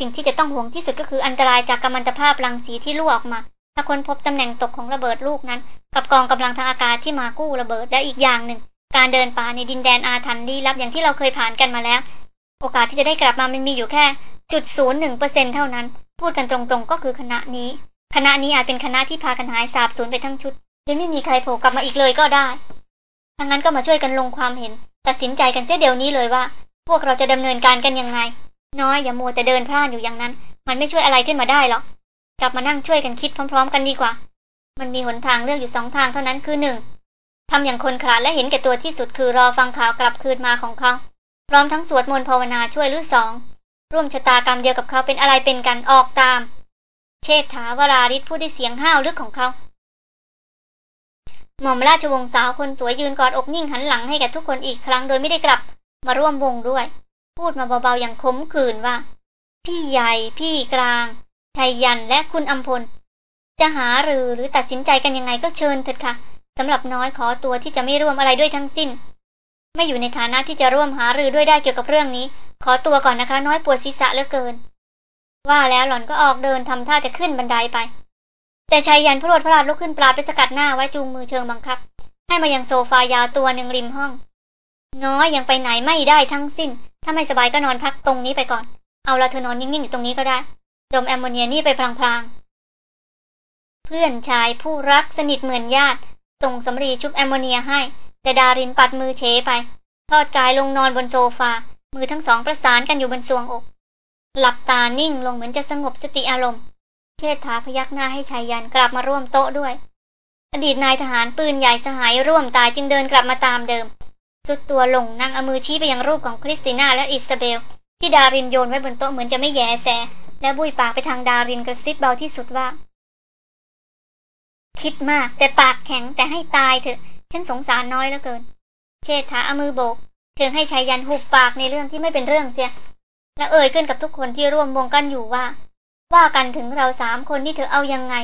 สิ่งที่จะต้องห่วงที่สุดก็คืออันตรายจากกัมมันตภาพรังสีที่รั่วออกมา ถ้าคนพบตำแหน่งตกของระเบิดลูกนั้น กับกองกำลังทางอากาศที่มากู้ระเบิดและอีกอย่างหนึ่ง การเดินป่าในดินแดนอาถรรพ์ลี้ลับอย่างที่เราเคยผ่านกันมาแล้ว โอกาสที่จะได้กลับมามันมีอยู่แค่จุดศูนย์หนึ่งเปอร์เซ็นเท่านั้น พูดกันตรงๆก็คือคณะนี้ คณะนี้อาจเป็นคณะที่พากันหายสาบสูญไปทั้งชุดโดยไม่มีใครโผล่กลับมาอีกเลยก็ได้ทั้งนั้นก็มาช่วยกันลงความเห็น ตัดสินใจกันเสียเดี๋ยวนี้เลยว่า พวกเราจะดำเนินการกันยังไง น้อยอย่ามัวแต่เดินพลาดอยู่อย่างนั้น มันไม่ช่วยอะไรขึ้นมาได้หรอกกลับมานั่งช่วยกันคิดพร้อม ๆ กันดีกว่า มันมีหนทางเลือกอยู่สองทางเท่านั้นคือหนึ่ง ทำอย่างคนขาดและเห็นแก่ตัวที่สุดคือรอฟังข่าวกลับคืนมาของเขา พร้อมทั้งสวดมนต์ภาวนาช่วยหรือสอง ร่วมชะตากรรมเดียวกับเขาเป็นอะไรเป็นกันออกตาม เชษฐาวราริศผู้ได้วยเสียงห้าวลึกของเขา หม่อมราชวงศ์สาวคนสวยยืนกอดอกนิ่งหันหลังให้กับทุกคนอีกครั้งโดยไม่ได้กลับ มาร่วมวงด้วย พูดมาเบาๆอย่างขมขื่นว่า พี่ใหญ่ พี่กลางไทยยันและคุณอัมพลจะหาหรือหรือตัดสินใจกันยังไงก็เชิญเถิดค่ะ สำหรับน้อยขอตัวที่จะไม่ร่วมอะไรด้วยทั้งสิ้น ไม่อยู่ในฐานะที่จะร่วมหารือด้วยได้เกี่ยวกับเรื่องนี้ ขอตัวก่อนนะคะ น้อยปวดศีรษะเหลือเกิน ว่าแล้วหล่อนก็ออกเดินทำท่าจะขึ้นบันไดไป แต่ชายยันพรวดพลาดลุกขึ้นปลาไปสกัดหน้าไว้จูงมือเชิงบังคับ ให้มายังโซฟายาวตัวหนึ่งริมห้อง น้อยยังไปไหนไม่ได้ทั้งสิ้น ถ้าไม่สบายก็นอนพักตรงนี้ไปก่อน เอาละเธอนอนนิ่งๆอยู่ตรงนี้ก็ได้ ดมแอมโมเนียนี่ไปพลางๆเพื่อนชายผู้รักสนิทเหมือนญาติ ส่งสำลีชุบแอมโมเนียให้ แต่ดารินปัดมือเฉไป ทอดกายลงนอนบนโซฟา มือทั้งสองประสานกันอยู่บนทรวงอก หลับตานิ่งลงเหมือนจะสงบสติอารมณ์ เชษฐาพยักหน้าให้ไชยยันต์กลับมาร่วมโต๊ะด้วย อดีตนายทหารปืนใหญ่สหายร่วมตายจึงเดินกลับมาตามเดิม ทรุดตัวลงนั่งเอามือชี้ไปยังรูปของคริสติน่าและอิซาเบล ที่ดารินโยนไว้บนโต๊ะเหมือนจะไม่แยแสและบุยปากไปทางดารินกระซิบเบาที่สุดว่า คิดมาก แต่ปากแข็งแต่ให้ตายเถอะ ฉันสงสารน้อยเหลือเกิน เชษฐาเอามือโบกถึงให้ชายยันหุบปากในเรื่องที่ไม่เป็นเรื่องเสีย และเอ่ยขึ้นกับทุกคนที่ร่วมวงกันอยู่ว่า ว่ากันถึงเราสามคนที่เธอเอายังไง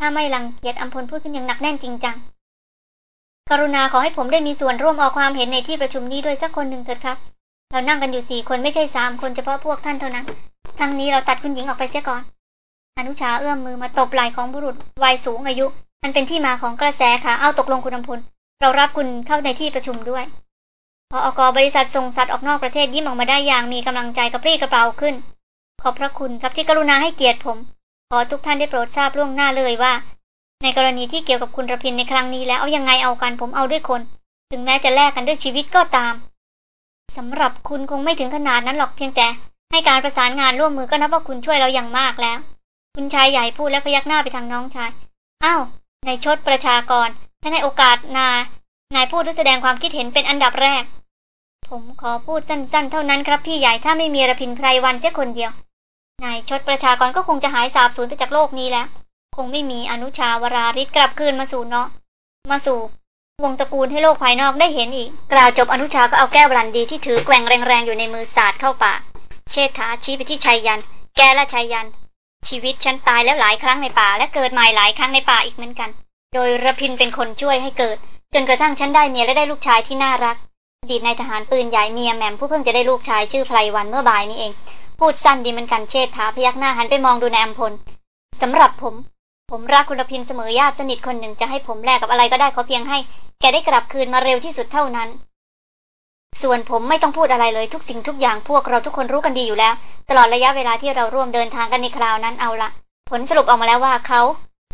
ถ้าไม่รังเกียจอัมพลพูดขึ้นอย่างหนักแน่นจริงจัง กรุณาขอให้ผมได้มีส่วนร่วมออกความเห็นในที่ประชุมนี้ด้วยสักคนหนึ่งเถิดครับ เรานั่งกันอยู่สี่คนไม่ใช่สามคนเฉพาะพวกท่านเท่านั้น ทั้งนี้เราตัดคุณหญิงออกไปเสียก่อน อนุชาเอื้อมมือมาตบไหล่ของบุรุษวัยสูงอายุ อันเป็นที่มาของกระแสค่ะเอาตกลงคุณอำพล เรารับคุณเข้าในที่ประชุมด้วยพออกบริษัทส่งสัตว์ออกนอกประเทศยิ้มออกมาได้อย่างมีกำลังใจกระปรี้กระเป๋าขึ้น ขอบพระคุณครับที่กรุณาให้เกียรติผม ขอทุกท่านได้โปรดทราบล่วงหน้าเลยว่า ในกรณีที่เกี่ยวกับคุณระพินในครั้งนี้แล้วเอายังไงเอากันผมเอาด้วยคน ถึงแม้จะแลกกันด้วยชีวิตก็ตามสำหรับคุณคงไม่ถึงขนาดนั้นหรอกเพียงแต่ ให้การประสานงานร่วมมือก็นับว่าคุณช่วยเราอย่างมากแล้ว คุณชายใหญ่พูดและพยักหน้าไปทางน้องชาย อ้าวในชดประชากร ถ้าในโอกาสนานายพูดและแสดงความคิดเห็นเป็นอันดับแรก ผมขอพูดสั้นๆ เท่านั้นครับพี่ใหญ่ถ้าไม่มีระพินไพรวันเสียคนเดียวนายชดประชากรก็คงจะหายสาบสูญไปจากโลกนี้แล้ว คงไม่มีอนุชาวราริศกลับคืนมาสู่เนาะ มาสู่ วงตระกูลให้โลกภายนอกได้เห็นอีก กล่าวจบอนุชาก็เอาแก้วบรันดีที่ถือแกว่งแรงๆอยู่ในมือสาดเข้าปาก เชษฐาชี้ไปที่ชัยยัน แกและชัยยัน ชีวิตฉันตายแล้วหลายครั้งในป่า และเกิดใหม่หลายครั้งในป่าอีกเหมือนกัน โดยระพินเป็นคนช่วยให้เกิด จนกระทั่งฉันได้เมียและได้ลูกชายที่น่ารักอดีตนายทหารปืนใหญ่เมียแหม่มผู้เพิ่งจะได้ลูกชายชื่อไพรวันเมื่อบ่ายนี้เอง พูดสั้นดีเหมือนกันเชษฐาพยักหน้าหันไปมองดูนายอัมพลสำหรับผม ผมรักคุณระพินเสมอญาติสนิทคนหนึ่งจะให้ผมแลกกับอะไรก็ได้ขอเพียงให้ แกได้กลับคืนมาเร็วที่สุดเท่านั้น ส่วนผมไม่ต้องพูดอะไรเลยทุกสิ่งทุกอย่างพวกเราทุกคนรู้กันดีอยู่แล้ว ตลอดระยะเวลาที่เราร่วมเดินทางกันในคราวนั้นเอาละผลสรุปออกมาแล้วว่าเขา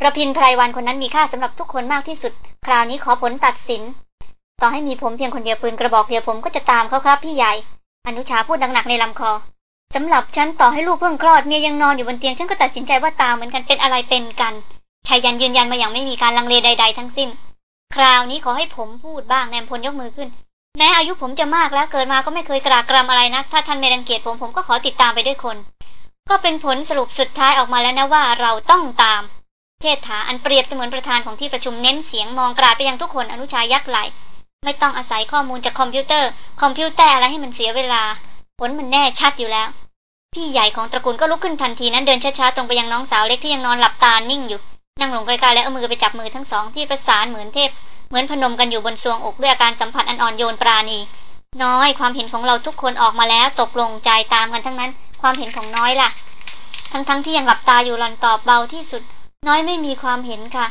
ระพินไพรวันคนนั้นมีค่าสำหรับทุกคนมากที่สุด คราวนี้ขอผลตัดสิน ต่อให้มีผมเพียงคนเดียวปืนกระบอกเดียวผมก็จะตามเขาครับพี่ใหญ่ อนุชาพูดหนักๆในลำคอสำหรับฉันต่อให้ลูกเพิ่งคลอดเมียยังนอนอยู่บนเตียงฉันก็ตัดสินใจว่าตามเหมือนกันเป็นอะไรเป็นกันชายยันยืนยันมาอย่างไม่มีการลังเลใด ๆ ทั้งสิ้น คราวนี้ขอให้ผมพูดบ้างแนมพลยกมือขึ้น แม้อายุผมจะมากแล้วเกิดมาก็ไม่เคยกรากรำอะไรนะถ้าท่านไม่รังเกียจผมผมก็ขอติดตามไปด้วยคน ก็เป็นผลสรุปสุดท้ายออกมาแล้วนะว่าเราต้องตามเชษฐาอันเปรียบเสมือนประธานของที่ประชุมเน้นเสียงมองกราดไปยังทุกคนอนุชายักไหล ไม่ต้องอาศัยข้อมูลจากคอมพิวเตอร์ คอมพิวเตอร์อะไรให้มันเสียเวลา ผลมันแน่ชัดอยู่แล้ว พี่ใหญ่ของตระกูลก็ลุกขึ้นทันทีนั้นเดินช้าๆตรงไปยังน้องสาวเล็กที่ยังนอนหลับตานิ่งอยู่ นั่งลงใกล้ๆแล้วเอามือไปจับมือทั้งสองที่ประสานเหมือนเทพ เหมือนพนมกันอยู่บนทรวงอกด้วยอาการสัมผัสอันอ่อนโยนปราณี น้อยความเห็นของเราทุกคนออกมาแล้วตกลงใจตามกันทั้งนั้น ความเห็นของน้อยล่ะ ทั้งๆทที่ยังหลับตาอยู่หลอนตอบเบาที่สุด น้อยไม่มีความเห็นค่ะ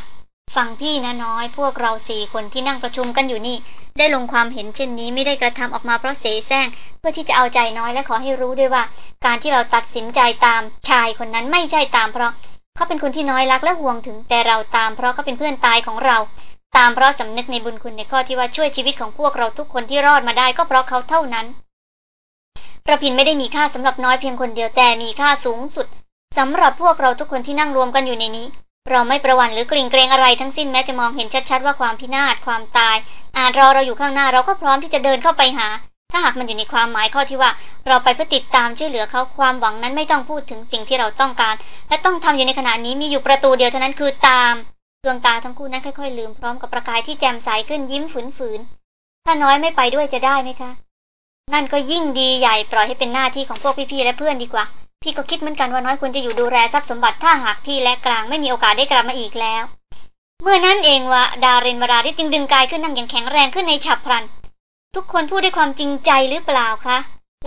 ฟังพี่นะน้อยพวกเราสี่คนที่นั่งประชุมกันอยู่นี่ ได้ลงความเห็นเช่นนี้ไม่ได้กระทำออกมาเพราะเสแสร้งเพื่อที่จะเอาใจน้อยและขอให้รู้ด้วยว่า การที่เราตัดสินใจตามชายคนนั้นไม่ใช่ตามเพราะ เขาเป็นคนที่น้อยรักและห่วงถึงแต่เราตามเพราะเขาเป็นเพื่อนตายของเรา ตามเพราะสำนึกในบุญคุณในข้อที่ว่าช่วยชีวิตของพวกเราทุกคนที่รอดมาได้ก็เพราะเขาเท่านั้น ประพินไม่ได้มีค่าสำหรับน้อยเพียงคนเดียวแต่มีค่าสูงสุดสำหรับพวกเราทุกคนที่นั่งรวมกันอยู่ในนี้ เราไม่ประวันหรือกริ่งเกรงอะไรทั้งสิ้นแม้จะมองเห็นชัดๆว่าความพินาศความตาย อาจรอเราอยู่ข้างหน้าเราก็พร้อมที่จะเดินเข้าไปหา ถ้าหากมันอยู่ในความหมายข้อที่ว่า เราไปเพื่อติดตามช่วยเหลือเขาความหวังนั้นไม่ต้องพูดถึงสิ่งที่เราต้องการ และต้องทำอยู่ในขณะนี้มีอยู่ประตูเดียวเท่านั้นคือตาม ดวงตาทั้งคู่นั้นค่อยๆลืมพร้อมกับประกายที่แจ่มใสขึ้นยิ้มฝืนๆถ้าน้อยไม่ไปด้วยจะได้ไหมคะ นั่นก็ยิ่งดีใหญ่ปล่อยให้เป็นหน้าที่ของพวกพี่ๆและเพื่อนดีกว่า พี่ก็คิดเหมือนกันว่าน้อยควรจะอยู่ดูแลทรัพย์สมบัติถ้าหากพี่และกลางไม่มีโอกาสได้กลับมาอีกแล้ว เมื่อนั้นเองว่าดาเรนวราริจึงดึงกายขึ้นนั่งอย่างแข็งแรงขึ้นในฉับพลัน ทุกคนพูดด้วยความจริงใจหรือเปล่าคะ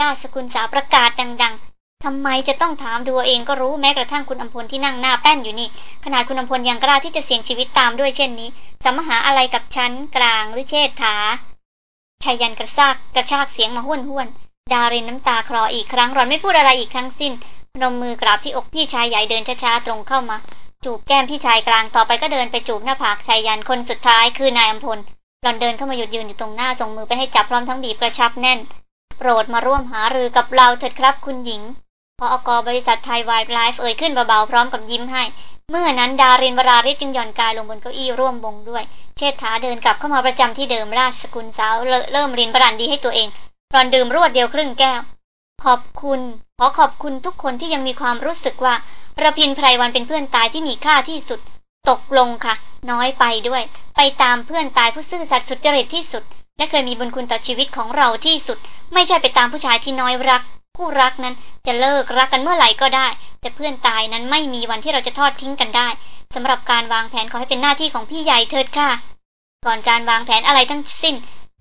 ล่าสกุลสาวประกาศดัง ๆ ทำไมจะต้องถามดูเองก็รู้แม้กระทั่งคุณอำพลที่นั่งหน้าแป้นอยู่นี่ ขนาดคุณอำพลยังกล้าที่จะเสี่ยงชีวิตตามด้วยเช่นนี้สมหาอะไรกับฉันกลางหรือเชษฐาชายันกระซากกระชากเสียงมาห้วนห้วน ดารินน้ำตาคลออีกครั้งหลอนไม่พูดอะไรอีกทั้งสิ้นพนมมือกราบที่อกพี่ชายใหญ่เดินช้าๆตรงเข้ามา จูบแก้มพี่ชายกลางต่อไปก็เดินไปจูบหน้าผากชายันคนสุดท้ายคือนายอำพลหล่อนเดินเข้ามาหยุดยืนอยู่ตรงหน้าส่งมือไปให้จับพร้อมทั้งบีบกระชับแน่น โปรดมาร่วมหารือกับเราเถิดครับคุณหญิง ออกบริษัทไทยไวฟ์ไลฟ์เอ่ยขึ้นเบาๆพร้อมกับยิ้มให้ เมื่อนั้นดารินวราริศจึงหย่อนกายลงบนเก้าอี้ร่วมวงด้วย เชษฐาเดินกลับเข้ามาประจำที่เดิมราชสกุลสาวเริ่มรินบรันดีให้ตัวเองหล่อนดื่มรวดเดียวครึ่งแก้ว ขอบคุณ ขอขอบคุณทุกคนที่ยังมีความรู้สึกว่าระพินไพรวันเป็นเพื่อนตายที่มีค่าที่สุด ตกลงค่ะ น้อยไปด้วย ไปตามเพื่อนตายผู้ซื่อสัตย์สุจริตที่สุด และเคยมีบุญคุณต่อชีวิตของเราที่สุด ไม่ใช่ไปตามผู้ชายที่น้อยรัก คู่รักนั้นจะเลิกรักกันเมื่อไหร่ก็ได้ แต่เพื่อนตายนั้นไม่มีวันที่เราจะทอดทิ้งกันได้สำหรับการวางแผนขอให้เป็นหน้าที่ของพี่ใหญ่เถิดค่ะ ก่อนการวางแผนอะไรทั้งสิ้น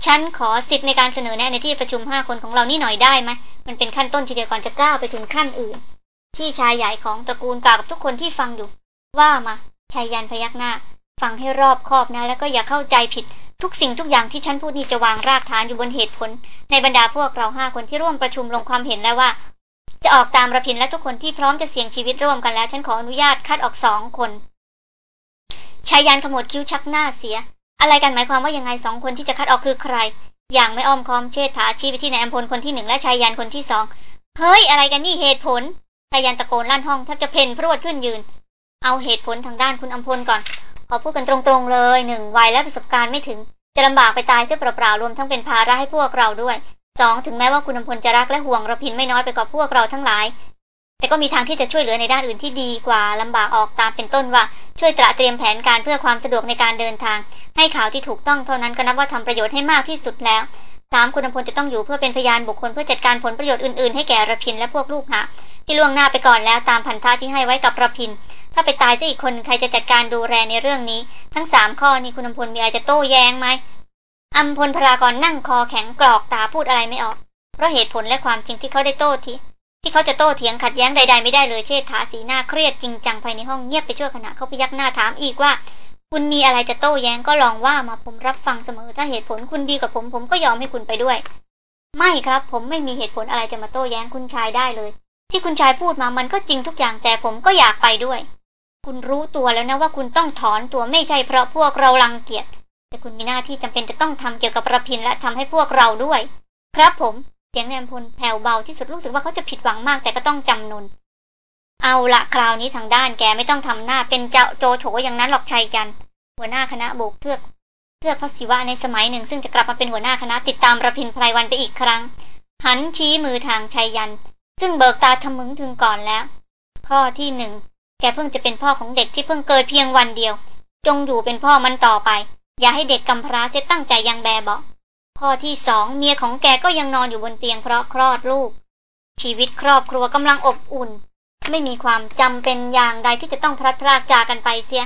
ฉันขอสิทธิ์ในการเสนอแนะในที่ประชุมห้าคนของเรานี่หน่อยได้ไหมมันเป็นขั้นต้นทีเดียวก่อนจะก้าวไปถึงขั้นอื่น พี่ชายใหญ่ของตระกูลกล่าวกับทุกคนที่ฟังอยู่ ว่ามาชายยันพยักหน้า ฟังให้รอบคอบนะแล้วก็อย่าเข้าใจผิด ทุกสิ่งทุกอย่างที่ฉันพูดนี่จะวางรากฐานอยู่บนเหตุผล ในบรรดาพวกเราห้าคนที่ร่วมประชุมลงความเห็นแล้วว่า จะออกตามระพินและทุกคนที่พร้อมจะเสี่ยงชีวิตร่วมกันแล้ว ฉันขออนุญาตคัดออกสองคนชายยันขมวดคิ้วชักหน้าเสีย อะไรกันหมายความว่ายังไงสองคนที่จะคัดออกคือใคร อย่างไม่อ้อมค้อมเชษฐาชี้ไปที่นายอัมพลคนที่หนึ่งและชายยันคนที่สองเฮ้ยอะไรกันนี่เหตุผลชายยันตะโกนลั่นห้องแทบจะเพ่นพรวดขึ้นยืน เอาเหตุผลทางด้านคุณอัมพลก่อน ขอพูดกันตรงๆเลยหนึ่งวัยและประสบการณ์ไม่ถึง จะลำบากไปตายเสียเปล่าๆรวมทั้งเป็นภาระให้พวกเราด้วยสองถึงแม้ว่าคุณอัมพลจะรักและห่วงระพินไม่น้อยไปกว่าพวกเราทั้งหลาย แต่ก็มีทางที่จะช่วยเหลือในด้านอื่นที่ดีกว่าลำบากออกตามเป็นต้นว่า ช่วยตระเตรียมแผนการเพื่อความสะดวกในการเดินทาง ให้ข่าวที่ถูกต้องเท่านั้นก็นับว่าทำประโยชน์ให้มากที่สุดแล้วสามคุณอภพลจะต้องอยู่เพื่อเป็นพยานบุคคลเพื่อจัดการผลประโยชน์อื่นๆให้แก่ระพินและพวกลูกหาที่ล่วงหน้าไปก่อนแล้วตามพันธะที่ให้ไว้กับระพิน ถ้าไปตายซะอีกคนใครจะจัดการดูแลในเรื่องนี้ ทั้งสามข้อนี้คุณอภพลมีอะไรจะโต้แย้งไหมอัมพลพรากรนั่งคอแข็งกรอกตาพูดอะไรไม่ออก เพราะเหตุผลและความจริงที่เขาได้โต้ทีที่เขาจะโต้เถียงขัดแย้งใดๆไม่ได้เลยเชษฐาสีหน้าเครียดจริงจังภายในห้องเงียบไปชั่วขณะเขาพยักหน้าถามอีกว่า คุณมีอะไรจะโต้แย้งก็ลองว่ามาผมรับฟังเสมอ ถ้าเหตุผลคุณดีกับผมผมก็ยอมให้คุณไปด้วย ไม่ครับ ผมไม่มีเหตุผลอะไรจะมาโต้แย้งคุณชายได้เลย ที่คุณชายพูดมามันก็จริงทุกอย่างแต่ผมก็อยากไปด้วย คุณรู้ตัวแล้วนะว่าคุณต้องถอนตัวไม่ใช่เพราะพวกเราลังเกียจ แต่คุณมีหน้าที่จำเป็นจะต้องทำเกี่ยวกับระพินและทำให้พวกเราด้วย ครับผม เสียงแนมพลแผ่วเบาที่สุดรู้สึกว่าเขาจะผิดหวังมากแต่ก็ต้องจำนน เอาละคราวนี้ทางด้านแกไม่ต้องทำหน้าเป็นเจ้าโจโฉอย่างนั้นหรอกชัยยันหัวหน้าคณะโบกเทือกเทือกพระศิวะในสมัยหนึ่ง ซึ่งจะกลับมาเป็นหัวหน้าคณะติดตามระพินไพรวันไปอีกครั้ง หันชี้มือทางชัยยัน ซึ่งเบิกตาทะมึงถึงก่อนแล้ว ข้อที่หนึ่ง แกเพิ่งจะเป็นพ่อของเด็กที่เพิ่งเกิดเพียงวันเดียว จงอยู่เป็นพ่อมันต่อไป อย่าให้เด็กกำพร้าเสียตั้งใจยังแบเบาข้อที่สองเมียของแกก็ยังนอนอยู่บนเตียงเพราะคลอดลูก ชีวิตครอบครัวกำลังอบอุ่น ไม่มีความจำเป็นอย่างใดที่จะต้องพลัดพรากจากกันไปเสีย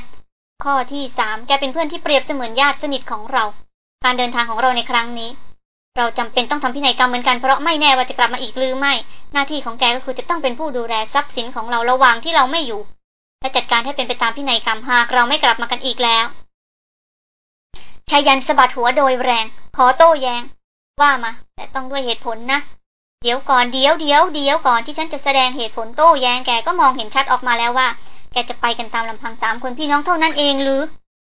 ข้อที่สามแกเป็นเพื่อนที่เปรียบเสมือนญาติสนิทของเรา การเดินทางของเราในครั้งนี้ เราจำเป็นต้องทำพินัยกรรมเหมือนกันเพราะไม่แน่ว่าจะกลับมาอีกหรือไม่ หน้าที่ของแกก็คือจะต้องเป็นผู้ดูแลทรัพย์สินของเราระหว่างที่เราไม่อยู่ และจัดการให้เป็นไปตามพินัยกรรมหากเราไม่กลับมากันอีกแล้วชายันสะบัดหัวโดยแรง ขอโต้แยง้ง ว่ามา แต่ต้องด้วยเหตุผลนะ เดี๋ยวก่อนเดี๋ยวเดี๋ยวเดี๋ยวก่อนที่ฉันจะแสดงเหตุผลโต้แยง้งแกก็มองเห็นชัดออกมาแล้วว่า แกจะไปกันตามลำพังสามคนพี่น้องเท่านั้นเองหรือ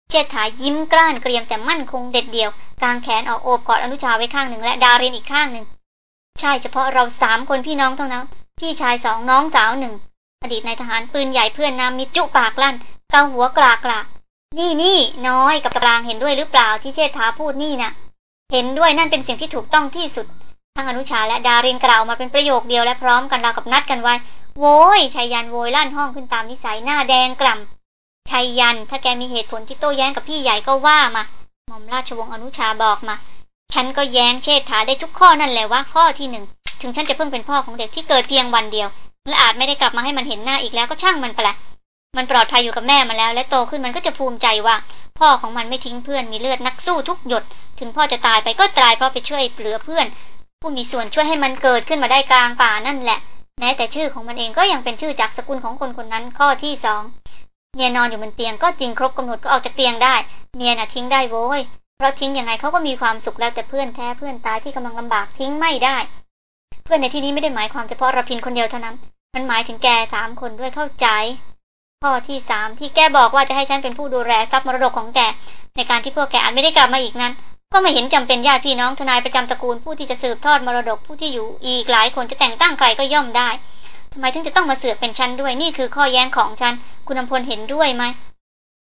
เชษฐายิ้มกล้านเกรียมแต่มั่นคงเด็ดเดี่ยวกางแขนออกโอบกอดอนุชาไว้ข้างหนึ่งและดารินอีกข้างหนึ่งใช่เฉพาะเราสามคนพี่น้องเท่านั้น พี่ชายสองน้องสาวหนึ่ง อดีตนายทหารปืนใหญ่เพื่อนนามิจุปากลั่นเกาหัวกลากลากนี่นี่น้อยกับกลางเห็นด้วยหรือเปล่าที่เชษฐาพูดนี่นะ่ะ เห็นด้วยนั่นเป็นสิ่งที่ถูกต้องที่สุด ทั้งอนุชาและดารินกล่าวมาเป็นประโยคเดียวและพร้อมกันราวกับนัดกันไว้โว้ยชายยันโวยลั่นห้องขึ้นตามนิสัยหน้าแดงกล่ำชายยัน ถ้าแกมีเหตุผลที่โต้แย้งกับพี่ใหญ่ก็ว่ามาหม่อมราชวงศ์อนุชาบอกมา ฉันก็แย้งเชษฐาได้ทุกข้อนั่นแหละว่าข้อที่หนึ่งถึงฉันจะเพิ่งเป็นพ่อของเด็กที่เกิดเพียงวันเดียว และอาจไม่ได้กลับมาให้มันเห็นหน้าอีกแล้วก็ช่างมันไปละมันปลอดภัยอยู่กับแม่มาแล้ว และโตขึ้นมันก็จะภูมิใจว่า พ่อของมันไม่ทิ้งเพื่อนมีเลือดนักสู้ทุกหยด ถึงพ่อจะตายไปก็ตายเพราะไปช่วยเหลือเพื่อน ผู้มีส่วนช่วยให้มันเกิดขึ้นมาได้กลางป่านั่นแหละ แม้แต่ชื่อของมันเองก็ยังเป็นชื่อจากสกุลของคนคนนั้นข้อที่สองเมียนอนอยู่บนเตียงก็จริงครบกำหนดก็ออกจากเตียงได้ เมียน่ะทิ้งได้โว้ยเพราะทิ้งยังไงเขาก็มีความสุขแล้วแต่เพื่อนแท้เพื่อนตายที่กำลังลำบากทิ้งไม่ได้ เพื่อนในที่นี้ไม่ได้หมายความเฉพาะระพินคนเดียวเท่านั้น มันหมายถึงแกสามคนด้วยเข้าใจ ข้อที่สามที่แกบอกว่าจะให้ฉันเป็นผู้ดูแลทรัพย์มรดกของแก ในการที่พวกแกอาจไม่ได้กลับมาอีกนั้น ก็ไม่เห็นจำเป็นญาติพี่น้องทนายประจำตระกูลผู้ที่จะสืบทอดมรดกผู้ที่อยู่ อีกหลายคนจะแต่งตั้งใครก็ย่อมได้ทำไมถึงจะต้องมาเสือกเป็นฉันด้วยนี่คือข้อแย้งของฉัน คุณอำพลเห็นด้วยไหม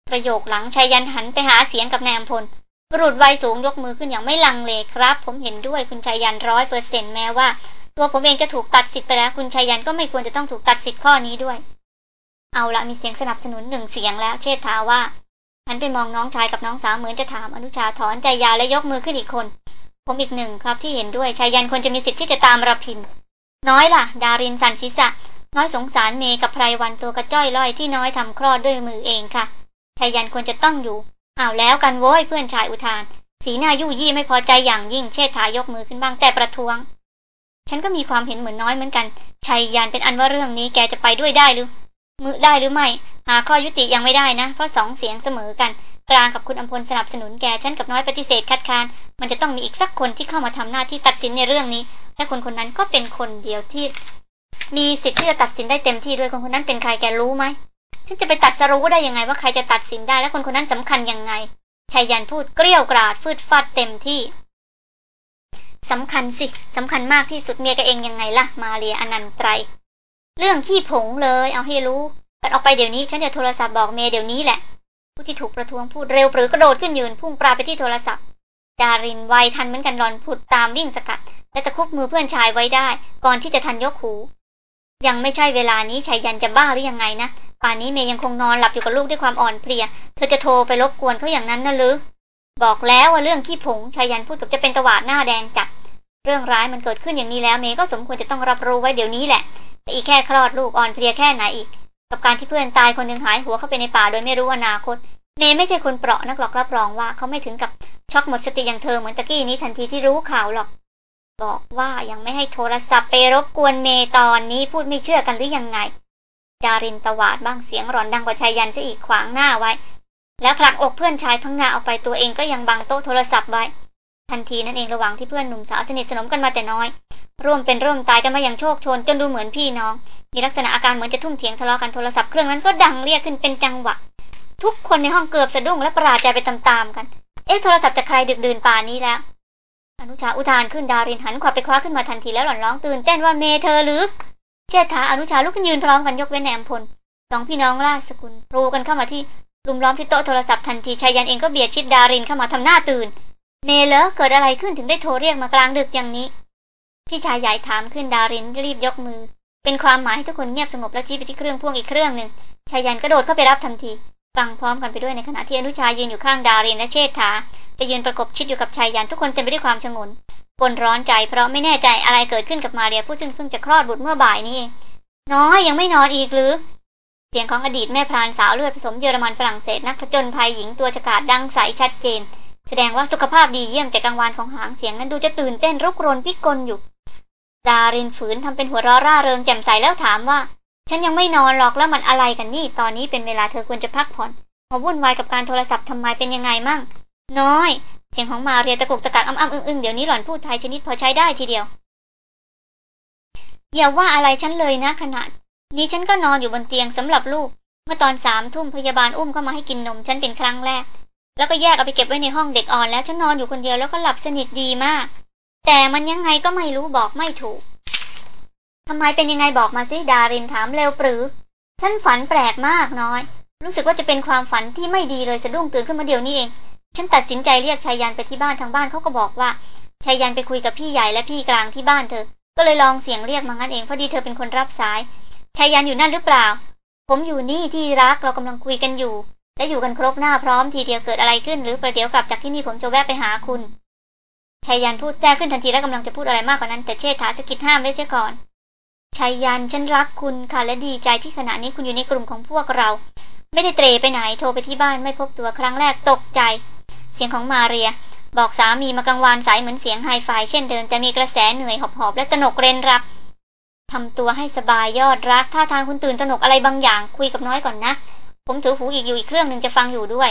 ประโยคหลังชายยันหันไปหาเสียงกับนายอำพลบุรุษวัยสูงยกมือขึ้นอย่างไม่ลังเลครับ ผมเห็นด้วยคุณชายยันร้อยเปอร์เซ็นต์แม้ว่า ตัวผมเองจะถูกตัดสิทธิ์ไปแล้ว คุณชายยันก็ไม่ควรจะต้องถูกตัดสิทธิ์ข้อนี้ด้วย เอาละมีเสียงสนับสนุนหนึ่งเสียงแล้ว เชษฐาว่าหันไปมองน้องชายกับน้องสาวเหมือนจะถามอนุชาถอนใจยาและยกมือขึ้นอีกคน ผมอีกหนึ่งครับที่เห็นด้วยชายยันควรจะมีสิทธิ์ที่จะตามระพิน น้อยล่ะ ดารินสันชิสะน้อยสงสารเมกับไพรวันตัวกระจ้อยล่อยที่น้อยทำคลอดด้วยมือเองค่ะชายยันควรจะต้องอยู่อ้าวแล้วกันโว้ยเพื่อนชายอุทาน สีหน้ายุ่ยี่ไม่พอใจอย่างยิ่งเชษฐายกมือขึ้นบ้างแต่ประท้วง ฉันก็มีความเห็นเหมือนน้อยเหมือนกันชัยยันเป็นอันว่าเรื่องนี้แกจะไปด้วยได้หรือมือได้หรือไม่ หาข้อยุติยังไม่ได้นะ เพราะสองเสียงเสมอกัน กลางกับคุณอำพลสนับสนุนแกฉันกับน้อยปฏิเสธคัดค้านมันจะต้องมีอีกสักคนที่เข้ามาทำหน้าที่ตัดสินในเรื่องนี้ และคนคนนั้นก็เป็นคนเดียวที่ มีสิทธิ์ที่จะตัดสินได้เต็มที่ด้วยคนคนนั้นเป็นใครแกรู้ไหมฉันจะไปตัดสรู้ได้ยังไงว่าใครจะตัดสินได้และคนคนนั้นสำคัญยังไงชายยันพูดเกลี้ยวกราดฟืดฟาดเต็มที่ สำคัญสิสำคัญมากที่สุดเมียแกเองยังไงล่ะมาเรียอนันตรเรื่องขี้ผงเลย เอาให้รู้ตัดออกไปเดี๋ยวนี้ฉันจะโทรศัพท์บอกเมย์เดี๋ยวนี้แหละ ผู้ที่ถูกประท้วงพูดเร็วปรือกระโดดขึ้นยืนพุ่งปลาไปที่โทรศัพท์ ดารินไวทันเหมือนกันรอนผุดตามวิ่งสกัด และตะคุบมือเพื่อนชายไว้ได้ ก่อนที่จะทันยกหู ยังไม่ใช่เวลานี้ชายยันจะบ้าหรือยังไงนะป่านนี้เมย์ยังคงนอนหลับอยู่กับลูกด้วยความอ่อนเพลีย เธอจะโทรไปรบกวนเขาอย่างนั้นนะหรือบอกแล้วว่าเรื่องขี้ผงชายันพูดกับจะเป็นตวาดหน้าแดงจัด เรื่องร้ายมันเกิดขึ้นอย่างนี้แล้วเมย์ก็สมควรจะต้องรับรู้ไว้เดี๋ยวนี้แหละ แต่อีกแค่คลอดลูกอ่อนเพลียแค่ไหนอีก กับการที่เพื่อนตายคนหนึ่งหายหัวเข้าไปในป่าโดยไม่รู้อนาคต เมย์ไม่ใช่คนเปราะนักหรอกรับรองว่าเขาไม่ถึงกับช็อกหมดสติอย่างเธอเหมือนตะกี้นี้ทันทีที่รู้ข่าวหรอก บอกว่ายังไม่ให้โทรศัพท์ไปรบกวนเมย์ตอนนี้พูดไม่เชื่อกันหรือยังไง ดารินตวาดบ้างเสียงร้อนดังกว่าชายยันซะอีกขวางหน้าไว้ แล้วผลักอกเพื่อนชายพังงาออกไปตัวเองก็ยังบังโต๊ะโทรศัพท์ไว้ ทันทีนั่นเองระหว่างที่เพื่อนหนุ่มสาวสนิทสนมกันมาแต่น้อย ร่วมเป็นร่วมตายกันมาอย่างโชคชนจนดูเหมือนพี่น้อง มีลักษณะอาการเหมือนจะทุ่มเถียงทะเลาะกันโทรศัพท์เครื่องนั้นก็ดังเรียกขึ้นเป็นจังหวะ ทุกคนในห้องเกือบสะดุ้งและประหลาดใจไปตามๆกัน เอ๊ะโทรศัพท์จากใครดึกดื่นป่านนี้แล้ว อนุชาอุทานขึ้นดารินหันขวับไปคว้าขึ้นมาทันทีแล้วหล่อนร้องตื่นเต้นว่าเมเธอหรือเชษฐาอนุชาลุกขึ้นยืนพร้อมกันยกเว้นแหนมพลสองพี่น้องราชสกุลรูกันเข้ามาที่รุมล้อมที่โต๊ะโทรศัพท์ทันทีชายันเองก็เบียดชิดดารินเข้ามาทำหน้าตื่น เมเลอเกิดอะไรขึ้นถึงได้โทรเรียกมากลางดึกอย่างนี้ พี่ชายใหญ่ถามขึ้นดารินรีบยกมือ เป็นความหมายให้ทุกคนเงียบสงบแล้วชี้ไปที่เครื่องพ่วงอีกเครื่องหนึ่งชายันกระโดดเข้าไปรับทันที ฟังพร้อมกันไปด้วยในขณะที่อนุชายืนอยู่ข้างดารินและเชษฐา ไปยืนประกบชิดอยู่กับชายยันทุกคนเต็มไปด้วยความชงนปนร้อนใจเพราะไม่แน่ใจอะไรเกิดขึ้นกับมาเรียผู้ซึ่งเพิ่งจะคลอดบุตรเมื่อบ่ายนี้เองน้อยยังไม่นอนอีกหรือ เสียงของอดีตแม่พรานสาวเลือดผสมเยอรมันฝรั่งเศสนักผจญภัยหญิงตัวฉกาจดังใสชัดเจน แสดงว่าสุขภาพดีเยี่ยมแต่กลางวันของหางเสียงนั้นดูจะตื่นเต้นรุกรนพิกลอยู่ ดารินฝืนทำเป็นหัวเราะร่าเริงแจ่มใสแล้วถามว่า ฉันยังไม่นอนหรอกแล้วมันอะไรกันนี่ ตอนนี้เป็นเวลาเธอควรจะพักผ่อนมาวุ่นวายกับการโทรศัพท์ทำไมเป็นยังไงมั่ง น้อย เสียงของมาเรียตะกุกตะกักอ้ำๆอึ้งๆเดี๋ยวนี้หล่อนพูดไทยชนิดพอใช้ได้ทีเดียวอย่าว่าอะไรฉันเลยนะขณะนี้ฉันก็นอนอยู่บนเตียงสำหรับลูก เมื่อตอนสามทุ่มพยาบาลอุ้มเข้ามาให้กินนมฉันเป็นครั้งแรก แล้วก็แยกเอาไปเก็บไว้ในห้องเด็กอ่อนแล้วฉันนอนอยู่คนเดียวแล้วก็หลับสนิทดีมาก แต่มันยังไงก็ไม่รู้บอกไม่ถูกทำไมเป็นยังไงบอกมาสิดารินถามเร็วปรือ ฉันฝันแปลกมากน้อย รู้สึกว่าจะเป็นความฝันที่ไม่ดีเลยสะดุ้งตื่นขึ้นมาเดี๋ยวนี้เอง ฉันตัดสินใจเรียกชายยันไปที่บ้านทางบ้านเขาก็บอกว่าชายยันไปคุยกับพี่ใหญ่และพี่กลางที่บ้านเธอ ก็เลยลองเสียงเรียกมางั้นเองพอดีเธอเป็นคนรับสายชายยันอยู่นั่นหรือเปล่า ผมอยู่นี่ที่รักเรากำลังคุยกันอยู่ และอยู่กันครบหน้าพร้อมทีเดียวเกิดอะไรขึ้น หรือประเดี๋ยวกลับจากที่นี่ผมจะแวะไปหาคุณชายยันพูดแทรกขึ้นทันทีและกำลังจะพูดอะไรมากกว่านั้น แต่เชษฐาสกิดห้ามได้เสียก่อนชายยันฉันรักคุณค่ะและดีใจที่ขณะนี้คุณอยู่ในกลุ่มของพวกเรา ไม่ได้เตรไปไหนโทรไปที่บ้านไม่พบตัวครั้งแรกตกใจ เสียงของมาเรีย บอกสามีมากลางวานสายเหมือนเสียงไฮไฟเช่นเดิมแต่มีกระแสเหนื่อยหอบๆและตนกเรนรับทำตัวให้สบายยอดรักท่าทางคุณตื่นตนกอะไรบางอย่างคุยกับน้อยก่อนนะ ผมถือหูอีกอยู่อีกเครื่องหนึ่งจะฟังอยู่ด้วย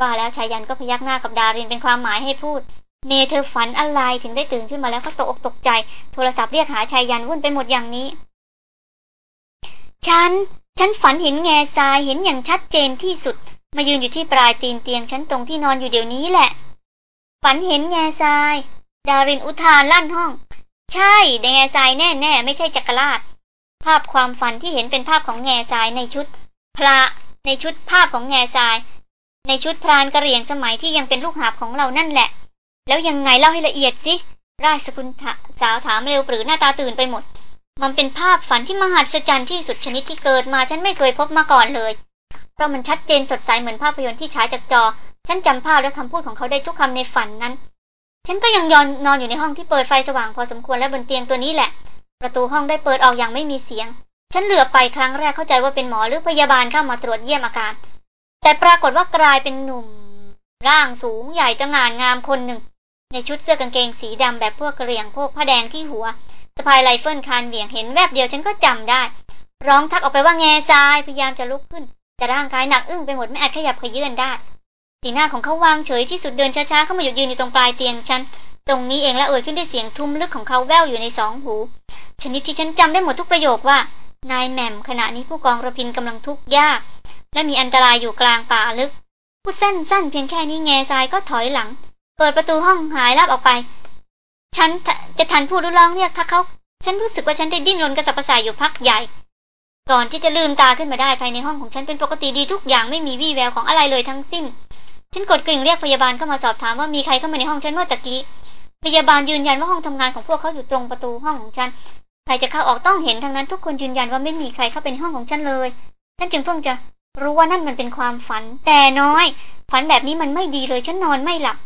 ว่าแล้วชายันก็พยักหน้ากับดารินเป็นความหมายให้พูด เมเธอฝันอะไรถึงได้ตื่นขึ้นมาแล้วก็ตกอกตกใจ โทรศัพท์เรียกหาชายันวุ่นไปหมดอย่างนี้ ฉัน ฉันฝันเห็นแง่ทรายเห็นอย่างชัดเจนที่สุด มายืนอยู่ที่ปลายตีนเตียงฉันตรงที่นอนอยู่เดี๋ยวนี้แหละ ฝันเห็นแง่ทราย ดารินอุทานลั่นห้อง ใช่แง่ทรายแน่ๆไม่ใช่จักรลาดภาพความฝันที่เห็นเป็นภาพของแง่ทรายในชุด พระ ในชุดภาพของแง่ทราย ในชุดพรานกระเรียงสมัยที่ยังเป็นลูกหาบของเรานั่นแหละ แล้วยังไงเล่าให้ละเอียดสิ ราชสกุลสาวถามเร็วปรือหน้าตาตื่นไปหมด มันเป็นภาพฝันที่มหัศจรรย์ที่สุดชนิดที่เกิดมาฉันไม่เคยพบมาก่อนเลย เพราะมันชัดเจนสดใสเหมือนภาพยนตร์ที่ฉายจากจอ ฉันจำภาพและคำพูดของเขาได้ทุกคำในฝันนั้น ฉันก็ยังยอนนอนอยู่ในห้องที่เปิดไฟสว่างพอสมควรและบนเตียงตัวนี้แหละ ประตูห้องได้เปิดออกอย่างไม่มีเสียง ฉันเหลือบไปครั้งแรกเข้าใจว่าเป็นหมอหรือพยาบาลเข้ามาตรวจเยี่ยมอาการ แต่ปรากฏว่ากลายเป็นหนุ่ม ร่างสูงใหญ่ตระหง่านงามคนหนึ่ง ในชุดเสื้อกางเกงสีดำแบบพวกกะเหรี่ยงโพกผ้าแดงที่หัวสะพายไรเฟิลคานเหวี่ยงเห็นแวบเดียวฉันก็จำได้ ร้องทักออกไปว่าแง่ทรายพยายามจะลุกขึ้น แต่ร่างกายหนักอึ้งไปหมดไม่อาจขยับขยื่นได้สีหน้าของเขาวางเฉยที่สุดเดินช้าๆเข้ามาหยุดยืนอยู่ตรงปลายเตียงฉันตรงนี้เองและเอ่ยขึ้นด้วยเสียงทุ้มลึกของเขาแว่วอยู่ในสองหู ชนิดที่ฉันจำได้หมดทุกประโยคว่า นายแหม่มขณะนี้ผู้กองระพินกำลังทุกข์ยาก และมีอันตรายอยู่กลางป่าลึกพูดสั้นๆเพียงแค่นี้แง่ทรายก็ถอยหลัง เปิดประตูห้องหายลับออกไป ฉันจะทันพูดร้องเรียกทักเขา ฉันรู้สึกว่าฉันได้ดิ้นรนกระสับกระส่ายอยู่พักใหญ่ ก่อนที่จะลืมตาขึ้นมาได้ภายในห้องของฉันเป็นปกติดีทุกอย่างไม่มีวี่แววของอะไรเลยทั้งสิ้น ฉันกดกริ่งเรียกพยาบาลเข้ามาสอบถามว่ามีใครเข้ามาในห้องฉันเมื่อตะกี้พยาบาลยืนยันว่าห้องทำงานของพวกเขาอยู่ตรงประตูห้องของฉัน ใครจะเข้าออกต้องเห็นทั้งนั้นทุกคนยืนยันว่าไม่มีใครเข้าไปในห้องของฉันเลยฉันจึงเพิ่งจะรู้ว่านั่นมันเป็นความฝัน แต่น้อย ฝันแบบนี้มันไม่ดีเลยฉันนอนไม่หลับ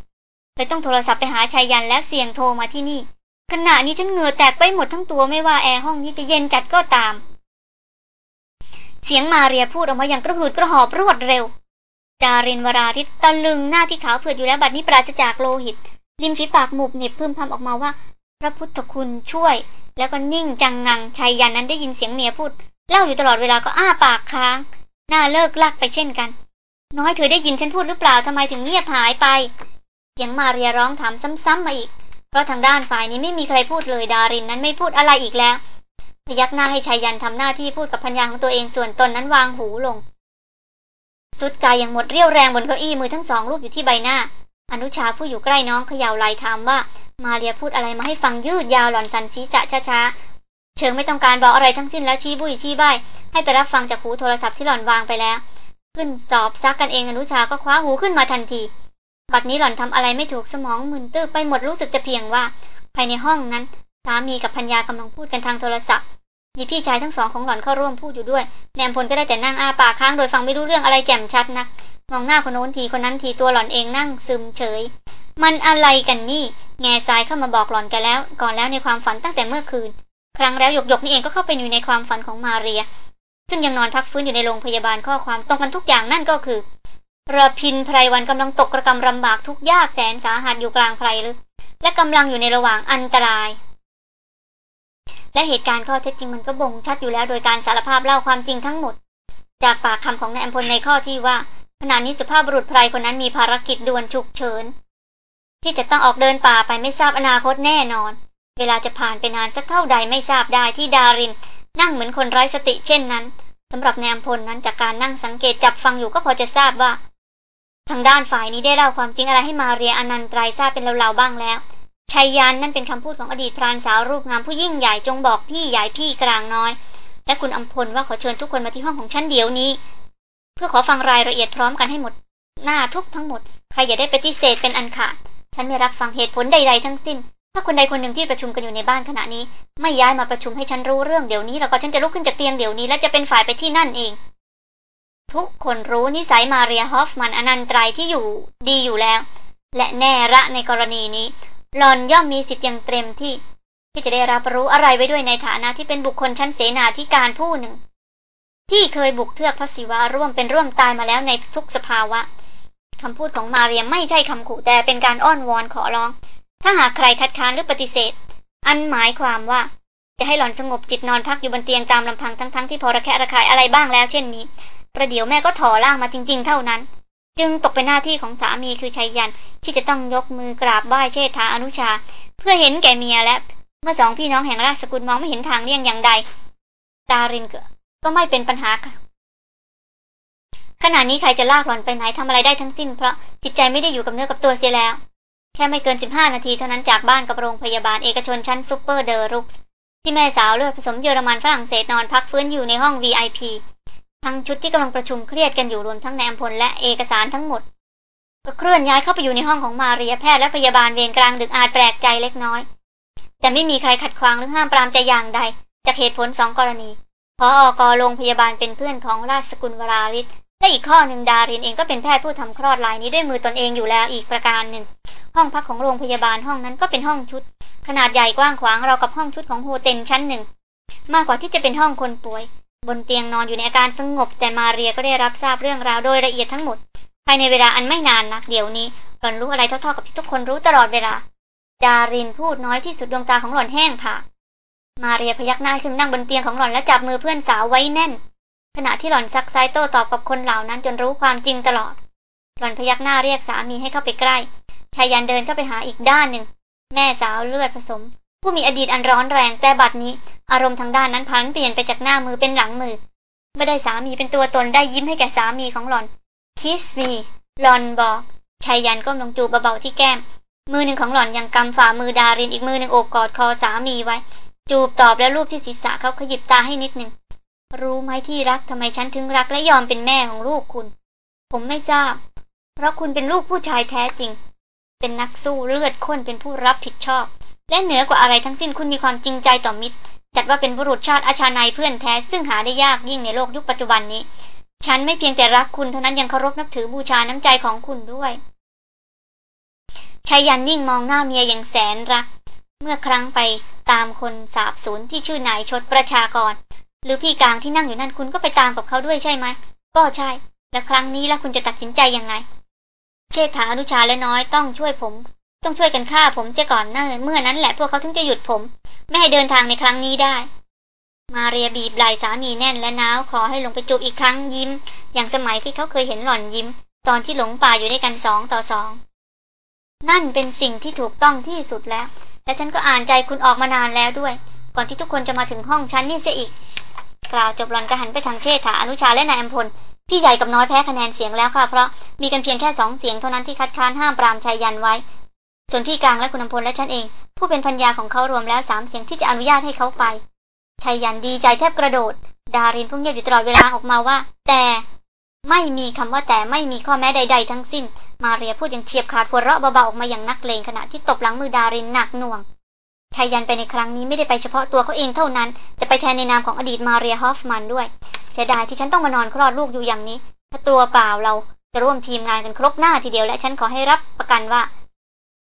เลยต้องโทรศัพท์ไปหาชายยันแล้วเสียงโทรมาที่นี่ ขณะนี้ฉันเหงื่อแตกไปหมดทั้งตัวไม่ว่าแอร์ห้องนี้จะเย็นจัดก็ตาม เสียงมาเรียพูดออกมาอย่างกระหืดกระหอบรวดเร็วดารินวราริศตะลึงหน้าที่ขาวเผือดอยู่แล้วบัดนี้ปราศจากโลหิตริมฝีปากหมุบหนิบพึมพำออกมาว่า พระพุทธคุณช่วย แล้วก็นิ่งจังงังชายยันนั้นได้ยินเสียงเมียพูด เล่าอยู่ตลอดเวลาก็อ้าปากค้าง หน้าเลิกลักไปเช่นกัน น้อยเธอได้ยินฉันพูดหรือเปล่าทำไมถึงเงียบหายไป เสียงมาเรียร้องถามซ้ำๆมาอีก เพราะทางด้านฝ่ายนี้ไม่มีใครพูดเลยดารินนั้นไม่พูดอะไรอีกแล้วพยักหน้าให้ชายยันทำหน้าที่พูดกับพัญญาของตัวเองส่วนตนนั้นวางหูลง สุดกายอย่างหมดเรี่ยวแรงบนเก้าอี้มือทั้งสองรูปอยู่ที่ใบหน้า อนุชาผู้อยู่ใกล้น้องเขย่าไหลถามว่า มาเรียพูดอะไรมาให้ฟังยืดยาวหล่อนสันชี้สะช้าๆเชิงไม่ต้องการบอกอะไรทั้งสิ้นแล้วชี้บุยชี้ใบให้ไปรับฟังจากหูโทรศัพท์ที่หล่อนวางไปแล้ว ขึ้นสอบซักกันเองอนุชาก็คว้าหูขึ้นมาทันที บัดนี้หล่อนทำอะไรไม่ถูกสมองมึนตื้อไปหมดรู้สึกแต่เพียงว่า ภายในห้องนั้นสามีกับพัญญากำลังพูดกันทางโทรศัพท์ มีพี่ชายทั้งสองของหล่อนเข้าร่วมพูดอยู่ด้วย แนมพลก็ได้แต่นั่งอ้าปากค้างโดยฟังไม่รู้เรื่องอะไรแจ่มชัดนะมองหน้าคนโน้นทีคนนั้นทีตัวหล่อนเองนั่งซึมเฉย มันอะไรกันนี่ แง่ทรายเข้ามาบอกหล่อนกันแล้ว ก่อนแล้วในความฝันตั้งแต่เมื่อคืน ครั้งแล้วหยกหยกนี่เองก็เข้าไปอยู่ในความฝันของมาเรีย ซึ่งยังนอนพักฟื้นอยู่ในโรงพยาบาลข้อความตรงกันทุกอย่างนั่นก็คือระพินไพรวันกำลังตกกระกำลำบากทุกยากแสนสาหัสอยู่กลางไพรลึกและกำลังอยู่ในระหว่างอันตราย และเหตุการณ์ข้อเท็จจริงมันก็บ่งชัดอยู่แล้วโดยการสารภาพเล่าความจริงทั้งหมด จากปากคำของนายอัมพลในข้อที่ว่าขณะนี้สุภาพบุรุษไพรคนนั้นมีภารกิจด่วนฉุกเฉินที่จะต้องออกเดินป่าไปไม่ทราบอนาคตแน่นอน เวลาจะผ่านไปนานสักเท่าใดไม่ทราบได้ที่ดาริน นั่งเหมือนคนไร้สติเช่นนั้นสำหรับนายอัมพลนั้นจากการนั่งสังเกตจับฟังอยู่ก็พอจะทราบว่า ทางด้านฝ่ายนี้ได้เล่าความจริงอะไรให้มาเรียอนันตรายทราบเป็นเราๆบ้างแล้ว ชัยยานนั่นเป็นคำพูดของอดีตพรานสาวรูปงามผู้ยิ่งใหญ่จงบอกพี่ใหญ่พี่กลางน้อย และคุณอัมพลว่าขอเชิญทุกคนมาที่ห้องของฉันเดี๋ยวนี้ เพื่อขอฟังรายละเอียดพร้อมกันให้หมด หน้าทุกทั้งหมด ใครอย่าได้ปฏิเสธเป็นอันขาดฉันไม่รับฟังเหตุผลใด ๆ ทั้งสิ้น ถ้าคนใดคนหนึ่งที่ประชุมกันอยู่ในบ้านขณะนี้ ไม่ย้ายมาประชุมให้ฉันรู้เรื่องเดี๋ยวนี้แล้วก็ฉันจะลุกขึ้นจากเตียงเดี๋ยวนี้ และจะเป็นฝ่ายไปที่นั่นเอง ทุกคนรู้นิสัยมาเรียฮอฟมันอนันตรายที่อยู่ดีอยู่แล้ว และแน่ระในกรณีนี้ หลอนย่อมมีสิทธิ์อย่างเต็มที่ ที่จะได้รับรู้อะไรไว้ด้วยในฐานะที่เป็นบุคคลชั้นเสนาธิการผู้หนึ่ง ที่เคยบุกเทือกพระศิวะร่วมเป็นร่วมตายมาแล้วในทุกสภาวะคำพูดของมาเรียมไม่ใช่คำขู่แต่เป็นการอ้อนวอนขอร้อง ถ้าหากใครคัดค้านหรือปฏิเสธ อันหมายความว่าจะให้หล่อนสงบจิตนอนพักอยู่บนเตียงตามลำพังทั้งๆทที่พอระแคะระคายอะไรบ้างแล้วเช่นนี้ ประเดี๋ยวแม่ก็ถอล่างมาจริง ๆ เท่านั้น จึงตกเป็นหน้าที่ของสามีคือชัยยันที่จะต้องยกมือกราบไหว้เชษฐาอนุชา เพื่อเห็นแก่เมียและ เมื่อสองพี่น้องแห่งราชสกุลมองไม่เห็นทางเลี่ยงอย่างใดดารินก็ไม่เป็นปัญหาค่ะขณะนี้ใครจะลากหล่อนไปไหนทำอะไรได้ทั้งสิ้นเพราะจิตใจไม่ได้อยู่กับเนื้อกับตัวเสียแล้ว แค่ไม่เกินสิบห้านาทีเท่านั้นจากบ้านกับโรงพยาบาลเอกชนชั้น super deluxe ที่แม่สาวเลือดผสมเยอรมันฝรั่งเศสนอนพักฟื้นอยู่ในห้อง VIP ทั้งชุดที่กำลังประชุมเครียดกันอยู่รวมทั้งนายอัมพลและเอกสารทั้งหมด ก็เคลื่อนย้ายเข้าไปอยู่ในห้องของมาเรียแพทย์และพยาบาลเวรกลางดึกอาจแปลกใจเล็กน้อย แต่ไม่มีใครขัดขวางหรือห้ามปรามแต่อย่างใด จากเหตุผลสองกรณีพออกโรงพยาบาลเป็นเพื่อนของราชสกุลวราริศและอีกข้อหนึ่งดารินเองก็เป็นแพทย์ผู้ทำคลอดรายนี้ด้วยมือตนเองอยู่แล้วอีกประการหนึ่ง ห้องพักของโรงพยาบาลห้องนั้นก็เป็นห้องชุด ขนาดใหญ่กว้างขวางเรากับห้องชุดของโฮเทลชั้นหนึ่งมากกว่าที่จะเป็นห้องคนป่วย บนเตียงนอนอยู่ในอาการสงบ แต่มาเรียก็ได้รับทราบเรื่องราวโดยละเอียดทั้งหมด ภายในเวลาอันไม่นานนักเดี๋ยวนี้หล่อนรู้อะไรเท่าๆกับที่ทุกคนรู้ตลอดเวลา ดารินพูดน้อยที่สุดดวงตาของหล่อนแห้งผากมาเรียพยักหน้าขึ้นนั่งบนเตียงของหล่อนและจับมือเพื่อนสาวไว้แน่น ขณะที่หล่อนซักไซโต้ตอบกับคนเหล่านั้นจนรู้ความจริงตลอด หล่อนพยักหน้าเรียกสามีให้เข้าไปใกล้ชายันเดินเข้าไปหาอีกด้านหนึ่งแม่สาวเลือดผสม ผู้มีอดีตอันร้อนแรงแต่บัดนี้ อารมณ์ทางด้านนั้นพันเปลี่ยนไปจากหน้ามือเป็นหลังมือ ไม่ได้สามีเป็นตัวตนได้ยิ้มให้แก่สามีของหลอน kiss me หลอนบอกชายันก้มลงจูบเบาๆที่แก้ม มือหนึ่งของหล่อนยังกำฝ่ามือดารินอีกมือหนึ่งโอบกอดคอสามีไว้ จูบตอบแล้วรูปที่ศีรษะเขาขยิบตาให้นิดหนึ่งรู้ไหมที่รักทำไมฉันถึงรักและยอมเป็นแม่ของลูกคุณ ผมไม่ทราบ เพราะคุณเป็นลูกผู้ชายแท้จริง เป็นนักสู้เลือดข้นเป็นผู้รับผิดชอบ และเหนือกว่าอะไรทั้งสิ้นคุณมีความจริงใจต่อมิตร จัดว่าเป็นบุรุษชาติอาชาในเพื่อนแท้ ซึ่งหาได้ยากยิ่งในโลกยุคปัจจุบันนี้ ฉันไม่เพียงแต่รักคุณเท่านั้นยังเคารพนับถือบูชาน้ำใจของคุณด้วยชายันนิ่งมองหน้าเมียอย่างแสนรัก เมื่อครั้งไปตามคนสาบสูญที่ชื่อนายชดประชากร หรือพี่กลางที่นั่งอยู่นั่นคุณก็ไปตามกับเขาด้วยใช่ไหมก็ใช่ แล้วครั้งนี้แล้วคุณจะตัดสินใจยังไง เชษฐาอนุชาและน้อยต้องช่วยผม ต้องช่วยกันฆ่าผมเสียก่อนเน่เมื่อนั้นแหละพวกเขาถึงจะหยุดผม ไม่ให้เดินทางในครั้งนี้ได้ มาเรียบีบไหล่สามีแน่นและน้าวขอให้ลงไปจูบอีกครั้งยิ้ม อย่างสมัยที่เขาเคยเห็นหล่อนยิ้ม ตอนที่หลงป่าอยู่ด้วยกันสองต่อสองนั่นเป็นสิ่งที่ถูกต้องที่สุดแล้ว และฉันก็อ่านใจคุณออกมานานแล้วด้วย ก่อนที่ทุกคนจะมาถึงห้องฉันนี่เสียอีก กล่าวจบหลอนก็หันไปทางเชษฐาอนุชาและนายอัมพลพี่ใหญ่กับน้อยแพ้คะแนนเสียงแล้วค่ะเพราะมีกันเพียงแค่สองเสียงเท่านั้นที่คัดค้านห้ามปรามชายยันไว้ ส่วนพี่กลางและคุณอัมพลและฉันเอง ผู้เป็นพัญญาของเขารวมแล้วสามเสียงที่จะอนุญาตให้เขาไปชายยันดีใจแทบกระโดด ดารินพุ่งเงียบอยู่ตลอดเวลาออกมาว่า แต่ไม่มีคำว่าแต่ไม่มีข้อแม้ใด ๆ ทั้งสิ้น มาเรียพูดอย่างเฉียบขาดหัวเราะเบาๆออกมาอย่างนักเลงขณะที่ตบหลังมือดารินหนักหน่วงชายยันไปในครั้งนี้ไม่ได้ไปเฉพาะตัวเขาเองเท่านั้น แต่ไปแทนในนามของอดีตมาเรียฮอฟมันด้วย เสียดายที่ฉันต้องมานอนคลอดลูกอยู่อย่างนี้ ถ้าตัวเปล่าเราจะร่วมทีมงานกันครบหน้าทีเดียวและฉันขอให้รับประกันว่า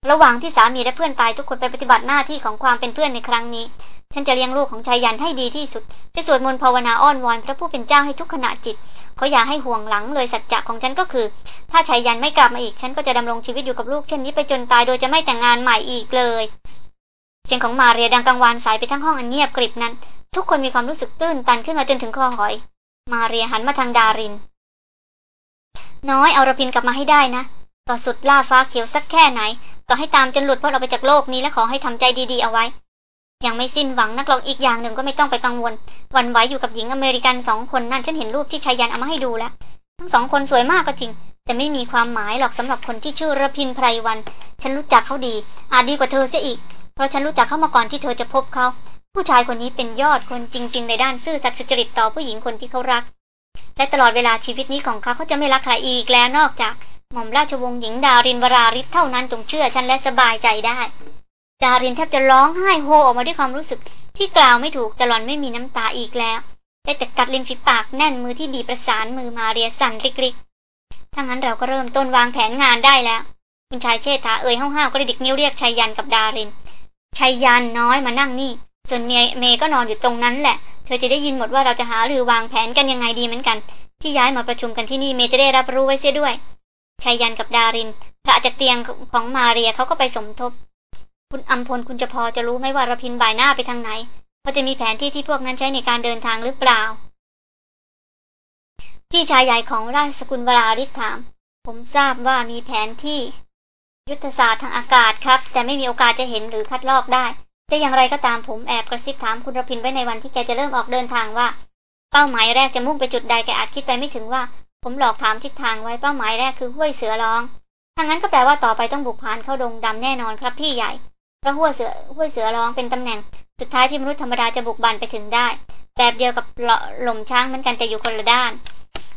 ระหว่างที่สามีและเพื่อนตายทุกคนไปปฏิบัติหน้าที่ของความเป็นเพื่อนในครั้งนี้ ฉันจะเลี้ยงลูกของชายยันให้ดีที่สุด จะสวดมนต์ภาวนาอ้อนวอนพระผู้เป็นเจ้าให้ทุกขณะจิต เขาอยากให้ห่วงหลังเลยสัจจะของฉันก็คือ ถ้าชายยันไม่กลับมาอีก ฉันก็จะดำรงชีวิตอยู่กับลูกเช่นนี้ไปจนตายโดยจะไม่แต่งงานใหม่อีกเลย เสียงของมาเรียดังกังวานสายไปทั้งห้องอันเงียบกริบนั้น ทุกคนมีความรู้สึกตื้นตันขึ้นมาจนถึงคอหอย มาเรียหันมาทางดาริน น้อยเอาระพินกลับมาให้ได้นะ ต่อสุดล่าฟ้าเขียวสักแค่ไหน ต่อให้ตามจนหลุดพ้นออกไปจากโลกนี้และขอให้ทำใจดีๆเอาไว้ ยังไม่สิ้นหวังนักหรอกอีกอย่างหนึ่งก็ไม่ต้องไปกังวล วันไหวอยู่กับหญิงอเมริกันสองคนนั่นฉันเห็นรูปที่ชายันเอามาให้ดูแล้ว ทั้งสองคนสวยมากก็จริง แต่ไม่มีความหมายหรอกสำหรับคนที่ชื่อระพินไพรวัน ฉันรู้จักเขาดี อาจดีกว่าเธอเสียอีก เพราะฉันรู้จักเขามาก่อนที่เธอจะพบเขา ผู้ชายคนนี้เป็นยอดคนจริง ๆ ในด้านซื่อสัตย์สุจริตต่อผู้หญิงคนที่เขารัก และตลอดเวลาชีวิตนี้ของเขาเขาจะไม่รักใครอีกแล้วนอกจาก หม่อมราชวงศ์หญิงดารินวราริศเท่านั้นจงเชื่อฉันและสบายใจได้ ดารินแทบจะร้องไห้โฮออกมาด้วยความรู้สึก ที่กล่าวไม่ถูกแต่หล่อนไม่มีน้ำตาอีกแล้วได้แต่กัดริมฝีปากแน่นมือที่บีบประสานมือมาเรียสั่นริกๆถ้างั้นเราก็เริ่มต้นวางแผนงานได้แล้ว คุณชายเชษฐาเอ่ยห้าวๆก็ได้ดิกนิ้วเรียกชายยันกับดารินชายยันน้อยมานั่งนี่ ส่วนเมย์เมย์ก็นอนอยู่ตรงนั้นแหละ เธอจะได้ยินหมดว่าเราจะหาหรือวางแผนกันยังไงดีเหมือนกัน ที่ย้ายมาประชุมกันที่นี่เมย์จะได้รับรู้ไว้เสียด้วย ชายยันกับดารินพระจากเตียงของมาเรียเขาก็ไปสมทบ คุณอัมพลคุณจะพอจะรู้ไหมว่ารพินบ่ายหน้าไปทางไหนพอจะมีแผนที่ที่พวกนั้นใช้ในการเดินทางหรือเปล่า พี่ชายใหญ่ของราชสกุลวราริศถาม ผมทราบว่ามีแผนที่ ยุทธศาสตร์ทางอากาศครับ แต่ไม่มีโอกาสจะเห็นหรือคัดลอกได้ จะอย่างไรก็ตามผมแอบกระซิบถามคุณรพินไว้ในวันที่แกจะเริ่มออกเดินทางว่า เป้าหมายแรกจะมุ่งไปจุดใดแกอาจคิดไปไม่ถึงว่า ผมหลอกถามทิศทางไว้เป้าหมายแรกคือห้วยเสือร้องถ้างั้นก็แปลว่าต่อไปต้องบุกผ่านเข้าดงดำแน่นอนครับพี่ใหญ่ เพราะห้วยเสือห้วยเสือร้องเป็นตำแหน่ง สุดท้ายที่มนุษย์ธรรมดาจะบุกบันไปถึงได้ แบบเดียวกับหล่มช้างเหมือนกันแต่อยู่คนละด้าน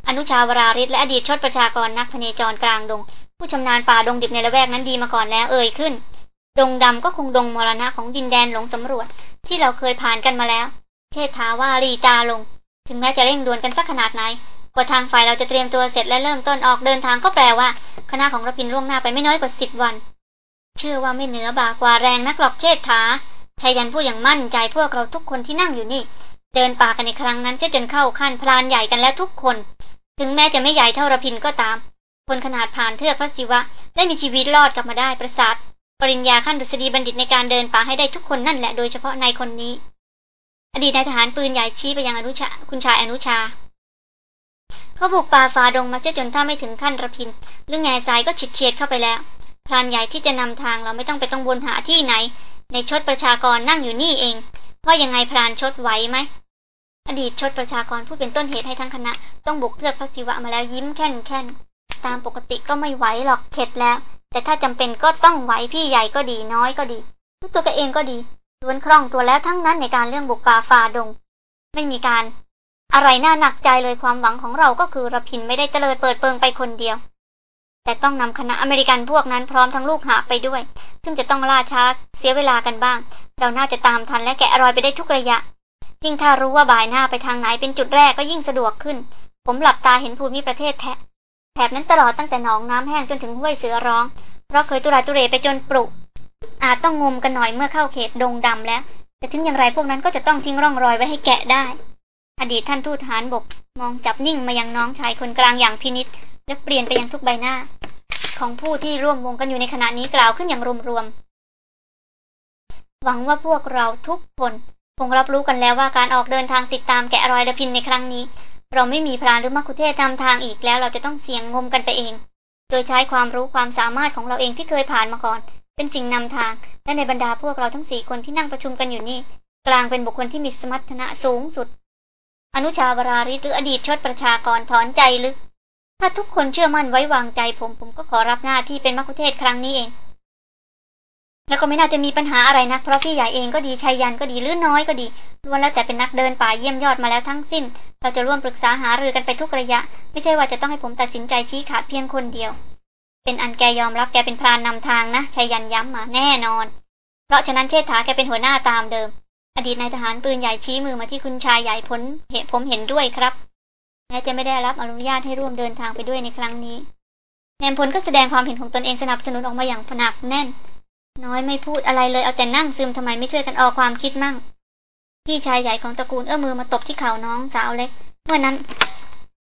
อนุชาวราริศและอดีตชดประชากรนักพเนจรกลางดง ผู้ชำนาญป่าดงดิบในละแวกนั้นดีมาก่อนแล้วเอ่ยขึ้น ดงดำก็คงดงมรณะของดินแดนหลงสำรวจ ที่เราเคยผ่านกันมาแล้ว เชษฐาว่ารีตาลง ถึงแม้จะเร่งด่วนกันสักขนาดไหน กว่าทางฝ่ายเราจะเตรียมตัวเสร็จและเริ่มต้นออกเดินทางก็แปลว่า คณะของรพินล่วงหน้าไปไม่น้อยกว่าสิบวัน เชื่อว่าไม่เหนือบากว่าแรงนักหรอกเชษฐาชายันพูดอย่างมั่นใจพวกเราทุกคนที่นั่งอยู่นี่ เดินป่ากันในครั้งนั้นเสียจนเข้าขั้นพลานใหญ่กันแล้วทุกคน ถึงแม้จะไม่ใหญ่เท่ารพินก็ตามคนขนาดผ่านเทือกพระศิวะ ได้มีชีวิตรอดกลับมาได้ประสาทปริญญาขั้นดุษฎีบัณฑิตในการเดินป่าให้ได้ทุกคนนั่นแหละโดยเฉพาะนายคนนี้ อดีตนายทหารปืนใหญ่ชี้ไปยังอนุชาคุณชายอนุชา เขาบุกป่าฝ่าดงมาเสียจนถ้าไม่ถึงขั้นระพินหรือแง่สายก็ฉิดเฉียดเข้าไปแล้ว พรานใหญ่ที่จะนำทางเราไม่ต้องไปกังวลหาที่ไหน ในชดประชากรนั่งอยู่นี่เองว่ายังไงพรานชดไหวไหมอดีตชดประชากรผู้เป็นต้นเหตุให้ทั้งคณะ ต้องบุกเทือกพระศิวะมาแล้วยิ้มแค่นแค่นตามปกติก็ไม่ไหวหรอกเข็ดแล้ว แต่ถ้าจำเป็นก็ต้องไหวพี่ใหญ่ก็ดีน้อยก็ดีตัวตัวเองก็ดีล้วนคล่องตัวแล้วทั้งนั้นในการเรื่องบุกป่าฝ่าดง ไม่มีการ อะไรน่าหนักใจเลยความหวังของเราก็คือระพินไม่ได้เตลิดเปิดเปิงไปคนเดียว แต่ต้องนำคณะอเมริกันพวกนั้นพร้อมทั้งลูกหาไปด้วย ซึ่งจะต้องล่าช้าเสียเวลากันบ้าง เราน่าจะตามทันและแกะรอยไปได้ทุกระยะ ยิ่งถ้ารู้ว่าบ่ายหน้าไปทางไหนเป็นจุดแรกก็ยิ่งสะดวกขึ้น ผมหลับตาเห็นภูมิประเทศแทะแถบนั้นตลอดตั้งแต่หนองน้ำแห้งจนถึงห้วยเสือร้อง เพราะเคยตุราตุเรไปจนปลุก อาจต้องงมกันหน่อยเมื่อเข้าเขตดงดำแล้ว แต่ถึงอย่างไรพวกนั้นก็จะต้องทิ้งร่องรอยไว้ให้แกะได้ อดีตท่านทูตทหารบก มองจับนิ่งมายังน้องชายคนกลางอย่างพินิษและเปลี่ยนไปยังทุกใบหน้า ของผู้ที่ร่วมวงกันอยู่ในขณะนี้กล่าวขึ้นอย่างรวมๆหวังว่าพวกเราทุกคนคงรับรู้กันแล้วว่าการออกเดินทางติดตามแกะรอยและพินในครั้งนี้ เราไม่มีพรานหรือมักคุเทศจำทางอีกแล้วเราจะต้องเสี่ยงงมกันไปเอง โดยใช้ความรู้ความสามารถของเราเองที่เคยผ่านมาก่อน เป็นสิ่งนำทางและในบรรดาพวกเราทั้งสี่คนที่นั่งประชุมกันอยู่นี่ กลางเป็นบุคคลที่มีสมรรถนะสูงสุด อนุชาวราริศหรืออดีตชดประชากรถอนใจลึก ถ้าทุกคนเชื่อมั่นไว้วางใจผม ผมก็ขอรับหน้าที่เป็นมัคคุเทศครั้งนี้เอง แล้วก็ไม่น่าจะมีปัญหาอะไรนัก เพราะพี่ใหญ่เองก็ดีชัยยันก็ดีหรือน้อยก็ดีล้วนแล้วแต่เป็นนักเดินป่าเยี่ยมยอดมาแล้วทั้งสิ้น เราจะร่วมปรึกษาหารือกันไปทุกระยะ ไม่ใช่ว่าจะต้องให้ผมตัดสินใจชี้ขาดเพียงคนเดียว เป็นอันแกยอมรับแกเป็นพรานนำทางนะชัยยันย้ำมาแน่นอน เพราะฉะนั้นเชษฐาแกเป็นหัวหน้าตามเดิม อดีตนายทหารปืนใหญ่ชี้มือมาที่คุณชายใหญ่ผลเหตุผมเห็นด้วยครับแม้จะไม่ได้รับอนุญาตให้ร่วมเดินทางไปด้วยในครั้งนี้แนมพลก็แสดงความเห็นของตนเองสนับสนุนออกมาอย่างหนักแน่น น้อยไม่พูดอะไรเลยเอาแต่นั่งซึมทำไมไม่ช่วยกันออกความคิดมั่ง พี่ชายใหญ่ของตระกูลเอื้อมือมาตบที่เข่าน้องสาวเล็ก เมื่อนั้น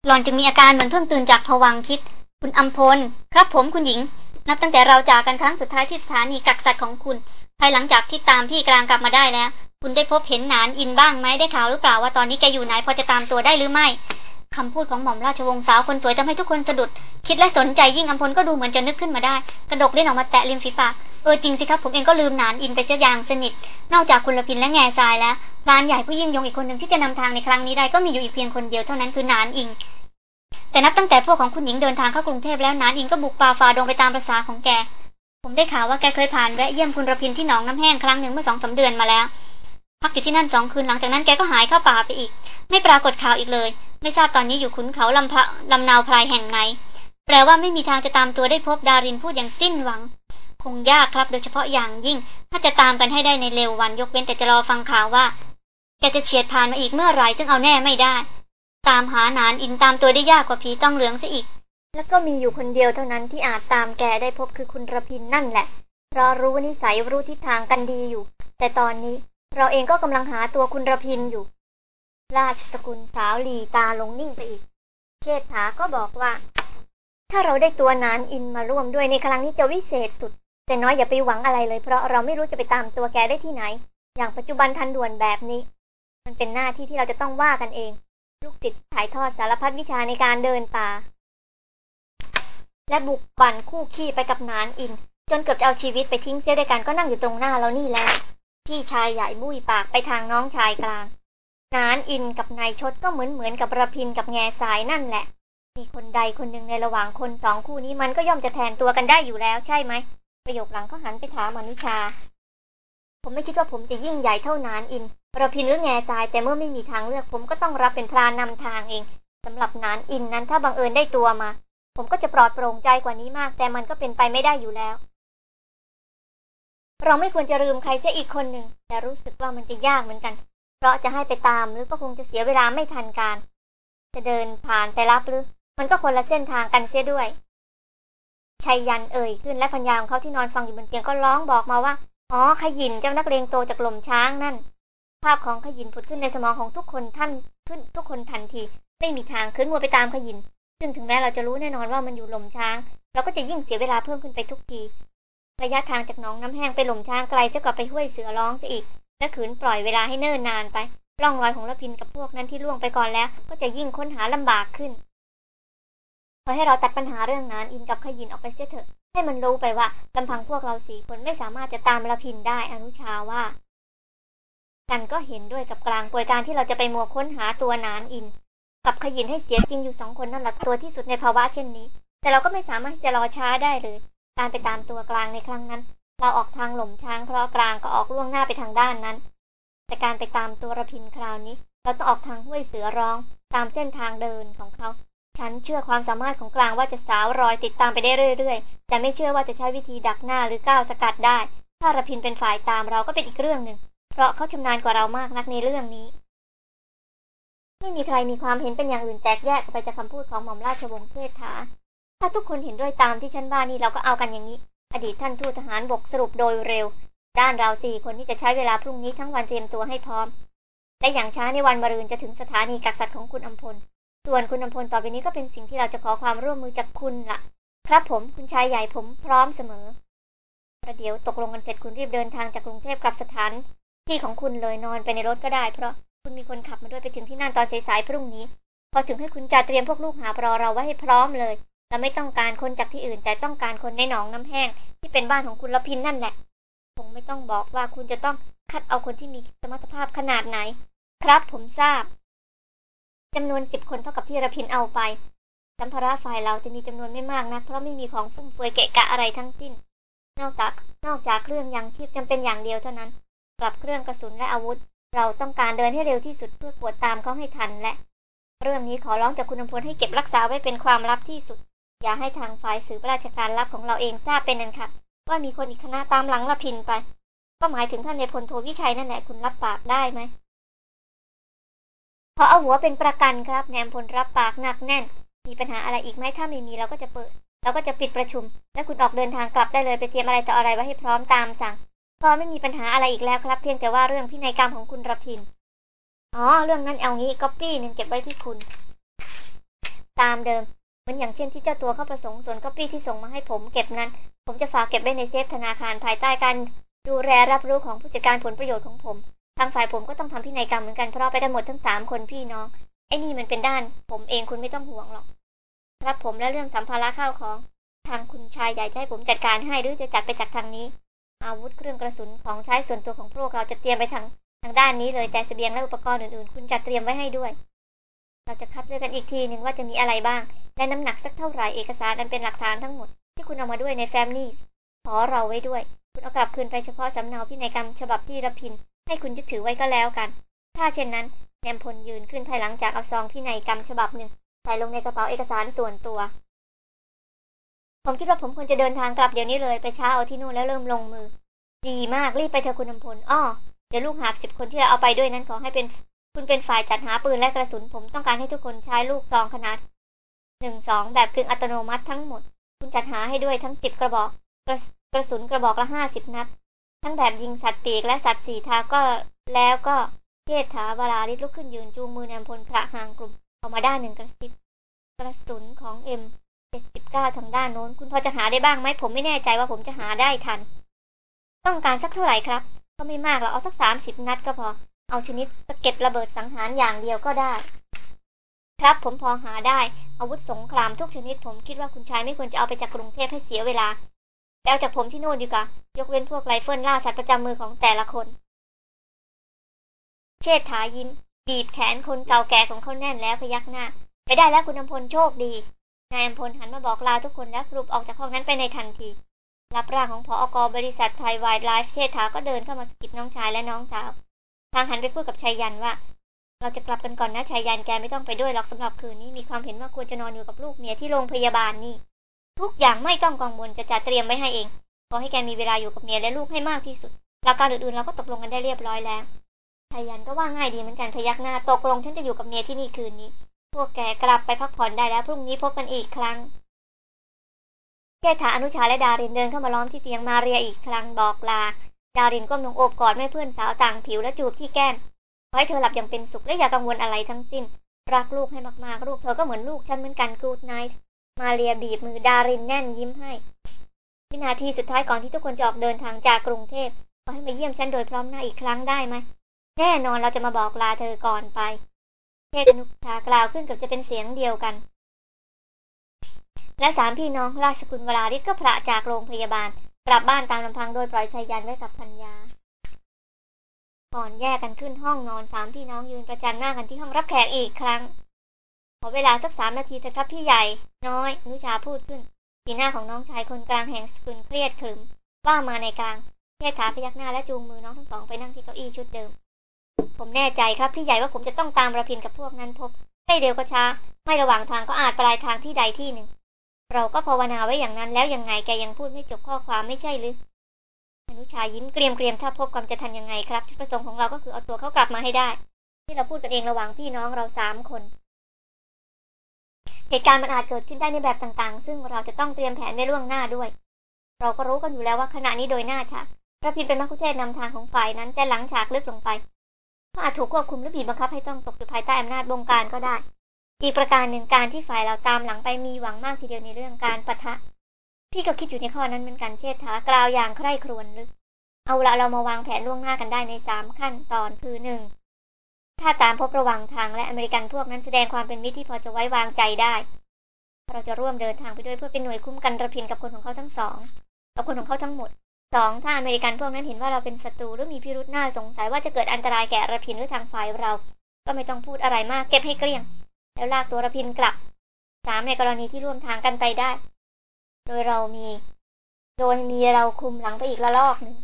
หล่อนจึงมีอาการเหมือนเพิ่งตื่นจากผวังคิด คุณอัมพล ครับผมคุณหญิง นับตั้งแต่เราจากกันครั้งสุดท้ายที่สถานีกักสัตว์ของคุณ ภายหลังจากที่ตามพี่กลางกลับมาได้แล้ว คุณได้พบเห็นหนานอินบ้างไหมได้ข่าวหรือเปล่าว่าตอนนี้แกอยู่ไหนพอจะตามตัวได้หรือไม่คำพูดของหม่อมราชวงศ์สาวคนสวยทำให้ทุกคนสะดุด คิดและสนใจยิ่งอัมพลก็ดูเหมือนจะนึกขึ้นมาได้ กระดกเล่นออกมาแตะริมฝีปากเออจริงสิครับผมเองก็ลืมนานอินไปเสียอย่างสนิท นอกจากคุณละพินและแง่ทรายแล้วพรานใหญ่ผู้ยิ่งยงอีกคนหนึ่งที่จะนำทางในครั้งนี้ได้ก็มีอยู่อีกเพียงคนเดียวเท่านั้นคือนานอิง แต่นับตั้งแต่พวกของคุณหญิงเดินทางเข้ากรุงเทพแล้วนานอิงก็บุกป่าฝ่าดงไปตามประษาของแก ผมได้ข่าวว่าแกเคยผ่านแวะเยี่ยมคุณระพินที่หนองน้ำแห้งครั้งหนึ่งเมื่อสองสาเดือนมาแล้ว พักอยู่ที่นั่นสองคืนหลังจากนั้นแกก็หายเข้าป่าไปอีก ไม่ปรากฏข่าวอีกเลย ไม่ทราบตอนนี้อยู่ขุนเขาลำพระลำนาวพรายแห่งไหน แปลว่าไม่มีทางจะตามตัวได้พบดารินพูดอย่างสิ้นหวัง คงยากครับโดยเฉพาะอย่างยิ่ง ถ้าจะตามกันให้ได้ในเร็ววันยกเว้นแต่จะรอฟังข่าวว่าแกจะเฉียดผ่านมาอีกเมื่อไรซึ่งเอาแน่ไม่ได้ ตามหานานอินตามตัวได้ยากกว่าผีต้องเหลืองซะอีก แล้วก็มีอยู่คนเดียวเท่านั้นที่อาจตามแกได้พบคือคุณระพินนั่นแหละ เพราะรู้นิสัยรู้ทิศทางกันดีอยู่ แต่ตอนนี้ เราเองก็กำลังหาตัวคุณระพินอยู่ ราชสกุลสาวหลีตาลงนิ่งไปอีก เชษฐาก็บอกว่า ถ้าเราได้ตัวนานอินมาร่วมด้วยในครั้งนี้จะวิเศษสุด แต่น้อยอย่าไปหวังอะไรเลย เพราะเราไม่รู้จะไปตามตัวแกได้ที่ไหน อย่างปัจจุบันทันด่วนแบบนี้ มันเป็นหน้าที่ที่เราจะต้องว่ากันเอง ลูกศิษย์ถ่ายทอดสารพัดวิชาในการเดินป่า และบุกบั่นคู่ขี้ไปกับนานอิน จนเกือบจะเอาชีวิตไปทิ้งเสียด้วยกันก็นั่งอยู่ตรงหน้าเรานี่แล้ว พี่ชายใหญ่บุ้ยปากไปทางน้องชายกลาง นานอินกับนายชดก็เหมือนเหมือนกับระพินกับแง่สายนั่นแหละ มีคนใดคนหนึ่งในระหว่างคนสองคู่นี้มันก็ย่อมจะแทนตัวกันได้อยู่แล้วใช่ไหม ประโยคหลังก็หันไปถามอนุชา ผมไม่คิดว่าผมจะยิ่งใหญ่เท่านานอินระพินหรือแง่ทรายแต่เมื่อไม่มีทางเลือก ผมก็ต้องรับเป็นพรานนำทางเองสำหรับนานอินนั้นถ้าบังเอิญได้ตัวมา ผมก็จะปลอดโปร่งใจกว่านี้มาก แต่มันก็เป็นไปไม่ได้อยู่แล้ว เราไม่ควรจะลืมใครเสียอีกคนหนึ่งแต่รู้สึกว่ามันจะยากเหมือนกัน เพราะจะให้ไปตามหรือก็คงจะเสียเวลาไม่ทันการ จะเดินผ่านไปรับหรือ มันก็คนละเส้นทางกันเสียด้วยชัยยันเอ่ยขึ้นและพัญญาของเขาที่นอนฟังอยู่บนเตียงก็ร้องบอกมาว่าอ๋อขยินเจ้านักเลงโตจากหล่มช้างนั่น ภาพของขยินผุดขึ้นในสมองของทุกคนท่านขึ้นทุกคนทันที ไม่มีทางขึ้นมัวไปตามขยิน ซึ่งถึงแม้เราจะรู้แน่นอนว่ามันอยู่หล่มช้าง เราก็จะยิ่งเสียเวลาเพิ่มขึ้นไปทุกที ระยะทางจากหนองน้ำแห้งไปหล่มช้างไกลเสียกว่าไปห้วยเสือร้องซะอีกและขืนปล่อยเวลาให้เนิ่นนานไปร่องรอยของละพินกับพวกนั้นที่ล่วงไปก่อนแล้ว ก็จะยิ่งค้นหาลำบากขึ้นขอให้เราตัดปัญหาเรื่องนั้นอินกับขยินออกไปเสียเถอะ ให้มันรู้ไปว่าลำพังพวกเราสี่คนไม่สามารถจะตามละพินได้อนุชาว่า กันก็เห็นด้วยกับกลางป่วยการที่เราจะไปมัวค้นหาตัวนานอิน กับขยินให้เสียจริงอยู่สองคนนั่นแหละตัวที่สุดในภาวะเช่นนี้ แต่เราก็ไม่สามารถที่จะรอช้าได้เลย การไปตามตัวกลางในครั้งนั้น เราออกทางหล่มช้างเพราะกลางก็ออกล่วงหน้าไปทางด้านนั้น แต่การไปตามตัวระพินคราวนี้ เราต้องออกทางห้วยเสือร้อง ตามเส้นทางเดินของเขา ฉันเชื่อความสามารถของกลางว่าจะสาวรอยติดตามไปได้เรื่อยๆ แต่ไม่เชื่อว่าจะใช้วิธีดักหน้าหรือก้าวสกัดได้ ถ้าระพินเป็นฝ่ายตามเราก็เป็นอีกเรื่องหนึ่ง เพราะเขาชำนาญกว่าเรามากนักในเรื่องนี้ ไม่มีใครมีความเห็นเป็นอย่างอื่นแตกแยกออกไปจากคำพูดของหม่อมราชวงศ์เทษฐา ถ้าทุกคนเห็นด้วยตามที่ฉันว่านี่เราก็เอากันอย่างนี้ อดีตท่านทูตทหารบกสรุปโดยเร็ว ด้านเราสี่คนที่จะใช้เวลาพรุ่งนี้ทั้งวันเตรียมตัวให้พร้อม และอย่างช้าในวันมะรืนจะถึงสถานีกักสัตว์ของคุณอัมพล ส่วนคุณอัมพลต่อไปนี้ก็เป็นสิ่งที่เราจะขอความร่วมมือจากคุณละ่ะครับผมคุณชายใหญ่ผมพร้อมเสมอประเดี๋ยวตกลงกันเสร็จคุณรีบเดินทางจากกรุงเทพกลับสถาน ที่ของคุณเลยนอนไปในรถก็ได้ เพราะคุณมีคนขับมาด้วยไปถึงที่นั่นตอนสายๆพรุ่งนี้ พอถึงให้คุณจ่าเตรียมพวกลูกหาปรอเราไว้ให้พร้อมเลย เราไม่ต้องการคนจากที่อื่น แต่ต้องการคนในหนองน้ำแห้ง ที่เป็นบ้านของคุณละพินนั่นแหละ คงไม่ต้องบอกว่าคุณจะต้องคัดเอาคนที่มีสมรรถภาพขนาดไหน ครับผมทราบจำนวนสิบคนเท่ากับที่ระพินเอาไปสัมภาระฝ่ายเราจะมีจำนวนไม่มากนะเพราะไม่มีของฟุ่มเฟือยเกะกะอะไรทั้งสิ้น นอกจากนอกจากเครื่องยังชีพจำเป็นอย่างเดียวเท่านั้นกลับเครื่องกระสุนและอาวุธ เราต้องการเดินให้เร็วที่สุดเพื่อกวดตามเขาให้ทันและ เรื่องนี้ขอร้องจากคุณอำพลให้เก็บรักษาไว้เป็นความลับที่สุด อย่าให้ทางฝ่ายสืบราชการลับของเราเองทราบเป็นนันค่ะว่ามีคนอีกคณะตามหลังละพินไป ก็หมายถึงท่านในพลโทวิชัยนั่นแหละคุณรับปากได้ไหมพอเอาหัวเป็นประกันครับแนมพลรับปากหนักแน่น มีปัญหาอะไรอีกไหมถ้าไม่มีเราก็จะเปิด เราก็จะปิดประชุม และคุณออกเดินทางกลับได้เลยไปเตรียมอะไรต่ออะไรไว้ให้พร้อมตามสั่ง ก็ไม่มีปัญหาอะไรอีกแล้วครับ เพียงแต่ว่าเรื่องพินัยกรรมของคุณรพินอ๋อเรื่องนั้นเอางี้ก๊อปปี้นึงเก็บไว้ที่คุณ ตามเดิม มือนอย่างเช่นที่เจ้าตัวเขาประสงค์ส่วนก๊อปปี้ที่ส่งมาให้ผมเก็บนั้น ผมจะฝากเก็บไว้ในเซฟธนาคารภายใต้การดูแลรับรู้ของผู้จัดการผลประโยชน์ของผม ทางฝ่ายผมก็ต้องทำพินัยกรรมเหมือนกันเพราะไปกันหมดทั้งสามคนพี่น้องไอ้นี่มันเป็นด้าน ผมเองคุณไม่ต้องห่วงหรอกครับผมและเรื่องสัมภาระข้าวของ ทางคุณชายใหญ่จะให้ผมจัดการให้หรือจะจัดไปจากทางนี้ อาวุธเครื่องกระสุนของใช้ส่วนตัวของพวกเราจะเตรียมไปทางทางด้านนี้เลยแต่เสบียงและอุปกรณ์อื่นๆ คุณจัดเตรียมไว้ให้ด้วย เราจะคัดเลือกกันอีกทีหนึ่งว่าจะมีอะไรบ้าง และน้ำหนักสักเท่าไหร่เอกสารอันเป็นหลักฐานทั้งหมด ที่คุณเอามาด้วยในแฟ้มนี่ขอเราไว้ด้วย คุณเอากลับคืนไปเฉพาะสำเนาพินัยกรรมฉบับที่ระพิน ให้คุณยึดถือไว้ก็แล้วกัน ถ้าเช่นนั้นแนมพลยืนขึ้นภายหลังจากเอาซองพินัยกรรมฉบับหนึ่งใส่ลงในกระเป๋าเอกสารส่วนตัว ผมคิดว่าผมควรจะเดินทางกลับเดี๋ยวนี้เลยไปเช้าเอาที่นู่นแล้วเริ่มลงมือ ดีมากรีบไปเถอะคุณนำพลอ้อเดี๋ยวลูกหาบสิบคนที่เราเอาไปด้วยนั้นขอให้เป็น คุณเป็นฝ่ายจัดหาปืนและกระสุนผมต้องการให้ทุกคนใช้ลูกซองขนาดหนึ่งสองแบบกึ่งอัตโนมัติทั้งหมด คุณจัดหาให้ด้วยทั้งสิบกระบอกกระกระสุนกระบอกละห้าสิบนัด ทั้งแบบยิงสัตว์ปีกและสัตว์สี่ทาก็แล้วก็เทศถาวราลิศลุกขึ้นยืนจูงมือแนมพลพระห่างกลุ่มออกมาด้านหนึ่งกระสิบกระสุนของเอ็มเจ็ดสิบเก้าทางด้านโน้น คุณพอจะหาได้บ้างไหมผมไม่แน่ใจว่าผมจะหาได้ทัน ต้องการสักเท่าไหร่ครับ ก็ไม่มากเราเอาสักสามสิบนัดก็พอ เอาชนิดสะเก็ดระเบิดสังหารอย่างเดียวก็ได้ ครับผมพอหาได้ อาวุธสงครามทุกชนิด ผมคิดว่าคุณชายไม่ควรจะเอาไปจากกรุงเทพให้เสียเวลาแต่เอาจากผมที่โน่นดีกว่ายกเว้นพวกไรเฟิลล่าสัตว์ประจำมือของแต่ละคน เชษฐายิ้ม บีบแขนคนเก่าแก่ของเขาแน่นแล้วพยักหน้า ไปได้แล้วคุณอำพลโชคดี นายอำพลหันมาบอกลาทุกคนแล้วผลุบออกจากห้องนั้นไปในทันที ลับร่างของผอ.บริษัท Thai Wildlife เชษฐาก็เดินเข้ามาสะกิดน้องชายและน้องสาว พลางหันไปพูดกับไชยยันต์ว่า เราจะกลับกันก่อนนะไชยยันต์แกไม่ต้องไปด้วยหรอกสำหรับคืนนี้มีความเห็นว่าควรจะนอนอยู่กับลูกเมียที่โรงพยาบาลนี่ ทุกอย่างไม่ต้องกังวลจะจัดเตรียมไว้ให้เองขอให้แกมีเวลาอยู่กับเมียและลูกให้มากที่สุดหลักการอื่นๆเราก็ตกลงกันได้เรียบร้อยแล้วชายันก็ว่าง่ายดีเหมือนกันพยักหน้าตกลงฉันจะอยู่กับเมียที่นี่คืนนี้ พวกแกกลับไปพักผ่อนได้แล้วพรุ่งนี้พบกันอีกครั้งเชษฐาอนุชาและดารินเดินเข้ามาล้อมที่เตียงมาเรียอีกครั้งบอกลา ดารินก้มลงโอบกอดแม่เพื่อนสาวต่างผิวและจูบที่แก้มขอให้เธอหลับอย่างเป็นสุขและอย่ากังวลอะไรทั้งสิ้น รักลูกให้มากๆ ลูกเธอก็เหมือนลูกฉันเหมือนกันกูดไนท์มาเรียบีบมือดารินแน่นยิ้มให้ วินาทีสุดท้ายก่อนที่ทุกคนจะออกเดินทางจากกรุงเทพขอให้มาเยี่ยมฉันโดยพร้อมหน้าอีกครั้งได้ไหมแน่นอนเราจะมาบอกลาเธอก่อนไปเทพนุชากล่าวขึ้นกับจะเป็นเสียงเดียวกัน และสามพี่น้องราชกุลวราริศก็พระจากโรงพยาบาล กลับบ้านตามลำพังโดยปล่อยชายยันไว้กับพัญญา ก่อนแยกกันขึ้นห้องนอนสามพี่น้องยืนประจันหน้ากันที่ห้องรับแขกอีกครั้ง ขอเวลาสักสามนาทีเถอะครับพี่ใหญ่ น้อย นุชาพูดขึ้น สีหน้าของน้องชายคนกลางแห่งสกุลเครียดขรึม ว่ามาในกลางเทศขาพยักหน้าและจูงมือน้องทั้งสองไปนั่งที่เก้าอี้ชุดเดิม ผมแน่ใจครับพี่ใหญ่ว่าผมจะต้องตามระพินกับพวกนั้นพบไม่เร็วก็ช้า ไม่ระหว่างทางก็อาจปลายทางที่ใดที่หนึ่ง เราก็ภาวนาไว้อย่างนั้นแล้วยังไงแกยังพูดไม่จบข้อความไม่ใช่หรืออนุชายิ้มเกรียมเกรียมถ้าพบความจะทันยังไงครับ จุดประสงค์ของเราก็คือเอาตัวเขากลับมาให้ได้ ที่เราพูดกันเองระหว่างพี่น้องเราสามคน เหตุการณ์มันอาจเกิดขึ้นได้ในแบบต่างๆ ซึ่งเราจะต้องเตรียมแผนไว้ล่วงหน้าด้วย เราก็รู้กันอยู่แล้วว่าขณะนี้โดยหน้าฉากพระพินเป็นมัคคุเทศนำทางของฝ่ายนั้นแต่หลังฉากลึกลงไปก็อาจถูกควบคุมหรือบีบบังคับให้ต้องตกอยู่ภายใต้อำนาจบงการก็ได้ อีกประการหนึ่งการที่ฝ่ายเราตามหลังไปมีหวังมากทีเดียวในเรื่องการปะทะ พี่ก็คิดอยู่ในข้อนั้นเหมือนกันเชษฐากล่าวอย่างใคร่ครวญลึก เอาละเรามาวางแผนล่วงหน้ากันได้ในสามขั้นตอนคือหนึ่งถ้าตามพบระหว่างทางและอเมริกันพวกนั้นแสดงความเป็นมิตรที่พอจะไว้วางใจได้ เราจะร่วมเดินทางไปด้วยเพื่อเป็นหน่วยคุ้มกันระพินกับคนของเขาทั้งสองกับคนของเขาทั้งหมดสองถ้าอเมริกันพวกนั้นเห็นว่าเราเป็นศัตรูหรือมีพิรุษน้าสงสัยว่าจะเกิดอันตรายแก่ระพินหรือทางฝ่ายเรา ก็ไม่ต้องพูดอะไรมากเก็บให้เกลี้ยง แล้วลากตัวระพินกลับสามในกรณีที่ร่วมทางกันไปได้ โดยเรามี โดยมีเราคุมหลังไปอีกละลอกหนึ่ง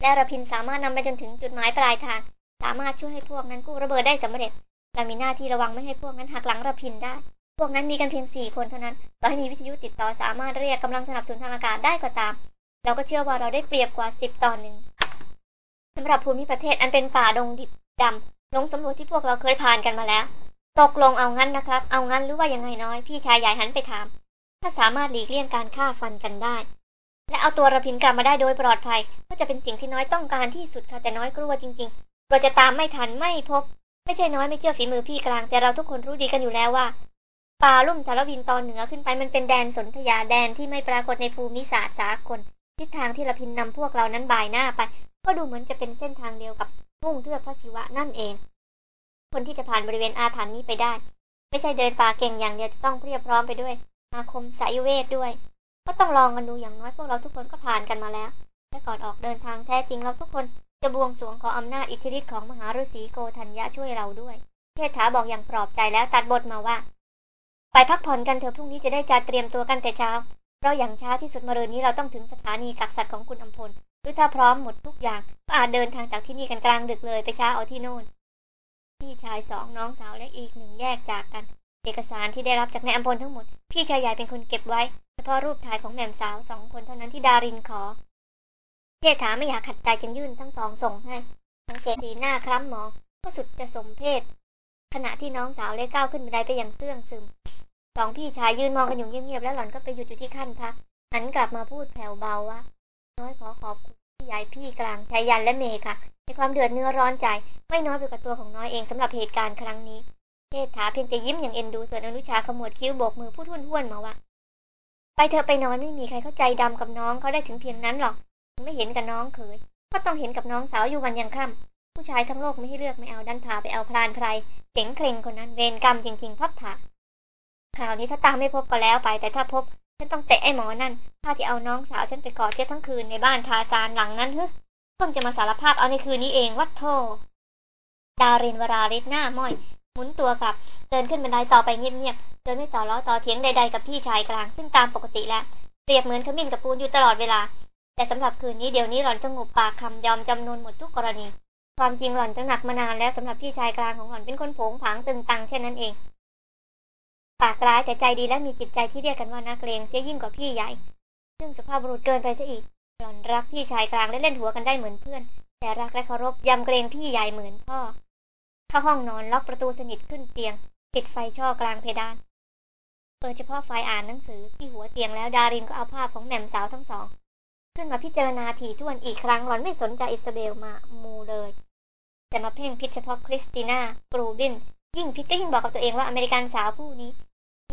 และระพินสามารถนำไปจนถึงจุดหมายปลายทาง สามารถช่วยให้พวกนั้นกู้ระเบิดได้สำเร็จเรามีหน้าที่ระวังไม่ให้พวกนั้นหักหลังระพินได้ พวกนั้นมีกันเพียงสี่คนเท่านั้น ต่อให้มีวิทยุติดต่อสามารถเรียกกำลังสนับสนุนทางอากาศได้ก็ตาม เราก็เชื่อว่าเราได้เปรียบกว่าสิบต่อหนึ่งสำหรับภูมิประเทศอันเป็นป่าดงดิบดำลงสำรวจที่พวกเราเคยผ่านกันมาแล้ว ตกลงเอางั้นนะครับ เอางั้นหรือว่ายังไงน้อย พี่ชายใหญ่หันไปถาม ถ้าสามารถหลีกเลี่ยงการฆ่าฟันกันได้ และเอาตัวระพินกลับมาได้โดยปลอดภัย ก็จะเป็นสิ่งที่น้อยต้องการที่สุดค่ะแต่น้อยกลัวจริงๆกลัวจะตามไม่ทันไม่พบ ไม่ใช่น้อยไม่เชื่อฝีมือพี่กลาง แต่เราทุกคนรู้ดีกันอยู่แล้วว่าป่าลุ่มสารวินตอนเหนือขึ้นไปมันเป็นแดนสนธยาแดนที่ไม่ปรากฏในภูมิศาสตร์สากลทิศทางที่ระพินนำพวกเรานั้นบ่ายหน้าไป ก็ดูเหมือนจะเป็นเส้นทางเดียวกับมุ่งเทือกพระศิวะนั่นเอง คนที่จะผ่านบริเวณอาถรรพ์นี้ไปได้ ไม่ใช่เดินป่าเก่งอย่างเดียวจะต้องเพียบพร้อมไปด้วย อาคมสายเวทด้วย ก็ต้องลองกันดูอย่างน้อยพวกเราทุกคนก็ผ่านกันมาแล้วและก่อนออกเดินทางแท้จริงเราทุกคนจะบวงสรวงขออำนาจอิทธิฤทธิ์ของมหาฤาษีโกธัญญะช่วยเราด้วย เทษฐาบอกอย่างปลอบใจแล้วตัดบทมาว่า ไปพักผ่อนกันเถอะพรุ่งนี้จะได้จัดเตรียมตัวกันแต่เช้าเพราะอย่างช้าที่สุดมะรืนนี้เราต้องถึงสถานีกักสัตว์ของคุณอัมพลหรือถ้าพร้อมหมดทุกอย่างก็อาจเดินทางจากที่นี่กันกลางดึกเลยไปเช้าเอาที่โน่น พี่ชายสองน้องสาวและอีกหนึ่งแยกจากกัน เอกสารที่ได้รับจากนายอัมพลทั้งหมด พี่ชายใหญ่เป็นคนเก็บไว้ เฉพาะรูปถ่ายของแหม่มสาวสองคนเท่านั้นที่ดารินขอเทษฐาไม่อยากขัดใจจึงยื่นทั้งสองส่งให้สังเกตสีหน้าคล้ำหมองก็สุดจะสมเพศ ขณะที่น้องสาวเล็กก้าวขึ้นบันไดไปอย่างเสื่องซึมสองพี่ชายยืนมองกันอยู่เงียบๆแล้วหล่อนก็ไปหยุดอยู่ที่ขั้นพักหันกลับมาพูดแผ่วเบาว่าน้อยขอขอบคุณพี่ใหญ่พี่กลางชายยันและเมย์ค่ะ ในความเดือดเนื้อร้อนใจ ไม่น้อยไปกว่าตัวของน้อยเองสำหรับเหตุการณ์ครั้งนี้เทษฐาเพียงแต่ยิ้มอย่างเอ็นดูส่วนอนุชาขมวดคิ้วโบกมือพูดห้วนๆมาว่า ไปเธอไปนอนไม่มีใครเข้าใจดำกับน้องเขาได้ถึงเพียงนั้นหรอกไม่เห็นกับน้องเคยก็ต้องเห็นกับน้องสาวอยู่วันยังค่ำผู้ชายทั้งโลกไม่ให้เลือกไม่เอาดันพาไปเอาพรานไพรเจ๋งเคร่งคนนั้นเวรกรรมจริงๆพับผาคราวนี้ถ้าตามไม่พบก็แล้วไปแต่ถ้าพบฉันต้องเตะไอ้หมอนั่นถ้าที่เอาน้องสาวฉันไปกอดเจ้าทั้งคืนในบ้านทาซานหลังนั้นเฮ้ เพิ่งจะมาสารภาพเอาในคืนนี้เองวัดโทดารินวราริศหน้าม้อย หมุนตัวกลับ เดินขึ้นบันไดต่อไปเงียบๆ โดยไม่ต่อล้อต่อเถียงใดๆกับพี่ชายกลาง ซึ่งตามปกติแล้ว เปรียบเหมือนขมิ้นกับปูนอยู่ตลอดเวลา แต่สำหรับคืนนี้เดี๋ยวนี้หล่อนสงบปากคำยอมจำนวนหมดทุกกรณี ความจริงหล่อนจะหนักมานานแล้วสำหรับพี่ชายกลางของหล่อนเป็นคนผงผางตึงตังเช่นนั้นเอง ปากร้ายแต่ใจดีและมีจิตใจที่เรียกกันว่านักเลงเสียยิ่งกว่าพี่ใหญ่ ซึ่งสุภาพบุรุษเกินไปซะอีก หล่อนรักพี่ชายกลางและเล่นหัวกันได้เหมือนเพื่อน แต่รักและเคารพยำเกรงพี่ใหญ่เหมือนพ่อ เข้าห้องนอนล็อกประตูสนิทขึ้นเตียงปิดไฟช่อกลางเพดาน เปิดเฉพาะไฟอ่านหนังสือที่หัวเตียงแล้วดารินก็เอาภาพของแหม่มสาวทั้งสอง ขึ้นมาพิจารณาถี่ถ้วนอีกครั้งหล่อนไม่สนใจอิซาเบลมามูเลย แต่มาเพ่งพิศเฉพาะคริสติน่ากรูบิน ยิ่งพิศก็ยิ่งบอกกับตัวเองว่าอเมริกันสาวผู้นี้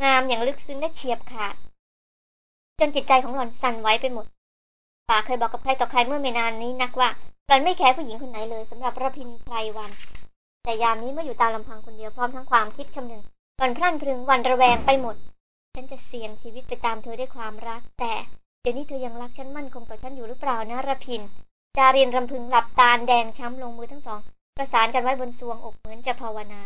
งามอย่างลึกซึ้งและเฉียบขาด จนจิตใจของหล่อนสั่นไหวไปหมด ป่าเคยบอกกับใครต่อใครเมื่อไม่นานนี้นักว่าหล่อนไม่แคร์ผู้หญิงคนไหนเลยสำหรับระพินไพรวัน แต่ยามนี้เมื่ออยู่ตามลำพังคนเดียวพร้อมทั้งความคิดคำหนึ่งหล่อนพลันพรึงวันระแวงไปหมด ฉันจะเสี่ยงชีวิตไปตามเธอด้วยความรัก แต่เดี๋ยวนี้เธอยังรักฉันมั่นคงต่อฉันอยู่หรือเปล่านะระพิน ดาเรียนรำพึงหลับตาแดงช้ำลงมือทั้งสอง ประสานกันไว้บนซวงอกเหมือนจะภาวนา